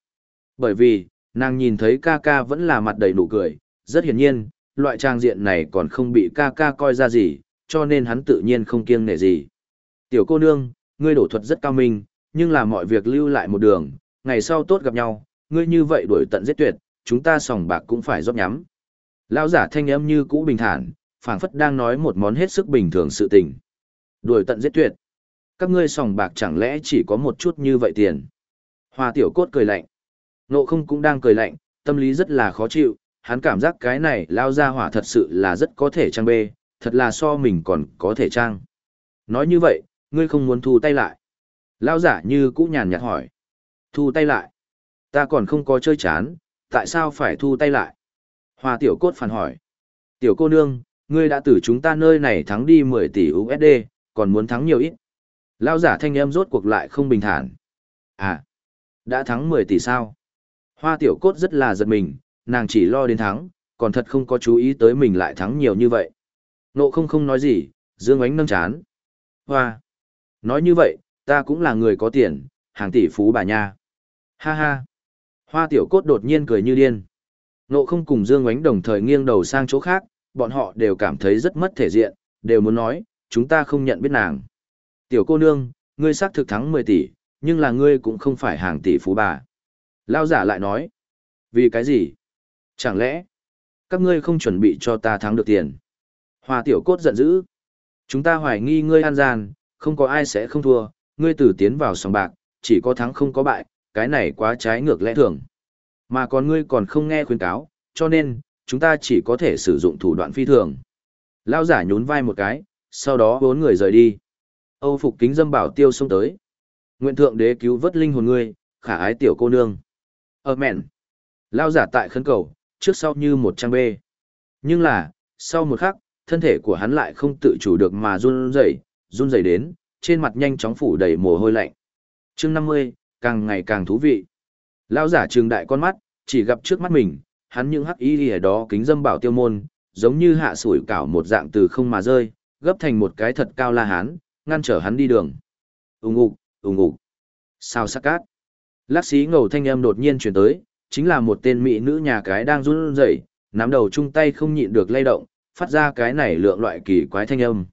Bởi vì, nàng nhìn thấy ca ca vẫn là mặt đầy nụ cười, rất hiển nhiên, loại trang diện này còn không bị ca ca coi ra gì, cho nên hắn tự nhiên không kiêng nể gì. Tiểu cô nương, ngươi đổ thuật rất cao minh, nhưng là mọi việc lưu lại một đường, ngày sau tốt gặp nhau, ngươi như vậy đuổi tận giết tuyệt, chúng ta sòng bạc cũng phải rót nhắm. Lão giả thanh âm như cũ bình thản, phảng phất đang nói một món hết sức bình thường sự tình. Đuổi tận giết tuyệt. Các ngươi sòng bạc chẳng lẽ chỉ có một chút như vậy tiền. Hoa tiểu cốt cười lạnh. Nộ không cũng đang cười lạnh, tâm lý rất là khó chịu, hắn cảm giác cái này lao ra hỏa thật sự là rất có thể trang bê, thật là so mình còn có thể trang. Nói như vậy, ngươi không muốn thu tay lại. Lao giả như cũ nhàn nhạt hỏi. Thu tay lại. Ta còn không có chơi chán, tại sao phải thu tay lại? Hoa tiểu cốt phản hỏi. Tiểu cô nương, ngươi đã từ chúng ta nơi này thắng đi 10 tỷ USD, còn muốn thắng nhiều ít. Lao giả thanh em rốt cuộc lại không bình thản. À, đã thắng 10 tỷ sao? Hoa tiểu cốt rất là giật mình, nàng chỉ lo đến thắng, còn thật không có chú ý tới mình lại thắng nhiều như vậy. Nộ không không nói gì, dương ánh nâng chán. Hoa, nói như vậy, ta cũng là người có tiền, hàng tỷ phú bà nha. Ha ha. Hoa tiểu cốt đột nhiên cười như điên. Nộ không cùng Dương Ngoánh đồng thời nghiêng đầu sang chỗ khác, bọn họ đều cảm thấy rất mất thể diện, đều muốn nói, chúng ta không nhận biết nàng. Tiểu cô nương, ngươi xác thực thắng 10 tỷ, nhưng là ngươi cũng không phải hàng tỷ phú bà. Lao giả lại nói, vì cái gì? Chẳng lẽ, các ngươi không chuẩn bị cho ta thắng được tiền? Hoa tiểu cốt giận dữ. Chúng ta hoài nghi ngươi an gian, không có ai sẽ không thua, ngươi tử tiến vào sòng bạc, chỉ có thắng không có bại, cái này quá trái ngược lẽ thường. Mà còn ngươi còn không nghe khuyên cáo, cho nên, chúng ta chỉ có thể sử dụng thủ đoạn phi thường. Lao giả nhún vai một cái, sau đó bốn người rời đi. Âu phục kính dâm bảo tiêu xông tới. Nguyện thượng đế cứu vớt linh hồn ngươi, khả ái tiểu cô nương. Ờ mẹn. Lao giả tại khấn cầu, trước sau như một trang bê. Nhưng là, sau một khắc, thân thể của hắn lại không tự chủ được mà run rẩy, run rẩy đến, trên mặt nhanh chóng phủ đầy mồ hôi lạnh. Chương 50, càng ngày càng thú vị. Lao giả trường đại con mắt, chỉ gặp trước mắt mình, hắn những hắc y ở đó kính dâm bảo tiêu môn, giống như hạ sủi cảo một dạng từ không mà rơi, gấp thành một cái thật cao la hán, ngăn trở hắn đi đường. Ùng ục, ùng ục. Sao sắc cát. Lắc xí ngầu thanh âm đột nhiên chuyển tới, chính là một tên mỹ nữ nhà cái đang run rẩy, nắm đầu chung tay không nhịn được lay động, phát ra cái này lượng loại kỳ quái thanh âm.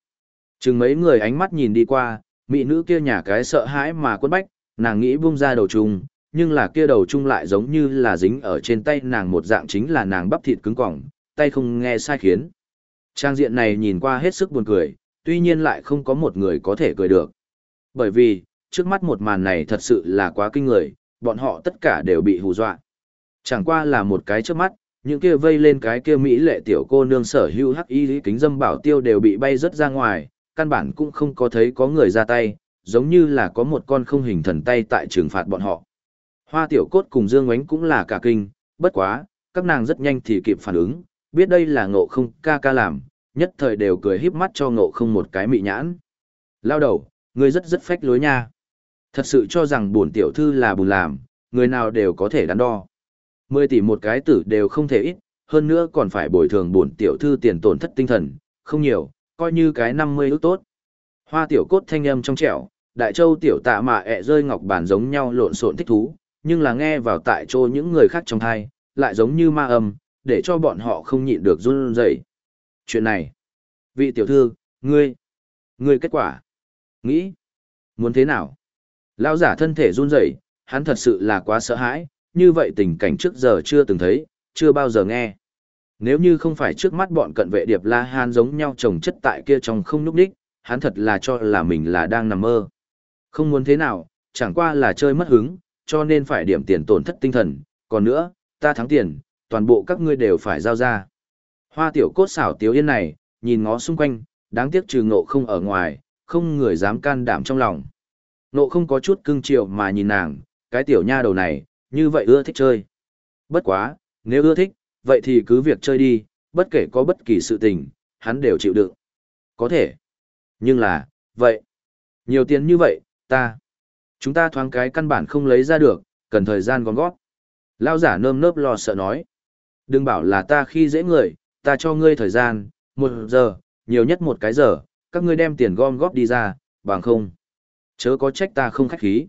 Chừng mấy người ánh mắt nhìn đi qua, mỹ nữ kia nhà cái sợ hãi mà quấn bách, nàng nghĩ buông ra đầu trùng nhưng là kia đầu chung lại giống như là dính ở trên tay nàng một dạng chính là nàng bắp thịt cứng cỏng, tay không nghe sai khiến. Trang diện này nhìn qua hết sức buồn cười, tuy nhiên lại không có một người có thể cười được. Bởi vì, trước mắt một màn này thật sự là quá kinh người, bọn họ tất cả đều bị hù dọa. Chẳng qua là một cái trước mắt, những kia vây lên cái kia mỹ lệ tiểu cô nương sở hữu hắc y kính dâm bảo tiêu đều bị bay rất ra ngoài, căn bản cũng không có thấy có người ra tay, giống như là có một con không hình thần tay tại trừng phạt bọn họ. Hoa tiểu cốt cùng Dương Ngoánh cũng là cả kinh, bất quá, các nàng rất nhanh thì kịp phản ứng, biết đây là ngộ không ca ca làm, nhất thời đều cười híp mắt cho ngộ không một cái mị nhãn. Lao đầu, ngươi rất rất phách lối nha. Thật sự cho rằng buồn tiểu thư là buồn làm, người nào đều có thể đắn đo. Mười tỷ một cái tử đều không thể ít, hơn nữa còn phải bồi thường buồn tiểu thư tiền tổn thất tinh thần, không nhiều, coi như cái năm mươi ước tốt. Hoa tiểu cốt thanh âm trong trẻo, đại châu tiểu tạ mà ẹ rơi ngọc bản giống nhau lộn xộn thích thú, nhưng là nghe vào tại chỗ những người khác trong thai, lại giống như ma âm, để cho bọn họ không nhịn được run rẩy. Chuyện này, vị tiểu thư, ngươi, ngươi kết quả, nghĩ, muốn thế nào? Lão giả thân thể run rẩy, hắn thật sự là quá sợ hãi, như vậy tình cảnh trước giờ chưa từng thấy, chưa bao giờ nghe. Nếu như không phải trước mắt bọn cận vệ điệp La Hàn giống nhau chồng chất tại kia trong không núp đích, hắn thật là cho là mình là đang nằm mơ. Không muốn thế nào, chẳng qua là chơi mất hứng, cho nên phải điểm tiền tổn thất tinh thần, còn nữa, ta thắng tiền, toàn bộ các ngươi đều phải giao ra. Hoa tiểu cốt xảo tiểu yên này, nhìn ngó xung quanh, đáng tiếc trừ ngộ không ở ngoài, không người dám can đảm trong lòng. Ngộ không có chút cưng chiều mà nhìn nàng, cái tiểu nha đầu này, như vậy ưa thích chơi. Bất quá, nếu ưa thích, vậy thì cứ việc chơi đi, bất kể có bất kỳ sự tình, hắn đều chịu đựng. Có thể. Nhưng là, vậy. Nhiều tiền như vậy, ta. Chúng ta thoáng cái căn bản không lấy ra được, cần thời gian gom gót. Lao giả nơm nớp lo sợ nói. Đừng bảo là ta khi dễ người, ta cho ngươi thời gian, một giờ, nhiều nhất một cái giờ, các ngươi đem tiền gom góp đi ra, bằng không. Chớ có trách ta không khách khí.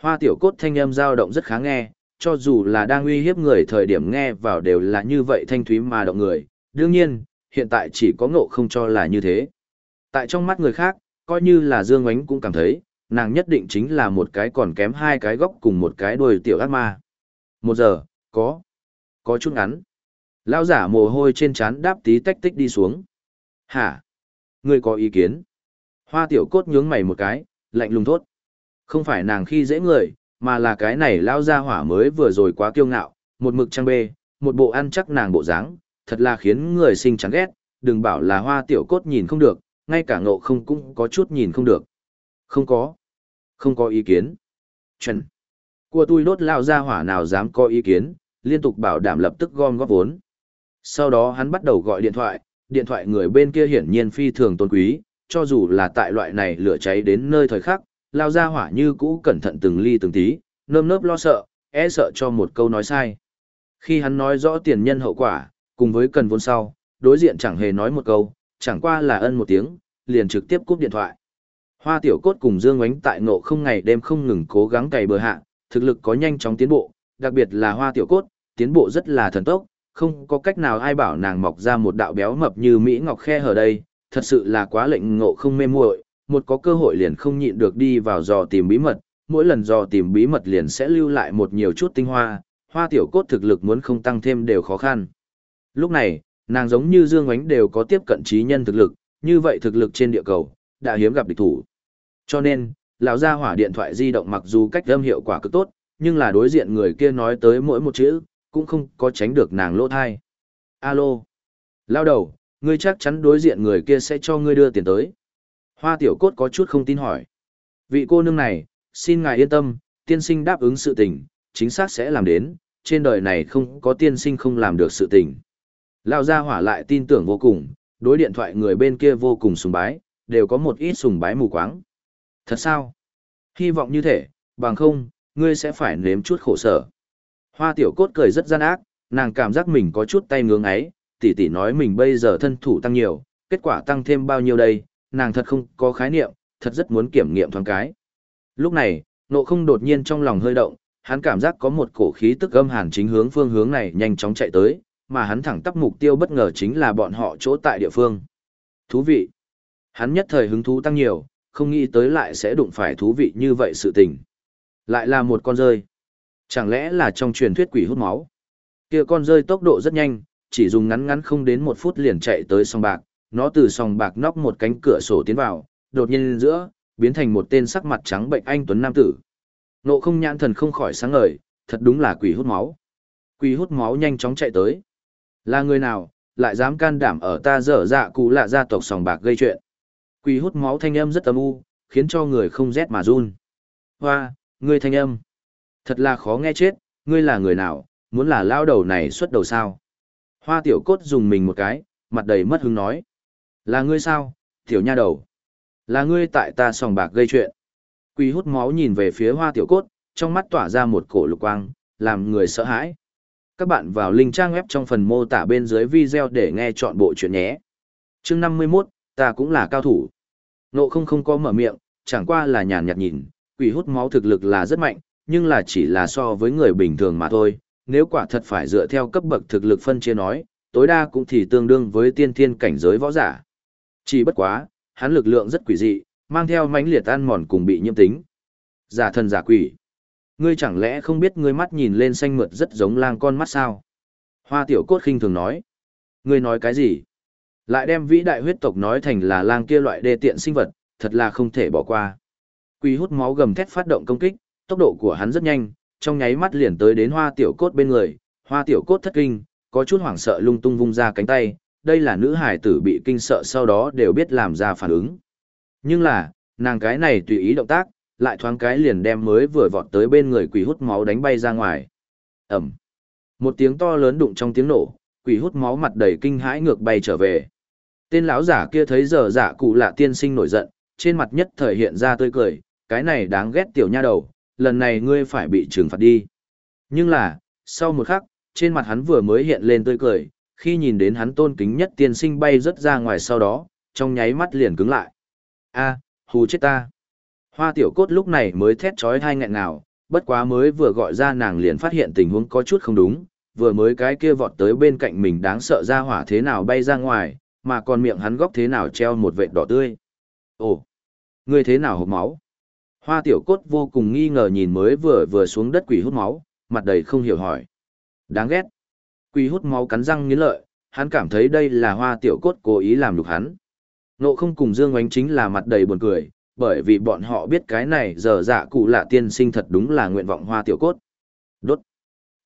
Hoa tiểu cốt thanh âm dao động rất khá nghe, cho dù là đang uy hiếp người thời điểm nghe vào đều là như vậy thanh thúy mà động người. Đương nhiên, hiện tại chỉ có ngộ không cho là như thế. Tại trong mắt người khác, coi như là Dương Ánh cũng cảm thấy, nàng nhất định chính là một cái còn kém hai cái góc cùng một cái đuôi tiểu ác ma. Một giờ, có, có chút ngắn. Lao giả mồ hôi trên trán đáp tí tách tích đi xuống. Hả? Ngươi có ý kiến? Hoa tiểu cốt nhướng mày một cái, lạnh lùng thốt. Không phải nàng khi dễ người, mà là cái này lao ra hỏa mới vừa rồi quá kiêu ngạo, một mực trăng bê, một bộ ăn chắc nàng bộ dáng, thật là khiến người sinh chán ghét, đừng bảo là hoa tiểu cốt nhìn không được, ngay cả ngộ không cũng có chút nhìn không được. Không có. Không có ý kiến. Chuẩn. Của tôi đốt lao ra hỏa nào dám có ý kiến, liên tục bảo đảm lập tức gom góp vốn. Sau đó hắn bắt đầu gọi điện thoại, điện thoại người bên kia hiển nhiên phi thường tôn quý, cho dù là tại loại này lửa cháy đến nơi thời khắc, lao ra hỏa như cũ cẩn thận từng ly từng tí, nơm nớp lo sợ, e sợ cho một câu nói sai. Khi hắn nói rõ tiền nhân hậu quả, cùng với cần vốn sau, đối diện chẳng hề nói một câu, chẳng qua là ân một tiếng, liền trực tiếp cúp điện thoại. Hoa tiểu cốt cùng Dương Ngoánh tại ngộ không ngày đêm không ngừng cố gắng cày bờ hạ, thực lực có nhanh chóng tiến bộ, đặc biệt là hoa tiểu cốt, tiến bộ rất là thần tốc, không có cách nào ai bảo nàng mọc ra một đạo béo mập như Mỹ Ngọc khe hở đây, thật sự là quá lệnh ngộ không mê muội, một có cơ hội liền không nhịn được đi vào dò tìm bí mật, mỗi lần dò tìm bí mật liền sẽ lưu lại một nhiều chút tinh hoa, hoa tiểu cốt thực lực muốn không tăng thêm đều khó khăn. Lúc này, nàng giống như Dương Ngoánh đều có tiếp cận trí nhân thực lực, như vậy thực lực trên địa cầu, đã hiếm gặp địch thủ. Cho nên, lão gia hỏa điện thoại di động mặc dù cách âm hiệu quả cực tốt, nhưng là đối diện người kia nói tới mỗi một chữ, cũng không có tránh được nàng lỗ thai. Alo. Lao đầu, ngươi chắc chắn đối diện người kia sẽ cho ngươi đưa tiền tới. Hoa tiểu cốt có chút không tin hỏi. Vị cô nương này, xin ngài yên tâm, tiên sinh đáp ứng sự tình, chính xác sẽ làm đến, trên đời này không có tiên sinh không làm được sự tình. Lao gia hỏa lại tin tưởng vô cùng, đối điện thoại người bên kia vô cùng sùng bái, đều có một ít sùng bái mù quáng. Thật sao? Hy vọng như thế, bằng không, ngươi sẽ phải nếm chút khổ sở. Hoa tiểu cốt cười rất gian ác, nàng cảm giác mình có chút tay ngưỡng ấy, tỷ tỷ nói mình bây giờ thân thủ tăng nhiều, kết quả tăng thêm bao nhiêu đây, nàng thật không có khái niệm, thật rất muốn kiểm nghiệm thoáng cái. Lúc này, nộ không đột nhiên trong lòng hơi động, hắn cảm giác có một cổ khí tức âm hàn chính hướng phương hướng này nhanh chóng chạy tới, mà hắn thẳng tắp mục tiêu bất ngờ chính là bọn họ chỗ tại địa phương. Thú vị. Hắn nhất thời hứng thú tăng nhiều, không nghĩ tới lại sẽ đụng phải thú vị như vậy sự tình. Lại là một con rơi. Chẳng lẽ là trong truyền thuyết quỷ hút máu? Kia con rơi tốc độ rất nhanh, chỉ dùng ngắn ngắn không đến một phút liền chạy tới sòng bạc, nó từ sòng bạc nóc một cánh cửa sổ tiến vào, đột nhiên giữa, biến thành một tên sắc mặt trắng bệnh anh tuấn nam tử. Nộ không nhãn thần không khỏi sáng ngời, thật đúng là quỷ hút máu. Quỷ hút máu nhanh chóng chạy tới. Là người nào, lại dám can đảm ở ta dở dạ cụ lạ gia tộc sòng bạc gây chuyện. Quỷ hút máu thanh âm rất âm u, khiến cho người không rét mà run. Hoa, ngươi thanh âm. Thật là khó nghe chết, ngươi là người nào, muốn là lao đầu này xuất đầu sao. Hoa tiểu cốt dùng mình một cái, mặt đầy mất hứng nói. Là ngươi sao, tiểu nha đầu. Là ngươi tại ta sòng bạc gây chuyện. Quỷ hút máu nhìn về phía hoa tiểu cốt, trong mắt tỏa ra một cổ lục quang, làm người sợ hãi. Các bạn vào link trang web trong phần mô tả bên dưới video để nghe chọn bộ chuyện nhé. chương 51, ta cũng là cao thủ. Nộ không không có mở miệng, chẳng qua là nhàn nhạt nhìn, quỷ hút máu thực lực là rất mạnh, nhưng là chỉ là so với người bình thường mà thôi. Nếu quả thật phải dựa theo cấp bậc thực lực phân chia nói, tối đa cũng thì tương đương với tiên thiên cảnh giới võ giả. Chỉ bất quá, hắn lực lượng rất quỷ dị, mang theo mãnh liệt ăn mòn cùng bị nhiễm tính. Giả thần giả quỷ. Ngươi chẳng lẽ không biết ngươi mắt nhìn lên xanh mượt rất giống lang con mắt sao? Hoa tiểu cốt khinh thường nói. Ngươi nói cái gì? Lại đem vĩ đại huyết tộc nói thành là lang kia loại đê tiện sinh vật, thật là không thể bỏ qua. Quỷ hút máu gầm thét phát động công kích, tốc độ của hắn rất nhanh, trong nháy mắt liền tới đến hoa tiểu cốt bên người, hoa tiểu cốt thất kinh, có chút hoảng sợ lung tung vung ra cánh tay, đây là nữ hải tử bị kinh sợ sau đó đều biết làm ra phản ứng. Nhưng là, nàng cái này tùy ý động tác, lại thoáng cái liền đem mới vừa vọt tới bên người quỷ hút máu đánh bay ra ngoài. Ẩm. Một tiếng to lớn đụng trong tiếng nổ, quỷ hút máu mặt đầy kinh hãi ngược bay trở về. Tên lão giả kia thấy giờ giả cụ lạ tiên sinh nổi giận, trên mặt nhất thời hiện ra tươi cười, cái này đáng ghét tiểu nha đầu, lần này ngươi phải bị trừng phạt đi. Nhưng là, sau một khắc, trên mặt hắn vừa mới hiện lên tươi cười, khi nhìn đến hắn tôn kính nhất tiên sinh bay rất ra ngoài sau đó, trong nháy mắt liền cứng lại. a hù chết ta. Hoa tiểu cốt lúc này mới thét trói hai nghẹn nào, bất quá mới vừa gọi ra nàng liền phát hiện tình huống có chút không đúng, vừa mới cái kia vọt tới bên cạnh mình đáng sợ ra hỏa thế nào bay ra ngoài, mà còn miệng hắn góc thế nào treo một vệt đỏ tươi. Ồ, ngươi thế nào hộp máu? Hoa tiểu cốt vô cùng nghi ngờ nhìn mới vừa vừa xuống đất quỷ hút máu, mặt đầy không hiểu hỏi. Đáng ghét. Quỷ hút máu cắn răng nghiến lợi, hắn cảm thấy đây là hoa tiểu cốt cố ý làm nhục hắn. Nộ không cùng Dương Oánh chính là mặt đầy buồn cười, bởi vì bọn họ biết cái này giờ dạ cụ lạ tiên sinh thật đúng là nguyện vọng hoa tiểu cốt. Đốt.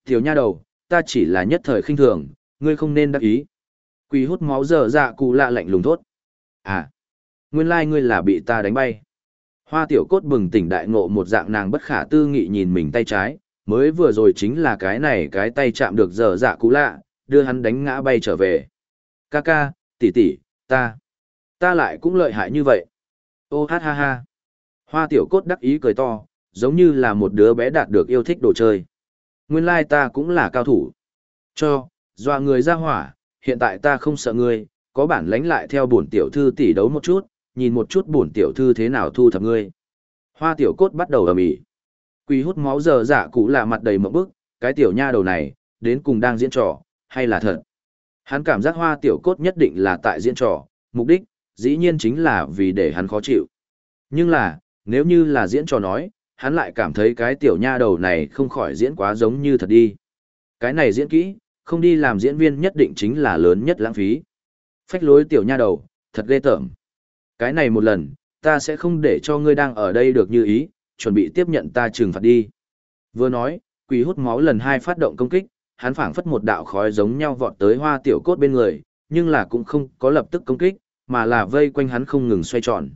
Tiểu nha đầu, ta chỉ là nhất thời khinh thường, ngươi không nên đắc ý quỳ hút máu dở dạ cụ lạ lạnh lùng thốt. À, nguyên lai ngươi là bị ta đánh bay. Hoa tiểu cốt bừng tỉnh đại ngộ một dạng nàng bất khả tư nghị nhìn mình tay trái, mới vừa rồi chính là cái này cái tay chạm được dở dạ cụ lạ, đưa hắn đánh ngã bay trở về. Ca ca, tỷ tỷ, ta, ta lại cũng lợi hại như vậy. Ô hát ha ha. Hoa tiểu cốt đắc ý cười to, giống như là một đứa bé đạt được yêu thích đồ chơi. Nguyên lai ta cũng là cao thủ. Cho, dọa người ra hỏa, hiện tại ta không sợ ngươi, có bản lãnh lại theo bổn tiểu thư tỷ đấu một chút, nhìn một chút bổn tiểu thư thế nào thu thập ngươi. Hoa tiểu cốt bắt đầu ầm ĩ. Quỷ hút máu giờ dạ cụ là mặt đầy mộng bức, cái tiểu nha đầu này, đến cùng đang diễn trò, hay là thật. Hắn cảm giác hoa tiểu cốt nhất định là tại diễn trò, mục đích, dĩ nhiên chính là vì để hắn khó chịu. Nhưng là, nếu như là diễn trò nói, hắn lại cảm thấy cái tiểu nha đầu này không khỏi diễn quá giống như thật đi. Cái này diễn kỹ, không đi làm diễn viên nhất định chính là lớn nhất lãng phí. Phách lối tiểu nha đầu, thật ghê tởm. Cái này một lần, ta sẽ không để cho ngươi đang ở đây được như ý, chuẩn bị tiếp nhận ta trừng phạt đi. Vừa nói, quỷ hút máu lần hai phát động công kích, hắn phảng phất một đạo khói giống nhau vọt tới hoa tiểu cốt bên người, nhưng là cũng không có lập tức công kích, mà là vây quanh hắn không ngừng xoay tròn.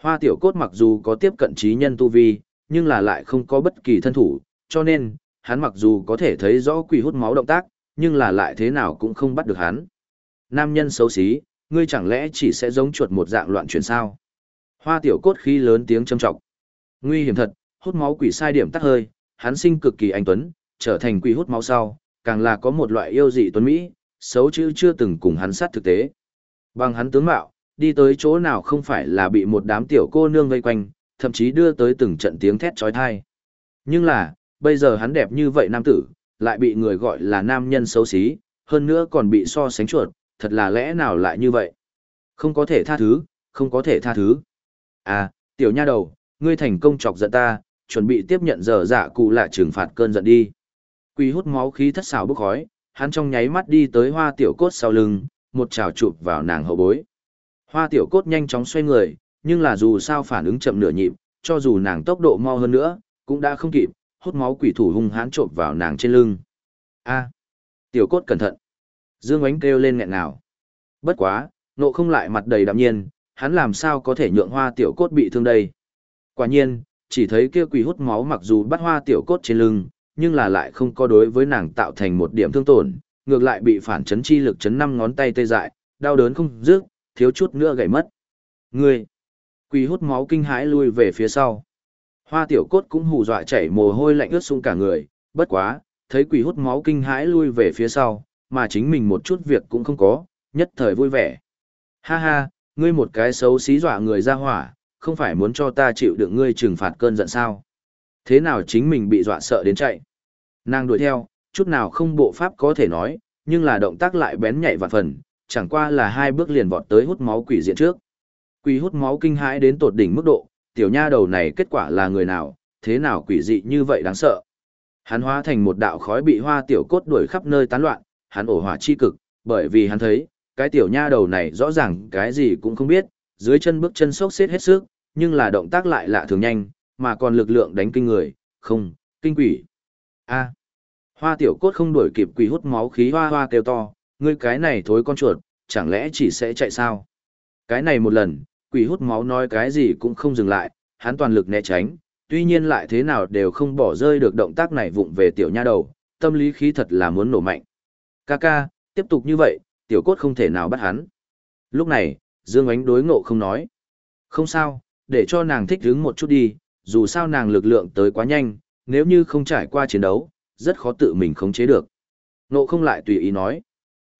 Hoa tiểu cốt mặc dù có tiếp cận trí nhân tu vi, nhưng là lại không có bất kỳ thân thủ, cho nên, hắn mặc dù có thể thấy rõ quỷ hút máu động tác, nhưng là lại thế nào cũng không bắt được hắn. Nam nhân xấu xí, ngươi chẳng lẽ chỉ sẽ giống chuột một dạng loạn chuyển sao? Hoa tiểu cốt khí lớn tiếng châm trọng. Nguy hiểm thật, hút máu quỷ sai điểm tắt hơi, hắn sinh cực kỳ anh tuấn, trở thành quỷ hút máu sau, càng là có một loại yêu dị tuấn mỹ, xấu chữ chưa từng cùng hắn sát thực tế. Bằng hắn tướng mạo, đi tới chỗ nào không phải là bị một đám tiểu cô nương vây quanh, thậm chí đưa tới từng trận tiếng thét trói thai. Nhưng là, bây giờ hắn đẹp như vậy nam tử, lại bị người gọi là nam nhân xấu xí, hơn nữa còn bị so sánh chuột, thật là lẽ nào lại như vậy? Không có thể tha thứ, không có thể tha thứ. À, tiểu nha đầu, ngươi thành công chọc giận ta, chuẩn bị tiếp nhận giờ dạ cụ là trừng phạt cơn giận đi. Quỳ hút máu khí thất xào bốc khói, hắn trong nháy mắt đi tới hoa tiểu cốt sau lưng, một trào chụp vào nàng hậu bối. Hoa tiểu cốt nhanh chóng xoay người, nhưng là dù sao phản ứng chậm nửa nhịp, cho dù nàng tốc độ mau hơn nữa, cũng đã không kịp, hút máu quỷ thủ hung hãn trộm vào nàng trên lưng. A, tiểu cốt cẩn thận. Dương Ánh kêu lên nghẹn nào. Bất quá, nộ không lại mặt đầy đạm nhiên, hắn làm sao có thể nhượng hoa tiểu cốt bị thương đây. Quả nhiên, chỉ thấy kia quỷ hút máu mặc dù bắt hoa tiểu cốt trên lưng, nhưng là lại không có đối với nàng tạo thành một điểm thương tổn, ngược lại bị phản chấn chi lực chấn năm ngón tay tê dại, đau đớn không dứt, thiếu chút nữa gãy mất. Ngươi! Quỷ hút máu kinh hãi lui về phía sau. Hoa tiểu cốt cũng hù dọa chảy mồ hôi lạnh ướt sũng cả người, bất quá, thấy quỷ hút máu kinh hãi lui về phía sau, mà chính mình một chút việc cũng không có, nhất thời vui vẻ. Ha ha, ngươi một cái xấu xí dọa người ra hỏa, không phải muốn cho ta chịu đựng ngươi trừng phạt cơn giận sao? Thế nào chính mình bị dọa sợ đến chạy? Nàng đuổi theo, chút nào không bộ pháp có thể nói, nhưng là động tác lại bén nhạy và phần, chẳng qua là hai bước liền vọt tới hút máu quỷ diện trước. Quỷ hút máu kinh hãi đến tột đỉnh mức độ, tiểu nha đầu này kết quả là người nào, thế nào quỷ dị như vậy đáng sợ. Hắn hóa thành một đạo khói bị hoa tiểu cốt đuổi khắp nơi tán loạn, hắn ổ hỏa chi cực, bởi vì hắn thấy, cái tiểu nha đầu này rõ ràng cái gì cũng không biết, dưới chân bước chân sốc xếp hết sức, nhưng là động tác lại lạ thường nhanh, mà còn lực lượng đánh kinh người, không, kinh quỷ. A. Hoa tiểu cốt không đuổi kịp quỷ hút máu khí hoa hoa kêu to, ngươi cái này thối con chuột, chẳng lẽ chỉ sẽ chạy sao? Cái này một lần, quỷ hút máu nói cái gì cũng không dừng lại, hắn toàn lực né tránh, tuy nhiên lại thế nào đều không bỏ rơi được động tác này vụng về tiểu nha đầu, tâm lý khí thật là muốn nổ mạnh. Ca ca, tiếp tục như vậy, tiểu cốt không thể nào bắt hắn. Lúc này, Dương Ánh đối ngộ không nói. Không sao, để cho nàng thích hứng một chút đi, dù sao nàng lực lượng tới quá nhanh, nếu như không trải qua chiến đấu, rất khó tự mình khống chế được. Ngộ không lại tùy ý nói.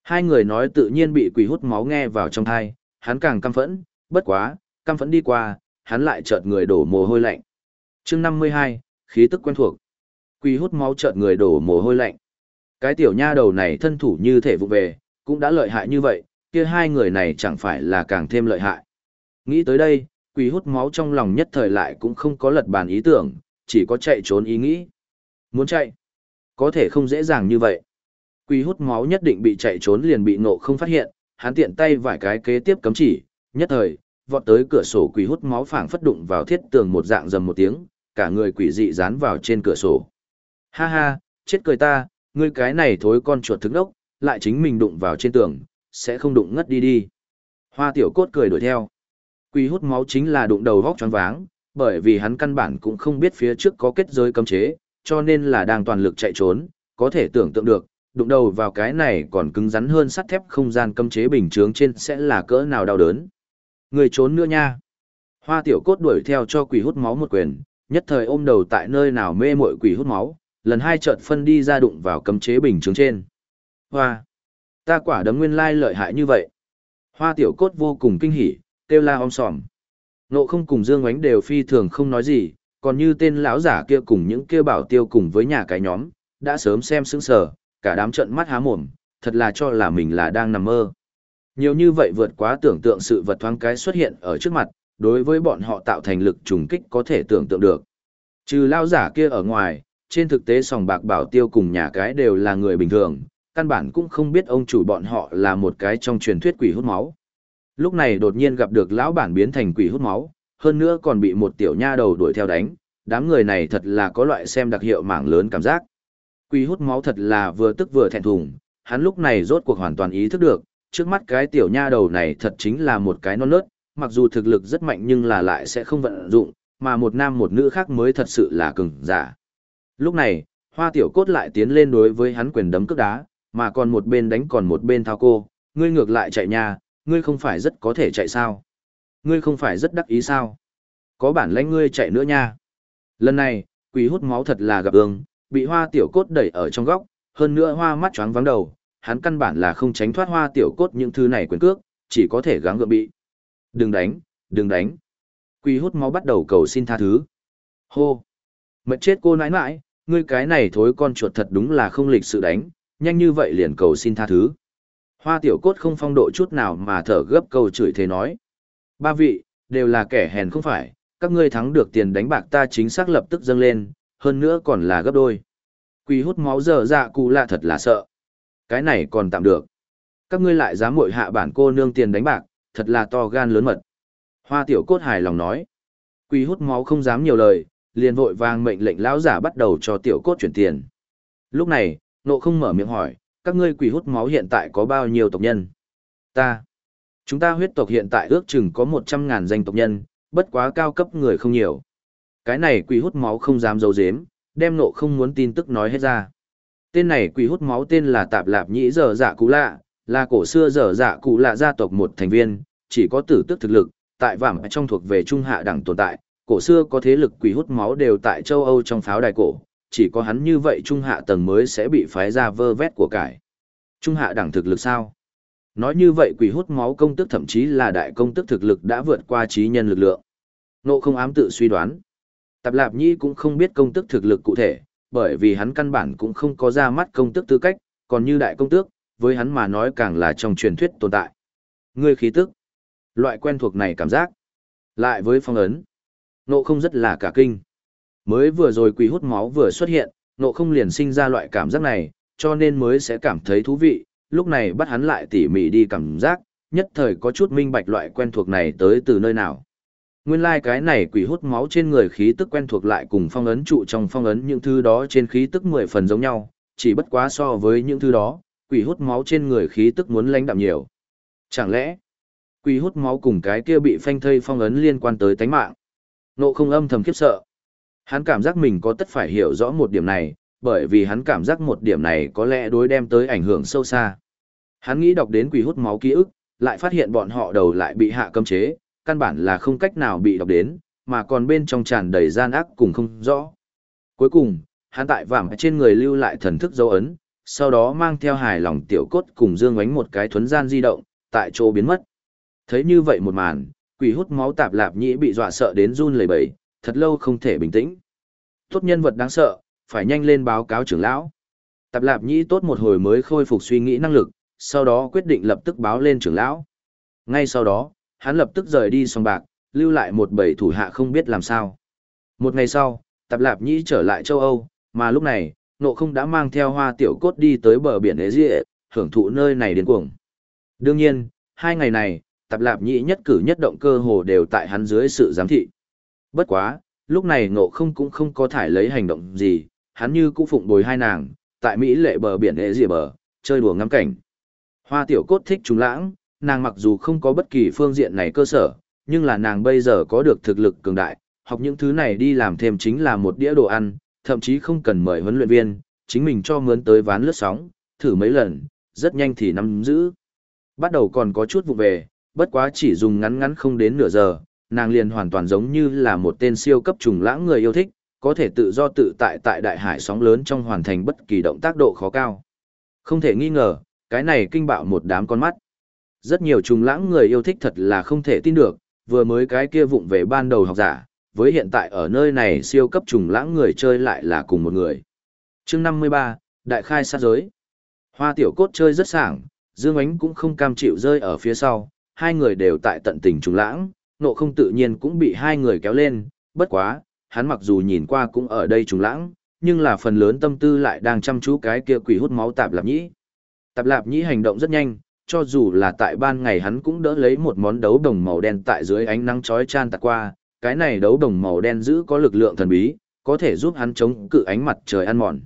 Hai người nói tự nhiên bị quỷ hút máu nghe vào trong thai, hắn càng căm phẫn, bất quá, căm phẫn đi qua, hắn lại chợt người đổ mồ hôi lạnh. chương 52, khí tức quen thuộc. quỳ hút máu chợt người đổ mồ hôi lạnh. Cái tiểu nha đầu này thân thủ như thể vụ về, cũng đã lợi hại như vậy, kia hai người này chẳng phải là càng thêm lợi hại. Nghĩ tới đây, quỳ hút máu trong lòng nhất thời lại cũng không có lật bàn ý tưởng, chỉ có chạy trốn ý nghĩ. Muốn chạy, có thể không dễ dàng như vậy. quỳ hút máu nhất định bị chạy trốn liền bị nộ không phát hiện, hắn tiện tay vài cái kế tiếp cấm chỉ, nhất thời, vọt tới cửa sổ quỷ hút máu phảng phất đụng vào thiết tường một dạng dầm một tiếng, cả người quỷ dị dán vào trên cửa sổ. Ha ha, chết cười ta, ngươi cái này thối con chuột thức đốc, lại chính mình đụng vào trên tường, sẽ không đụng ngất đi đi. Hoa tiểu cốt cười đuổi theo. Quỷ hút máu chính là đụng đầu vóc choáng váng, bởi vì hắn căn bản cũng không biết phía trước có kết giới cấm chế, cho nên là đang toàn lực chạy trốn, có thể tưởng tượng được, đụng đầu vào cái này còn cứng rắn hơn sắt thép không gian cấm chế bình chướng trên sẽ là cỡ nào đau đớn. Người trốn nữa nha. Hoa tiểu cốt đuổi theo cho quỷ hút máu một quyền, nhất thời ôm đầu tại nơi nào mê muội quỷ hút máu, lần hai chợt phân đi ra đụng vào cấm chế bình chướng trên. Hoa! Ta quả đấm nguyên lai lợi hại như vậy. Hoa tiểu cốt vô cùng kinh hỉ, kêu la om sòm. Nộ không cùng Dương Ngoánh đều phi thường không nói gì, còn như tên lão giả kia cùng những kia bảo tiêu cùng với nhà cái nhóm, đã sớm xem sững sờ, cả đám trận mắt há mồm, thật là cho là mình là đang nằm mơ. Nhiều như vậy vượt quá tưởng tượng sự vật thoáng cái xuất hiện ở trước mặt, đối với bọn họ tạo thành lực trùng kích có thể tưởng tượng được. Trừ lão giả kia ở ngoài, trên thực tế sòng bạc bảo tiêu cùng nhà cái đều là người bình thường, căn bản cũng không biết ông chủ bọn họ là một cái trong truyền thuyết quỷ hút máu. Lúc này đột nhiên gặp được lão bản biến thành quỷ hút máu, hơn nữa còn bị một tiểu nha đầu đuổi theo đánh, đám người này thật là có loại xem đặc hiệu mảng lớn cảm giác. Quỷ hút máu thật là vừa tức vừa thẹn thùng, hắn lúc này rốt cuộc hoàn toàn ý thức được, trước mắt cái tiểu nha đầu này thật chính là một cái non nớt, mặc dù thực lực rất mạnh nhưng là lại sẽ không vận dụng, mà một nam một nữ khác mới thật sự là cứng, giả. Lúc này, hoa tiểu cốt lại tiến lên đối với hắn quyền đấm cước đá, mà còn một bên đánh còn một bên thao cô, ngươi ngược lại chạy nha, ngươi không phải rất có thể chạy sao? Ngươi không phải rất đắc ý sao? Có bản lãnh ngươi chạy nữa nha. Lần này, quỷ hút máu thật là gặp ương, bị hoa tiểu cốt đẩy ở trong góc, hơn nữa hoa mắt choáng vắng đầu, hắn căn bản là không tránh thoát hoa tiểu cốt những thứ này quyền cước, chỉ có thể gắng gượng bị. Đừng đánh, đừng đánh. Quỳ hút máu bắt đầu cầu xin tha thứ. Hô! Mệt chết cô nãi nãi, ngươi cái này thối con chuột thật đúng là không lịch sự đánh, nhanh như vậy liền cầu xin tha thứ. Hoa tiểu cốt không phong độ chút nào mà thở gấp câu chửi thế nói. Ba vị, đều là kẻ hèn không phải, các ngươi thắng được tiền đánh bạc ta chính xác lập tức dâng lên, hơn nữa còn là gấp đôi. Quỳ hút máu dở dạ cụ lạ thật là sợ. Cái này còn tạm được. Các ngươi lại dám muội hạ bản cô nương tiền đánh bạc, thật là to gan lớn mật. Hoa tiểu cốt hài lòng nói. Quỳ hút máu không dám nhiều lời, liền vội vàng mệnh lệnh lão giả bắt đầu cho tiểu cốt chuyển tiền. Lúc này, nộ không mở miệng hỏi, các ngươi quỷ hút máu hiện tại có bao nhiêu tộc nhân? Ta. Chúng ta huyết tộc hiện tại ước chừng có 100.000 danh tộc nhân, bất quá cao cấp người không nhiều. Cái này quỷ hút máu không dám giấu giếm, đem nộ không muốn tin tức nói hết ra. Tên này quỷ hút máu tên là Tạp Lạp Nhĩ Dở Dạ Cụ Lạ, là cổ xưa Dở Dạ Cụ Lạ gia tộc một thành viên, chỉ có tử tức thực lực, tại vảm trong thuộc về trung hạ đẳng tồn tại, cổ xưa có thế lực quỷ hút máu đều tại châu Âu trong pháo đài cổ, chỉ có hắn như vậy trung hạ tầng mới sẽ bị phái ra vơ vét của cải. Trung hạ đẳng thực lực sao? Nói như vậy quỷ hút máu công tức thậm chí là đại công tức thực lực đã vượt qua trí nhân lực lượng. Nộ không ám tự suy đoán. Tạp Lạp Nhi cũng không biết công tức thực lực cụ thể, bởi vì hắn căn bản cũng không có ra mắt công tức tư cách, còn như đại công tước, với hắn mà nói càng là trong truyền thuyết tồn tại. Ngươi khí tức. Loại quen thuộc này cảm giác. Lại với phong ấn. Nộ không rất là cả kinh. Mới vừa rồi quỷ hút máu vừa xuất hiện, nộ không liền sinh ra loại cảm giác này, cho nên mới sẽ cảm thấy thú vị, lúc này bắt hắn lại tỉ mỉ đi cảm giác, nhất thời có chút minh bạch loại quen thuộc này tới từ nơi nào. Nguyên lai like cái này quỷ hút máu trên người khí tức quen thuộc lại cùng phong ấn trụ trong phong ấn những thứ đó trên khí tức mười phần giống nhau, chỉ bất quá so với những thứ đó, quỷ hút máu trên người khí tức muốn lãnh đạm nhiều. Chẳng lẽ, quỷ hút máu cùng cái kia bị phanh thây phong ấn liên quan tới tánh mạng? Nộ không âm thầm khiếp sợ. Hắn cảm giác mình có tất phải hiểu rõ một điểm này, bởi vì hắn cảm giác một điểm này có lẽ đối đem tới ảnh hưởng sâu xa. Hắn nghĩ đọc đến quỷ hút máu ký ức, lại phát hiện bọn họ đầu lại bị hạ cấm chế, căn bản là không cách nào bị đọc đến, mà còn bên trong tràn đầy gian ác cùng không rõ. Cuối cùng, hắn tại vảm trên người lưu lại thần thức dấu ấn, sau đó mang theo hài lòng tiểu cốt cùng dương ánh một cái thuấn gian di động, tại chỗ biến mất. Thấy như vậy một màn, quỷ hút máu tạp lạp nhĩ bị dọa sợ đến run lẩy bẩy, thật lâu không thể bình tĩnh. Tốt nhân vật đáng sợ, phải nhanh lên báo cáo trưởng lão. Tạp lạp nhĩ tốt một hồi mới khôi phục suy nghĩ năng lực, sau đó quyết định lập tức báo lên trưởng lão. Ngay sau đó, hắn lập tức rời đi sòng bạc, lưu lại một bầy thủ hạ không biết làm sao. Một ngày sau, Tạp Lạp Nhĩ trở lại châu Âu, mà lúc này, nộ không đã mang theo hoa tiểu cốt đi tới bờ biển Ế Dịa, hưởng thụ nơi này điên cuồng. Đương nhiên, hai ngày này, Tạp Lạp Nhĩ nhất cử nhất động cơ hồ đều tại hắn dưới sự giám thị. Bất quá, lúc này nộ không cũng không có thải lấy hành động gì, hắn như cũng phụng bồi hai nàng, tại Mỹ lệ bờ biển Ế Dịa bờ, chơi đùa ngắm cảnh. Hoa tiểu cốt thích trùng lãng, nàng mặc dù không có bất kỳ phương diện này cơ sở, nhưng là nàng bây giờ có được thực lực cường đại, học những thứ này đi làm thêm chính là một đĩa đồ ăn, thậm chí không cần mời huấn luyện viên, chính mình cho mướn tới ván lướt sóng, thử mấy lần, rất nhanh thì nắm giữ. Bắt đầu còn có chút vụ về, bất quá chỉ dùng ngắn ngắn không đến nửa giờ, nàng liền hoàn toàn giống như là một tên siêu cấp trùng lãng người yêu thích, có thể tự do tự tại tại đại hải sóng lớn trong hoàn thành bất kỳ động tác độ khó cao. Không thể nghi ngờ, cái này kinh bạo một đám con mắt. Rất nhiều trùng lãng người yêu thích thật là không thể tin được, vừa mới cái kia vụng về ban đầu học giả, với hiện tại ở nơi này siêu cấp trùng lãng người chơi lại là cùng một người. chương 53, Đại khai sát giới. Hoa tiểu cốt chơi rất sảng, Dương Ánh cũng không cam chịu rơi ở phía sau, hai người đều tại tận tình trùng lãng, nộ không tự nhiên cũng bị hai người kéo lên, bất quá, hắn mặc dù nhìn qua cũng ở đây trùng lãng, nhưng là phần lớn tâm tư lại đang chăm chú cái kia quỷ hút máu tạp lạp nhĩ. Tạp lạp nhĩ hành động rất nhanh, cho dù là tại ban ngày hắn cũng đỡ lấy một món đấu đồng màu đen tại dưới ánh nắng chói chan tạt qua, cái này đấu đồng màu đen giữ có lực lượng thần bí, có thể giúp hắn chống cự ánh mặt trời ăn mòn.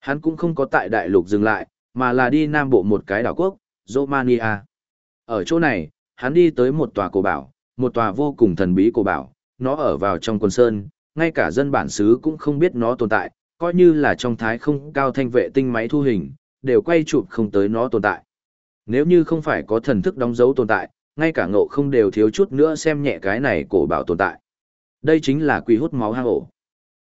Hắn cũng không có tại đại lục dừng lại, mà là đi nam bộ một cái đảo quốc, Romania. Ở chỗ này, hắn đi tới một tòa cổ bảo, một tòa vô cùng thần bí cổ bảo, nó ở vào trong quần sơn, ngay cả dân bản xứ cũng không biết nó tồn tại, coi như là trong thái không cao thanh vệ tinh máy thu hình, đều quay chụp không tới nó tồn tại. Nếu như không phải có thần thức đóng dấu tồn tại, ngay cả ngộ không đều thiếu chút nữa xem nhẹ cái này cổ bảo tồn tại. Đây chính là quỷ hút máu hang ổ.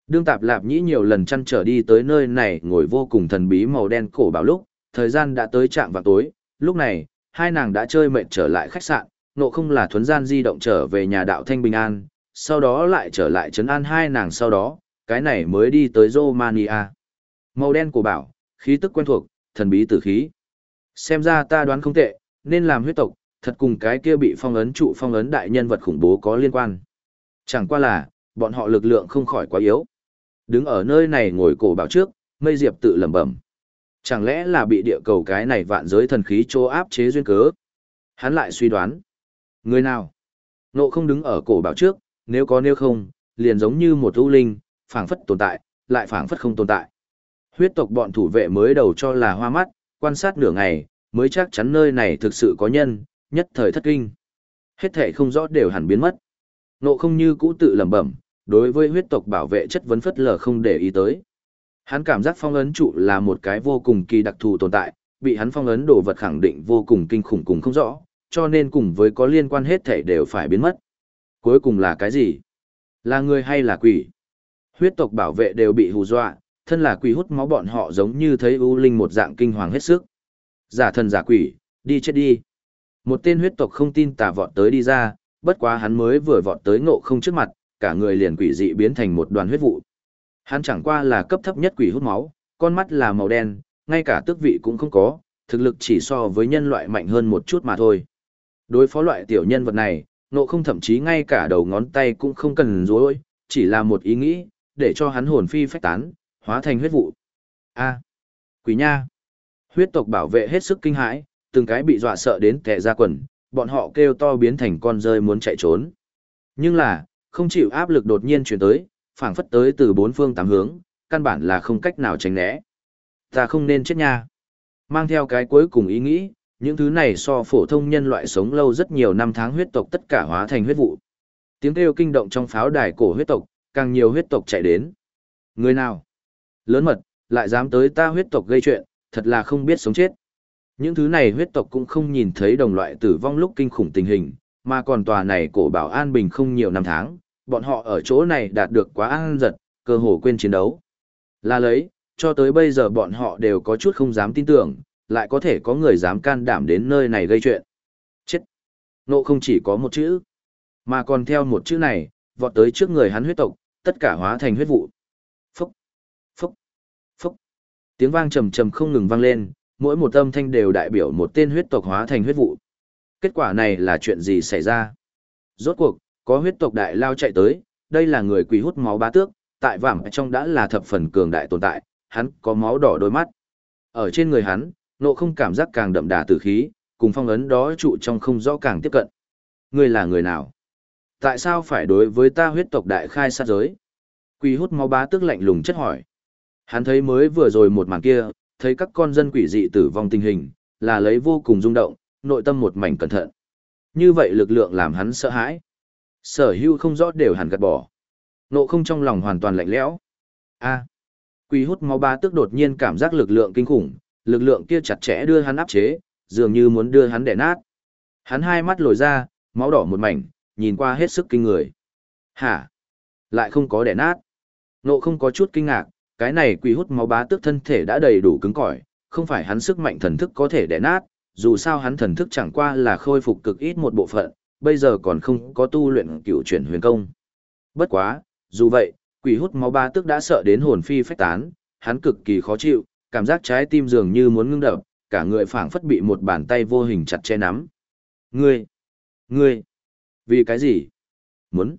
Đương tạp lạp nhĩ nhiều lần chăn trở đi tới nơi này ngồi vô cùng thần bí màu đen cổ bảo lúc, thời gian đã tới trạm vào tối, lúc này, hai nàng đã chơi mệt trở lại khách sạn, ngộ không là thuấn gian di động trở về nhà đạo Thanh Bình An, sau đó lại trở lại trấn an hai nàng sau đó, cái này mới đi tới Romania. Màu đen cổ bảo, khí tức quen thuộc, thần bí tử khí. Xem ra ta đoán không tệ, nên làm huyết tộc, thật cùng cái kia bị phong ấn trụ phong ấn đại nhân vật khủng bố có liên quan. Chẳng qua là, bọn họ lực lượng không khỏi quá yếu. Đứng ở nơi này ngồi cổ bảo trước, mây diệp tự lẩm bẩm. Chẳng lẽ là bị địa cầu cái này vạn giới thần khí chỗ áp chế duyên cớ? Hắn lại suy đoán. Người nào? Nộ không đứng ở cổ bảo trước, nếu có nếu không, liền giống như một ưu linh, phảng phất tồn tại, lại phảng phất không tồn tại. Huyết tộc bọn thủ vệ mới đầu cho là hoa mắt, quan sát nửa ngày, mới chắc chắn nơi này thực sự có nhân, nhất thời thất kinh. Hết thể không rõ đều hẳn biến mất. Nộ không như cũ tự lẩm bẩm, đối với huyết tộc bảo vệ chất vấn phất lờ không để ý tới. Hắn cảm giác phong ấn trụ là một cái vô cùng kỳ đặc thù tồn tại, bị hắn phong ấn đồ vật khẳng định vô cùng kinh khủng cùng không rõ, cho nên cùng với có liên quan hết thể đều phải biến mất. Cuối cùng là cái gì? Là người hay là quỷ? Huyết tộc bảo vệ đều bị hù dọa, thân là quỷ hút máu bọn họ giống như thấy u linh một dạng kinh hoàng hết sức. Giả thần giả quỷ, đi chết đi. Một tên huyết tộc không tin tà vọt tới đi ra, bất quá hắn mới vừa vọt tới ngộ không trước mặt, cả người liền quỷ dị biến thành một đoàn huyết vụ. Hắn chẳng qua là cấp thấp nhất quỷ hút máu, con mắt là màu đen, ngay cả tước vị cũng không có, thực lực chỉ so với nhân loại mạnh hơn một chút mà thôi. Đối phó loại tiểu nhân vật này, ngộ không thậm chí ngay cả đầu ngón tay cũng không cần dối, chỉ là một ý nghĩ, để cho hắn hồn phi phách tán, hóa thành huyết vụ. A, quỷ nha. Huyết tộc bảo vệ hết sức kinh hãi, từng cái bị dọa sợ đến tè ra quần, bọn họ kêu to biến thành con rơi muốn chạy trốn. Nhưng là, không chịu áp lực đột nhiên chuyển tới, phảng phất tới từ bốn phương tám hướng, căn bản là không cách nào tránh né. Ta không nên chết nha. Mang theo cái cuối cùng ý nghĩ, những thứ này so phổ thông nhân loại sống lâu rất nhiều năm tháng huyết tộc tất cả hóa thành huyết vụ. Tiếng kêu kinh động trong pháo đài cổ huyết tộc, càng nhiều huyết tộc chạy đến. Người nào? Lớn mật, lại dám tới ta huyết tộc gây chuyện, thật là không biết sống chết. Những thứ này huyết tộc cũng không nhìn thấy đồng loại tử vong lúc kinh khủng tình hình, mà còn tòa này cổ bảo an bình không nhiều năm tháng, bọn họ ở chỗ này đạt được quá an giật, cơ hồ quên chiến đấu. Là lấy, cho tới bây giờ bọn họ đều có chút không dám tin tưởng, lại có thể có người dám can đảm đến nơi này gây chuyện. Chết! Nộ không chỉ có một chữ, mà còn theo một chữ này, vọt tới trước người hắn huyết tộc, tất cả hóa thành huyết vụ. Phúc! Phúc! Phúc! Tiếng vang trầm trầm không ngừng vang lên, mỗi một âm thanh đều đại biểu một tên huyết tộc hóa thành huyết vụ. Kết quả này là chuyện gì xảy ra? Rốt cuộc, có huyết tộc đại lao chạy tới, đây là người quỷ hút máu bá tước, tại vảm trong đã là thập phần cường đại tồn tại, hắn có máu đỏ đôi mắt. Ở trên người hắn, nộ không cảm giác càng đậm đà tử khí, cùng phong ấn đó trụ trong không rõ càng tiếp cận. Ngươi là người nào? Tại sao phải đối với ta huyết tộc đại khai sát giới? Quỷ hút máu bá tước lạnh lùng chất hỏi. Hắn thấy mới vừa rồi một màn kia, thấy các con dân quỷ dị tử vong tình hình, là lấy vô cùng rung động, nội tâm một mảnh cẩn thận. Như vậy lực lượng làm hắn sợ hãi. Sở hưu không rõ đều hẳn gạt bỏ. Nộ không trong lòng hoàn toàn lạnh lẽo. A. Quỷ hút máu ba tức đột nhiên cảm giác lực lượng kinh khủng, lực lượng kia chặt chẽ đưa hắn áp chế, dường như muốn đưa hắn đè nát. Hắn hai mắt lồi ra, máu đỏ một mảnh, nhìn qua hết sức kinh người. Hả? Lại không có đè nát. Nộ không có chút kinh ngạc, cái này quỷ hút máu bá tước thân thể đã đầy đủ cứng cỏi, không phải hắn sức mạnh thần thức có thể đè nát, dù sao hắn thần thức chẳng qua là khôi phục cực ít một bộ phận, bây giờ còn không có tu luyện cựu chuyển huyền công. Bất quá, dù vậy, quỷ hút máu ba tức đã sợ đến hồn phi phách tán, hắn cực kỳ khó chịu, cảm giác trái tim dường như muốn ngưng đập, cả người phảng phất bị một bàn tay vô hình chặt che nắm. Ngươi! Ngươi! Vì cái gì? Muốn!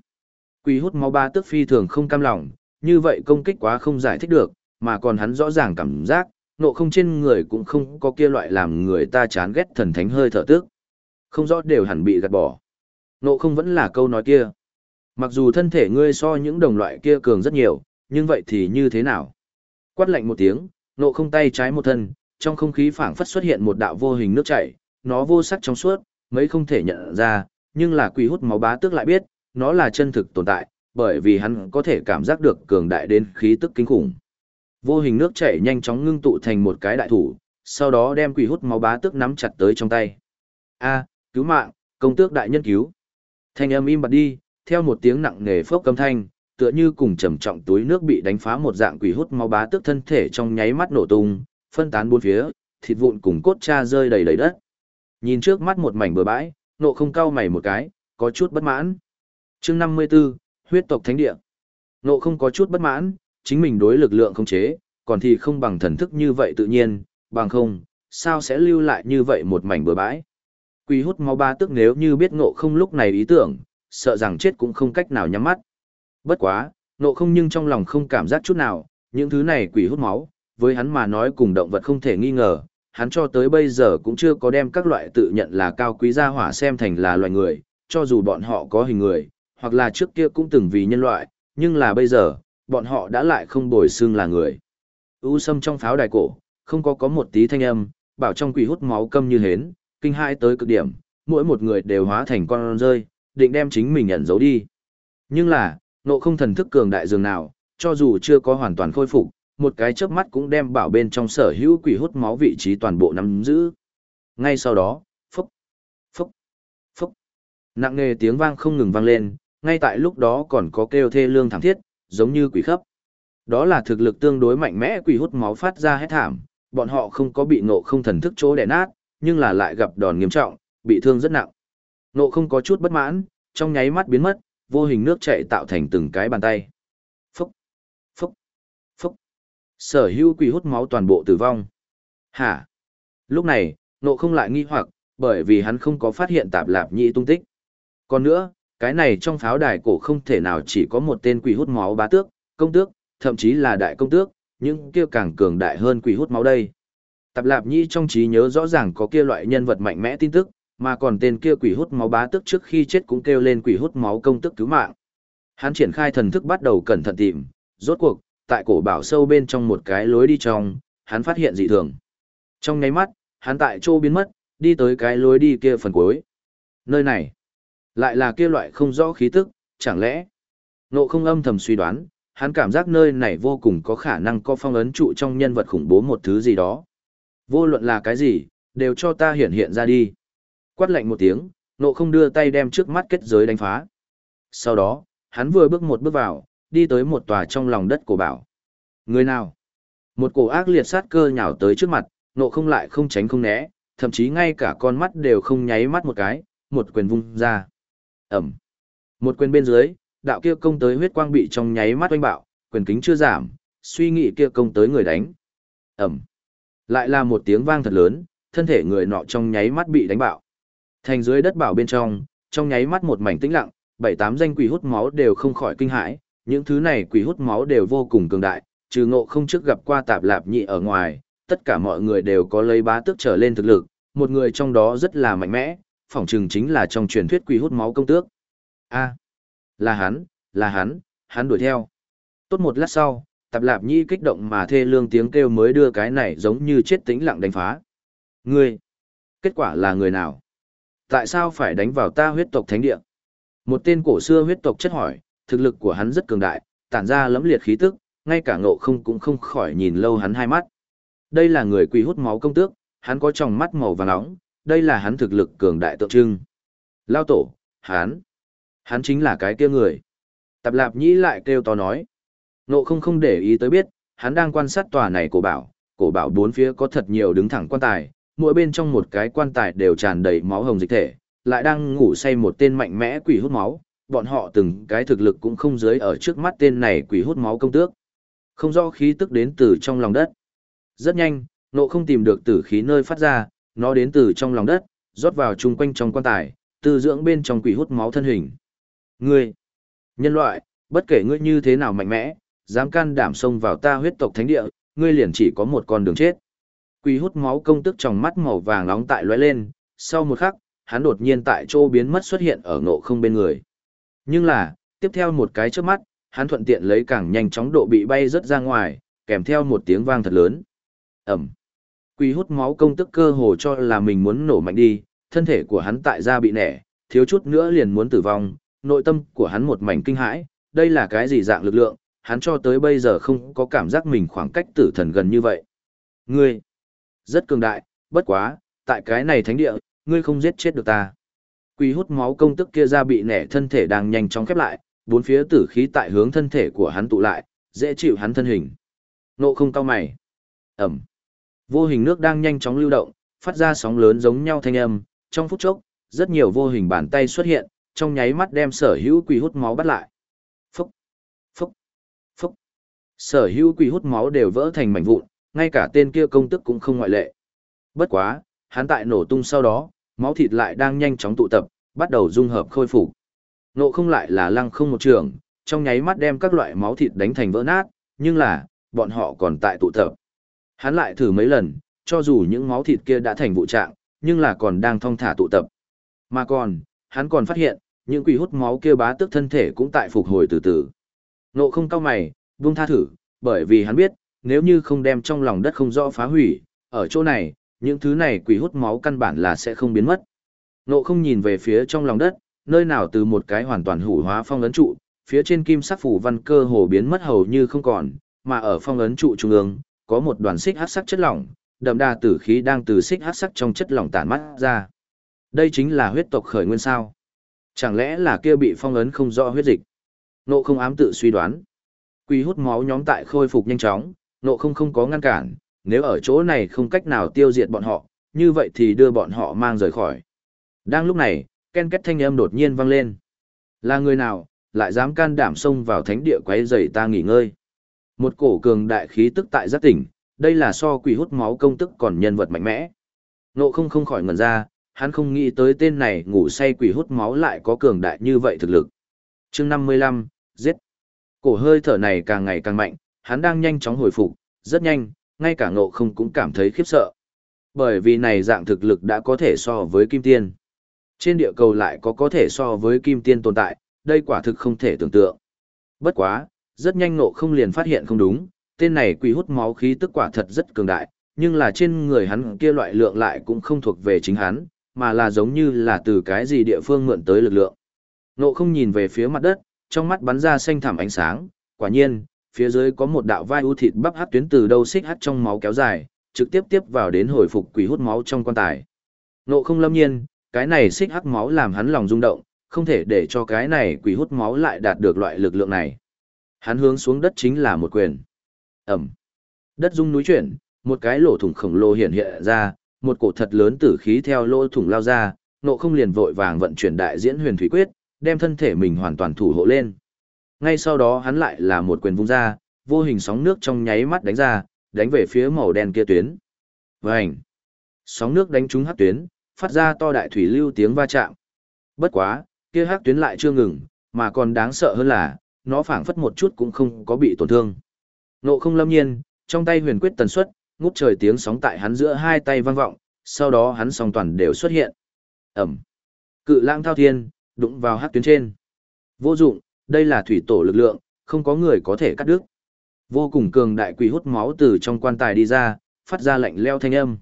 Quỷ hút máu ba tức phi thường không cam lòng, như vậy công kích quá không giải thích được, mà còn hắn rõ ràng cảm giác, nộ không trên người cũng không có kia loại làm người ta chán ghét thần thánh hơi thở tức. Không rõ đều hẳn bị gạt bỏ. Nộ không vẫn là câu nói kia. Mặc dù thân thể ngươi so những đồng loại kia cường rất nhiều, nhưng vậy thì như thế nào? Quát lạnh một tiếng, nộ không tay trái một thân, trong không khí phảng phất xuất hiện một đạo vô hình nước chảy, nó vô sắc trong suốt, mấy không thể nhận ra, nhưng là quỷ hút máu bá tước lại biết, nó là chân thực tồn tại, bởi vì hắn có thể cảm giác được cường đại đến khí tức kinh khủng. Vô hình nước chảy nhanh chóng ngưng tụ thành một cái đại thủ, sau đó đem quỷ hút máu bá tước nắm chặt tới trong tay. A, cứu mạng, công tước đại nhân cứu. Thanh âm im bặt đi, theo một tiếng nặng nề phốc cấm thanh, tựa như cùng trầm trọng túi nước bị đánh phá một dạng quỷ hút máu bá tước thân thể trong nháy mắt nổ tung, phân tán bốn phía, thịt vụn cùng cốt cha rơi đầy đầy đất. Nhìn trước mắt một mảnh bừa bãi, nộ không cao mày một cái, có chút bất mãn. Chương 54, huyết tộc thánh địa. Nộ không có chút bất mãn, chính mình đối lực lượng không chế, còn thì không bằng thần thức như vậy tự nhiên, bằng không, sao sẽ lưu lại như vậy một mảnh bừa bãi. Quỷ hút máu ba tức nếu như biết ngộ không lúc này ý tưởng, sợ rằng chết cũng không cách nào nhắm mắt. Bất quá, ngộ không nhưng trong lòng không cảm giác chút nào, những thứ này quỷ hút máu, với hắn mà nói cùng động vật không thể nghi ngờ, hắn cho tới bây giờ cũng chưa có đem các loại tự nhận là cao quý gia hỏa xem thành là loài người, cho dù bọn họ có hình người, hoặc là trước kia cũng từng vì nhân loại, nhưng là bây giờ, bọn họ đã lại không bồi xương là người. U sâm trong pháo đài cổ, không có có một tí thanh âm, bảo trong quỷ hút máu câm như hến, kinh hai tới cực điểm, mỗi một người đều hóa thành con rơi, định đem chính mình ẩn giấu đi. Nhưng là, nộ không thần thức cường đại dường nào, cho dù chưa có hoàn toàn khôi phục, một cái chớp mắt cũng đem bảo bên trong sở hữu quỷ hút máu vị trí toàn bộ nắm giữ. Ngay sau đó, phúc, phúc, phúc, nặng nề tiếng vang không ngừng vang lên, ngay tại lúc đó còn có kêu thê lương thảm thiết, giống như quỷ khấp. Đó là thực lực tương đối mạnh mẽ quỷ hút máu phát ra hết thảm, bọn họ không có bị nộ không thần thức chỗ đè nát, nhưng là lại gặp đòn nghiêm trọng, bị thương rất nặng. Nộ không có chút bất mãn, trong nháy mắt biến mất, vô hình nước chảy tạo thành từng cái bàn tay. Phúc, phúc, phúc. Sở hữu quỷ hút máu toàn bộ tử vong. Hả? Lúc này, nộ không lại nghi hoặc, bởi vì hắn không có phát hiện tạp lạp nhị tung tích. Còn nữa, cái này trong pháo đài cổ không thể nào chỉ có một tên quỷ hút máu bá tước, công tước, thậm chí là đại công tước, những kia càng cường đại hơn quỷ hút máu đây. Tạp Lạp Nhi trong trí nhớ rõ ràng có kia loại nhân vật mạnh mẽ tin tức, mà còn tên kia quỷ hút máu bá tước trước khi chết cũng kêu lên quỷ hút máu công tức cứu mạng. Hắn triển khai thần thức bắt đầu cẩn thận tìm, rốt cuộc, tại cổ bảo sâu bên trong một cái lối đi trong, hắn phát hiện dị thường. Trong nháy mắt, hắn tại chỗ biến mất, đi tới cái lối đi kia phần cuối. Nơi này, lại là kia loại không rõ khí tức, chẳng lẽ, nộ không âm thầm suy đoán, hắn cảm giác nơi này vô cùng có khả năng có phong ấn trụ trong nhân vật khủng bố một thứ gì đó. Vô luận là cái gì, đều cho ta hiện hiện ra đi. Quát lạnh một tiếng, nộ không đưa tay đem trước mắt kết giới đánh phá. Sau đó, hắn vừa bước một bước vào, đi tới một tòa trong lòng đất của bảo. Người nào? Một cổ ác liệt sát cơ nhào tới trước mặt, nộ không lại không tránh không né, thậm chí ngay cả con mắt đều không nháy mắt một cái, một quyền vung ra. Ẩm. Một quyền bên dưới, đạo kia công tới huyết quang bị trong nháy mắt oanh bạo, quyền kính chưa giảm, suy nghĩ kia công tới người đánh. Ẩm. Lại là một tiếng vang thật lớn, thân thể người nọ trong nháy mắt bị đánh bạo. Thành dưới đất bảo bên trong, trong nháy mắt một mảnh tĩnh lặng, bảy tám danh quỷ hút máu đều không khỏi kinh hãi, những thứ này quỷ hút máu đều vô cùng cường đại, trừ ngộ không trước gặp qua tạp lạp nhị ở ngoài, tất cả mọi người đều có lấy bá tước trở lên thực lực, một người trong đó rất là mạnh mẽ, phỏng chừng chính là trong truyền thuyết quỷ hút máu công tước. A, là hắn, là hắn, hắn đuổi theo. Tốt một lát sau, tạp lạp nhi kích động mà thê lương tiếng kêu mới đưa cái này giống như chết tĩnh lặng đánh phá. Ngươi, kết quả là người nào? Tại sao phải đánh vào ta huyết tộc thánh địa? Một tên cổ xưa huyết tộc chất hỏi, thực lực của hắn rất cường đại, tản ra lẫm liệt khí tức, ngay cả ngộ không cũng không khỏi nhìn lâu hắn hai mắt. Đây là người quỷ hút máu công tước, hắn có tròng mắt màu vàng nóng, đây là hắn thực lực cường đại tượng trưng. Lao tổ, hắn, hắn chính là cái kia người. Tạp lạp nhĩ lại kêu to nói. Ngộ không không để ý tới biết, hắn đang quan sát tòa này cổ bảo, cổ bảo bốn phía có thật nhiều đứng thẳng quan tài, mỗi bên trong một cái quan tài đều tràn đầy máu hồng dịch thể, lại đang ngủ say một tên mạnh mẽ quỷ hút máu, bọn họ từng cái thực lực cũng không dưới ở trước mắt tên này quỷ hút máu công tước. Không rõ khí tức đến từ trong lòng đất. Rất nhanh, nộ không tìm được tử khí nơi phát ra, nó đến từ trong lòng đất, rót vào chung quanh trong quan tài, tư dưỡng bên trong quỷ hút máu thân hình. Ngươi, nhân loại, bất kể ngươi như thế nào mạnh mẽ, dám can đảm xông vào ta huyết tộc thánh địa, ngươi liền chỉ có một con đường chết. Quỷ hút máu công tức trong mắt màu vàng nóng tại lóe lên, sau một khắc, hắn đột nhiên tại chỗ biến mất xuất hiện ở ngộ không bên người. Nhưng là, tiếp theo một cái trước mắt, hắn thuận tiện lấy càng nhanh chóng độ bị bay rất ra ngoài, kèm theo một tiếng vang thật lớn. Ẩm. Quỷ hút máu công tức cơ hồ cho là mình muốn nổ mạnh đi, thân thể của hắn tại ra bị nẻ, thiếu chút nữa liền muốn tử vong, nội tâm của hắn một mảnh kinh hãi, đây là cái gì dạng lực lượng, hắn cho tới bây giờ không có cảm giác mình khoảng cách tử thần gần như vậy. Ngươi, rất cường đại, bất quá, tại cái này thánh địa, ngươi không giết chết được ta. Quỷ hút máu công tức kia ra bị nẻ thân thể đang nhanh chóng khép lại, bốn phía tử khí tại hướng thân thể của hắn tụ lại, dễ chịu hắn thân hình. Nộ không cao mày. Ẩm. Vô hình nước đang nhanh chóng lưu động, phát ra sóng lớn giống nhau thanh âm, trong phút chốc, rất nhiều vô hình bàn tay xuất hiện, trong nháy mắt đem sở hữu quỷ hút máu bắt lại. Phúc, phúc, phúc. Sở hữu quỷ hút máu đều vỡ thành mảnh vụn, ngay cả tên kia công tức cũng không ngoại lệ. Bất quá, hắn tại nổ tung sau đó, máu thịt lại đang nhanh chóng tụ tập, bắt đầu dung hợp khôi phục. Nộ không lại là lăng không một trường, trong nháy mắt đem các loại máu thịt đánh thành vỡ nát, nhưng là, bọn họ còn tại tụ tập. Hắn lại thử mấy lần, cho dù những máu thịt kia đã thành vụ trạng, nhưng là còn đang thong thả tụ tập. Mà còn, hắn còn phát hiện, những quỷ hút máu kia bá tức thân thể cũng tại phục hồi từ từ. Nộ không cao mày, buông tha thử, bởi vì hắn biết, nếu như không đem trong lòng đất không rõ phá hủy, ở chỗ này, những thứ này quỷ hút máu căn bản là sẽ không biến mất. Nộ không nhìn về phía trong lòng đất, nơi nào từ một cái hoàn toàn hủ hóa phong ấn trụ, phía trên kim sắc phủ văn cơ hồ biến mất hầu như không còn, mà ở phong ấn trụ trung ương, có một đoàn xích hát sắc chất lỏng, đậm đà tử khí đang từ xích hát sắc trong chất lỏng tản mắt ra. Đây chính là huyết tộc khởi nguyên sao? Chẳng lẽ là kia bị phong ấn không rõ huyết dịch? Nộ không ám tự suy đoán. Quỷ hút máu nhóm tại khôi phục nhanh chóng, nộ không không có ngăn cản, nếu ở chỗ này không cách nào tiêu diệt bọn họ, như vậy thì đưa bọn họ mang rời khỏi. Đang lúc này, ken két thanh âm đột nhiên vang lên. Là người nào, lại dám can đảm xông vào thánh địa quấy rầy ta nghỉ ngơi. Một cổ cường đại khí tức tại giác tỉnh, đây là so quỷ hút máu công tức còn nhân vật mạnh mẽ. Nộ không không khỏi ngẩn ra, hắn không nghĩ tới tên này ngủ say quỷ hút máu lại có cường đại như vậy thực lực. chương 55, giết. Cổ hơi thở này càng ngày càng mạnh, hắn đang nhanh chóng hồi phục, rất nhanh, ngay cả ngộ không cũng cảm thấy khiếp sợ. Bởi vì này dạng thực lực đã có thể so với kim tiên. Trên địa cầu lại có có thể so với kim tiên tồn tại, đây quả thực không thể tưởng tượng. Bất quá, rất nhanh nộ không liền phát hiện không đúng, tên này quỷ hút máu khí tức quả thật rất cường đại, nhưng là trên người hắn kia loại lượng lại cũng không thuộc về chính hắn, mà là giống như là từ cái gì địa phương mượn tới lực lượng. Nộ không nhìn về phía mặt đất, trong mắt bắn ra xanh thẳm ánh sáng, quả nhiên, phía dưới có một đạo vai u thịt bắp hát tuyến từ đâu xích hát trong máu kéo dài, trực tiếp tiếp vào đến hồi phục quỷ hút máu trong quan tài. Nộ không lâm nhiên, cái này xích hắc máu làm hắn lòng rung động, không thể để cho cái này quỷ hút máu lại đạt được loại lực lượng này. Hắn hướng xuống đất chính là một quyền. Ẩm. Đất rung núi chuyển, một cái lỗ thủng khổng lồ hiện hiện ra, một cổ thật lớn tử khí theo lỗ thủng lao ra, nộ không liền vội vàng vận chuyển đại diễn huyền thủy quyết, đem thân thể mình hoàn toàn thủ hộ lên. Ngay sau đó hắn lại là một quyền vung ra, vô hình sóng nước trong nháy mắt đánh ra, đánh về phía màu đen kia tuyến. Vành! Sóng nước đánh trúng hắc tuyến, phát ra to đại thủy lưu tiếng va chạm. Bất quá, kia hắc tuyến lại chưa ngừng, mà còn đáng sợ hơn là, nó phảng phất một chút cũng không có bị tổn thương. Nộ không lâm nhiên, trong tay huyền quyết tần suất, ngút trời tiếng sóng tại hắn giữa hai tay vang vọng, sau đó hắn song toàn đều xuất hiện. Ẩm. Cự lang thao thiên, đụng vào hắc tuyến trên. Vô dụng, đây là thủy tổ lực lượng, không có người có thể cắt đứt. Vô cùng cường đại quỷ hút máu từ trong quan tài đi ra, phát ra lạnh leo thanh âm.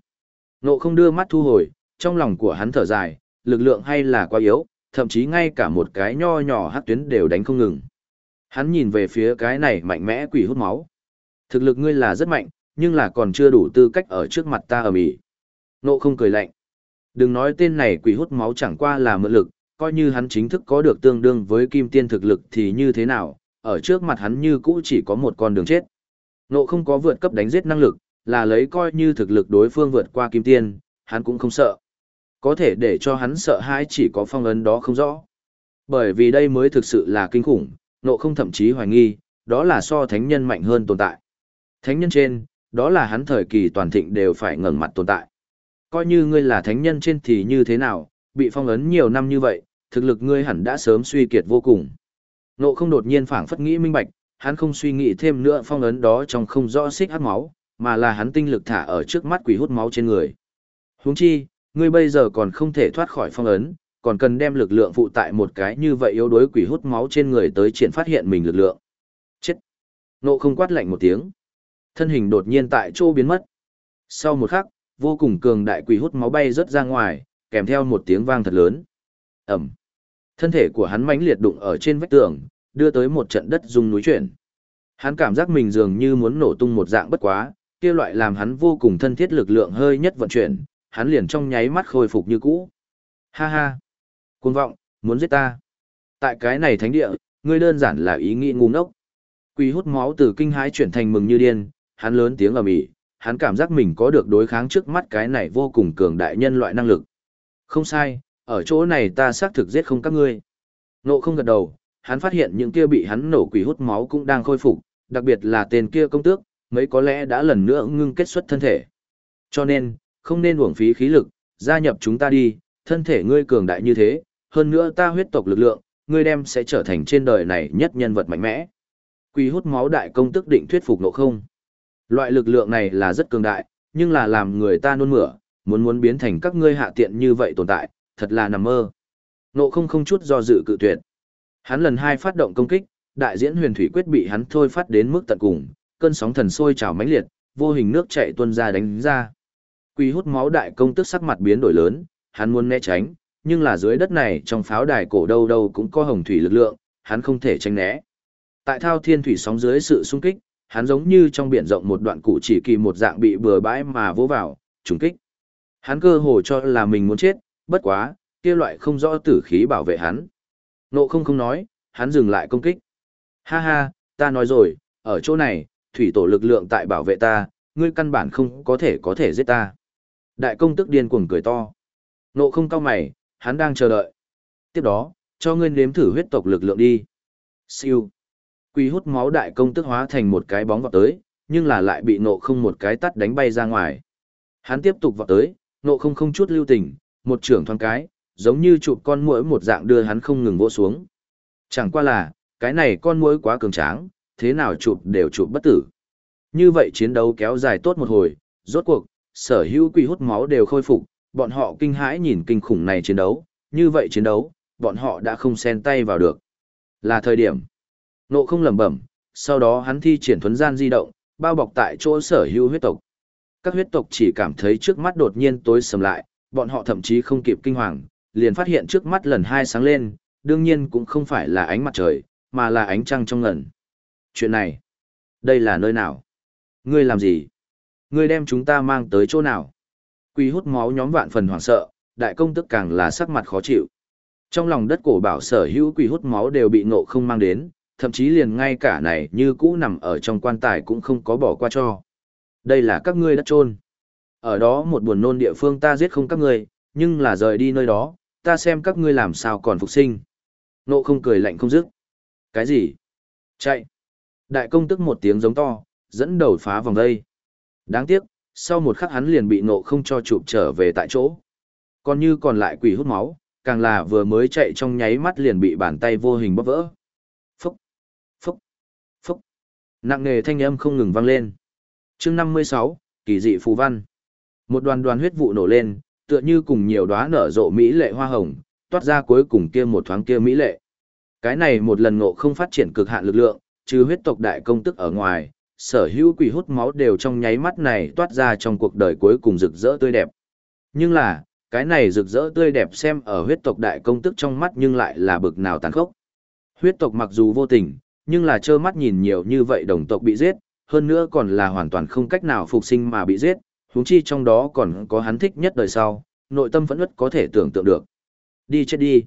Nộ không đưa mắt thu hồi, trong lòng của hắn thở dài, lực lượng hay là quá yếu, thậm chí ngay cả một cái nho nhỏ hắc tuyến đều đánh không ngừng. Hắn nhìn về phía cái này mạnh mẽ quỷ hút máu. Thực lực ngươi là rất mạnh, nhưng là còn chưa đủ tư cách ở trước mặt ta ở mỹ. Nộ không cười lạnh. Đừng nói tên này quỷ hút máu chẳng qua là mượn lực, coi như hắn chính thức có được tương đương với kim tiên thực lực thì như thế nào, ở trước mặt hắn như cũ chỉ có một con đường chết. Nộ không có vượt cấp đánh giết năng lực, là lấy coi như thực lực đối phương vượt qua kim tiên, hắn cũng không sợ. Có thể để cho hắn sợ hãi chỉ có phong ấn đó không rõ. Bởi vì đây mới thực sự là kinh khủng, nộ không thậm chí hoài nghi, đó là so thánh nhân mạnh hơn tồn tại. Thánh nhân trên, đó là hắn thời kỳ toàn thịnh đều phải ngẩng mặt tồn tại. Coi như ngươi là thánh nhân trên thì như thế nào, bị phong ấn nhiều năm như vậy, thực lực ngươi hẳn đã sớm suy kiệt vô cùng. Nộ không đột nhiên phảng phất nghĩ minh bạch, hắn không suy nghĩ thêm nữa phong ấn đó trong không rõ xích hắc máu, mà là hắn tinh lực thả ở trước mắt quỷ hút máu trên người. Huống chi, ngươi bây giờ còn không thể thoát khỏi phong ấn, còn cần đem lực lượng phụ tại một cái như vậy yếu đuối quỷ hút máu trên người tới triển phát hiện mình lực lượng. Chết! Nộ không quát lạnh một tiếng. Thân hình đột nhiên tại chỗ biến mất. Sau một khắc, vô cùng cường đại quỷ hút máu bay rớt ra ngoài, kèm theo một tiếng vang thật lớn. Ẩm! Thân thể của hắn mãnh liệt đụng ở trên vách tường, đưa tới một trận đất rung núi chuyển. Hắn cảm giác mình dường như muốn nổ tung một dạng bất quá, kia loại làm hắn vô cùng thân thiết lực lượng hơi nhất vận chuyển, hắn liền trong nháy mắt khôi phục như cũ. Ha ha! Cuồng vọng, muốn giết ta. Tại cái này thánh địa, ngươi đơn giản là ý nghĩ ngu ngốc. Quỷ hút máu từ kinh hãi chuyển thành mừng như điên, hắn lớn tiếng ầm ĩ, hắn cảm giác mình có được đối kháng trước mắt cái này vô cùng cường đại nhân loại năng lực. Không sai, ở chỗ này ta xác thực giết không các ngươi. Nộ không gật đầu, hắn phát hiện những kia bị hắn nổ quỷ hút máu cũng đang khôi phục, đặc biệt là tên kia công tước, mấy có lẽ đã lần nữa ngưng kết xuất thân thể. Cho nên, không nên uổng phí khí lực, gia nhập chúng ta đi, thân thể ngươi cường đại như thế, hơn nữa ta huyết tộc lực lượng, ngươi đem sẽ trở thành trên đời này nhất nhân vật mạnh mẽ. Quỷ hút máu đại công tức định thuyết phục nộ không. Loại lực lượng này là rất cường đại, nhưng là làm người ta nôn mửa, muốn muốn biến thành các ngươi hạ tiện như vậy tồn tại, thật là nằm mơ. Nộ không không chút do dự cự tuyệt. Hắn lần hai phát động công kích, đại diễn huyền thủy quyết bị hắn thôi phát đến mức tận cùng, cơn sóng thần sôi trào mãnh liệt, vô hình nước chảy tuôn ra đánh ra. Quỷ hút máu đại công tức sắc mặt biến đổi lớn, hắn muốn né tránh, nhưng là dưới đất này trong pháo đài cổ đâu đâu cũng có hồng thủy lực lượng, hắn không thể tránh né. Tại thao thiên thủy sóng dưới sự xung kích, hắn giống như trong biển rộng một đoạn cụ chỉ kỳ một dạng bị bừa bãi mà vỗ vào, trùng kích. Hắn cơ hồ cho là mình muốn chết, bất quá, kia loại không rõ tử khí bảo vệ hắn. Nộ không không nói, hắn dừng lại công kích. Ha ha, ta nói rồi, ở chỗ này, thủy tổ lực lượng tại bảo vệ ta, ngươi căn bản không có thể có thể giết ta. Đại công tức điên cuồng cười to. Nộ không cao mày, hắn đang chờ đợi. Tiếp đó, cho ngươi nếm thử huyết tộc lực lượng đi. Siêu. Quỷ hút máu đại công tức hóa thành một cái bóng vọt tới, nhưng là lại bị nộ không một cái tắt đánh bay ra ngoài. Hắn tiếp tục vọt tới, nộ không không chút lưu tình, một trưởng thoáng cái, giống như chụp con muỗi một dạng đưa hắn không ngừng vỗ xuống. Chẳng qua là, cái này con muỗi quá cường tráng, thế nào chụp đều chụp bất tử. Như vậy chiến đấu kéo dài tốt một hồi, rốt cuộc, sở hữu quỷ hút máu đều khôi phục, bọn họ kinh hãi nhìn kinh khủng này chiến đấu, như vậy chiến đấu, bọn họ đã không xen tay vào được. Là thời điểm. Nộ không lẩm bẩm, sau đó hắn thi triển thuấn gian di động, bao bọc tại chỗ sở hữu huyết tộc. Các huyết tộc chỉ cảm thấy trước mắt đột nhiên tối sầm lại, bọn họ thậm chí không kịp kinh hoàng, liền phát hiện trước mắt lần hai sáng lên, đương nhiên cũng không phải là ánh mặt trời, mà là ánh trăng trong ngần. Chuyện này, đây là nơi nào? Ngươi làm gì? Ngươi đem chúng ta mang tới chỗ nào? Quỷ hút máu nhóm vạn phần hoảng sợ, đại công tức càng là sắc mặt khó chịu. Trong lòng đất cổ bảo sở hữu quỷ hút máu đều bị ngộ không mang đến, thậm chí liền ngay cả này như cũ nằm ở trong quan tài cũng không có bỏ qua cho. Đây là các ngươi đất trôn. Ở đó một buồn nôn địa phương ta giết không các ngươi, nhưng là rời đi nơi đó, ta xem các ngươi làm sao còn phục sinh. Nộ không cười lạnh không dứt. Cái gì? Chạy. Đại công tức một tiếng giống to, dẫn đầu phá vòng đây. Đáng tiếc, sau một khắc hắn liền bị nộ không cho chụp trở về tại chỗ. Còn như còn lại quỷ hút máu, càng là vừa mới chạy trong nháy mắt liền bị bàn tay vô hình bóp vỡ. Phúc, phúc, phúc. Nặng nề thanh âm không ngừng vang lên. chương 56, kỳ dị phù văn. Một đoàn đoàn huyết vụ nổ lên, tựa như cùng nhiều đóa nở rộ mỹ lệ hoa hồng, toát ra cuối cùng kia một thoáng kia mỹ lệ. Cái này một lần ngộ không phát triển cực hạn lực lượng, trừ huyết tộc đại công tức ở ngoài, sở hữu quỷ hút máu đều trong nháy mắt này toát ra trong cuộc đời cuối cùng rực rỡ tươi đẹp. Nhưng là, cái này rực rỡ tươi đẹp xem ở huyết tộc đại công tức trong mắt nhưng lại là bực nào tàn khốc. Huyết tộc mặc dù vô tình, nhưng là trơ mắt nhìn nhiều như vậy đồng tộc bị giết, hơn nữa còn là hoàn toàn không cách nào phục sinh mà bị giết, huống chi trong đó còn có hắn thích nhất đời sau, nội tâm vẫn ức có thể tưởng tượng được. Đi chết đi.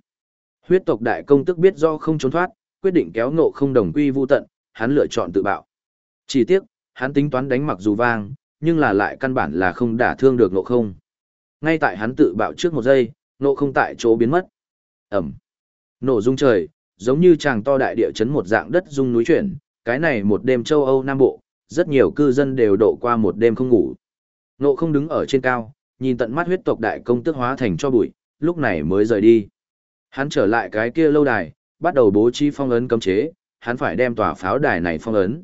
Huyết tộc đại công tức biết do không trốn thoát, quyết định kéo ngộ không đồng quy vu tận, hắn lựa chọn tự bạo. Chỉ tiếc, hắn tính toán đánh mặc dù vang, nhưng là lại căn bản là không đả thương được nộ không. Ngay tại hắn tự bạo trước một giây, nộ không tại chỗ biến mất. Ẩm. Nổ rung trời, giống như chàng to đại địa chấn một dạng đất rung núi chuyển, cái này một đêm châu Âu Nam Bộ, rất nhiều cư dân đều độ qua một đêm không ngủ. Nộ không đứng ở trên cao, nhìn tận mắt huyết tộc đại công tức hóa thành cho bụi, lúc này mới rời đi. Hắn trở lại cái kia lâu đài, bắt đầu bố trí phong ấn cấm chế, hắn phải đem tòa pháo đài này phong ấn.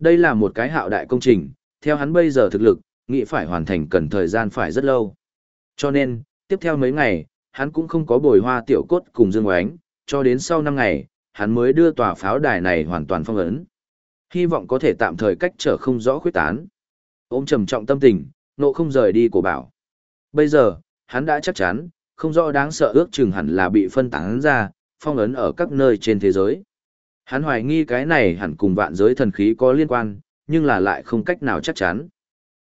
Đây là một cái hạo đại công trình, theo hắn bây giờ thực lực, nghĩ phải hoàn thành cần thời gian phải rất lâu. Cho nên, tiếp theo mấy ngày, hắn cũng không có bồi hoa tiểu cốt cùng Dương Oánh, cho đến sau 5 ngày, hắn mới đưa tòa pháo đài này hoàn toàn phong ấn. Hy vọng có thể tạm thời cách trở không rõ khuyết tán. Ôm trầm trọng tâm tình, nộ không rời đi của bảo. Bây giờ, hắn đã chắc chắn, không rõ đáng sợ ước chừng hẳn là bị phân tán ra, phong ấn ở các nơi trên thế giới. Hắn hoài nghi cái này hẳn cùng vạn giới thần khí có liên quan, nhưng là lại không cách nào chắc chắn.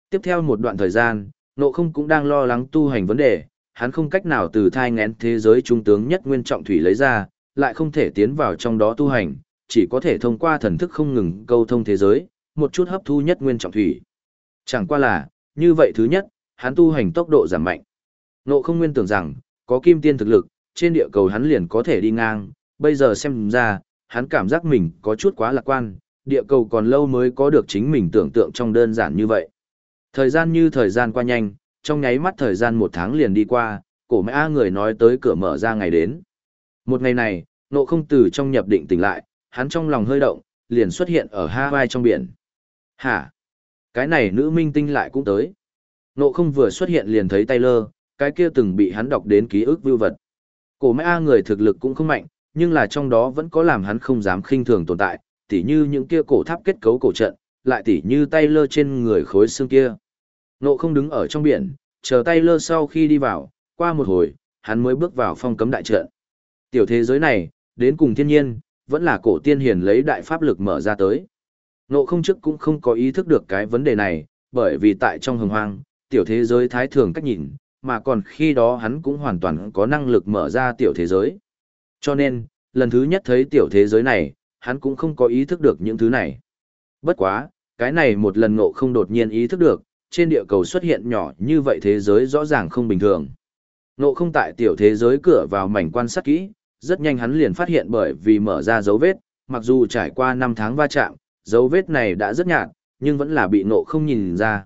Tiếp theo một đoạn thời gian, nộ không cũng đang lo lắng tu hành vấn đề, hắn không cách nào từ thai ngén thế giới trung tướng nhất nguyên trọng thủy lấy ra, lại không thể tiến vào trong đó tu hành, chỉ có thể thông qua thần thức không ngừng câu thông thế giới, một chút hấp thu nhất nguyên trọng thủy. Chẳng qua là, như vậy thứ nhất, hắn tu hành tốc độ giảm mạnh. Nộ không nguyên tưởng rằng, có kim tiên thực lực, trên địa cầu hắn liền có thể đi ngang, bây giờ xem ra, hắn cảm giác mình có chút quá lạc quan, địa cầu còn lâu mới có được chính mình tưởng tượng trong đơn giản như vậy. Thời gian như thời gian qua nhanh, trong nháy mắt thời gian một tháng liền đi qua, cổ mẹ A người nói tới cửa mở ra ngày đến. Một ngày này, nộ không từ trong nhập định tỉnh lại, hắn trong lòng hơi động, liền xuất hiện ở Hawaii trong biển. Hả? Cái này nữ minh tinh lại cũng tới. Nộ không vừa xuất hiện liền thấy Taylor, cái kia từng bị hắn đọc đến ký ức vưu vật. Cổ mẹ A người thực lực cũng không mạnh, nhưng là trong đó vẫn có làm hắn không dám khinh thường tồn tại, tỉ như những kia cổ tháp kết cấu cổ trận, lại tỉ như tay lơ trên người khối xương kia. Nộ không đứng ở trong biển, chờ tay lơ sau khi đi vào, qua một hồi, hắn mới bước vào phong cấm đại trận. Tiểu thế giới này, đến cùng thiên nhiên, vẫn là cổ tiên hiền lấy đại pháp lực mở ra tới. Nộ không trước cũng không có ý thức được cái vấn đề này, bởi vì tại trong hồng hoang, tiểu thế giới thái thường cách nhìn, mà còn khi đó hắn cũng hoàn toàn có năng lực mở ra tiểu thế giới. Cho nên, lần thứ nhất thấy tiểu thế giới này, hắn cũng không có ý thức được những thứ này. Bất quá, cái này một lần ngộ không đột nhiên ý thức được, trên địa cầu xuất hiện nhỏ như vậy thế giới rõ ràng không bình thường. Ngộ không tại tiểu thế giới cửa vào mảnh quan sát kỹ, rất nhanh hắn liền phát hiện bởi vì mở ra dấu vết, mặc dù trải qua 5 tháng va chạm, dấu vết này đã rất nhạt, nhưng vẫn là bị ngộ không nhìn ra.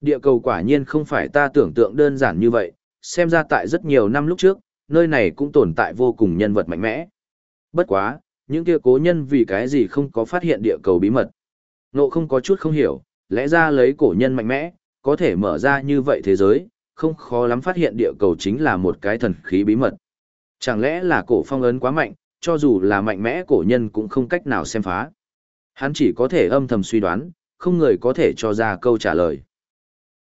Địa cầu quả nhiên không phải ta tưởng tượng đơn giản như vậy, xem ra tại rất nhiều năm lúc trước, nơi này cũng tồn tại vô cùng nhân vật mạnh mẽ. Bất quá, những kia cố nhân vì cái gì không có phát hiện địa cầu bí mật. Nộ không có chút không hiểu, lẽ ra lấy cổ nhân mạnh mẽ, có thể mở ra như vậy thế giới, không khó lắm phát hiện địa cầu chính là một cái thần khí bí mật. Chẳng lẽ là cổ phong ấn quá mạnh, cho dù là mạnh mẽ cổ nhân cũng không cách nào xem phá. Hắn chỉ có thể âm thầm suy đoán, không người có thể cho ra câu trả lời.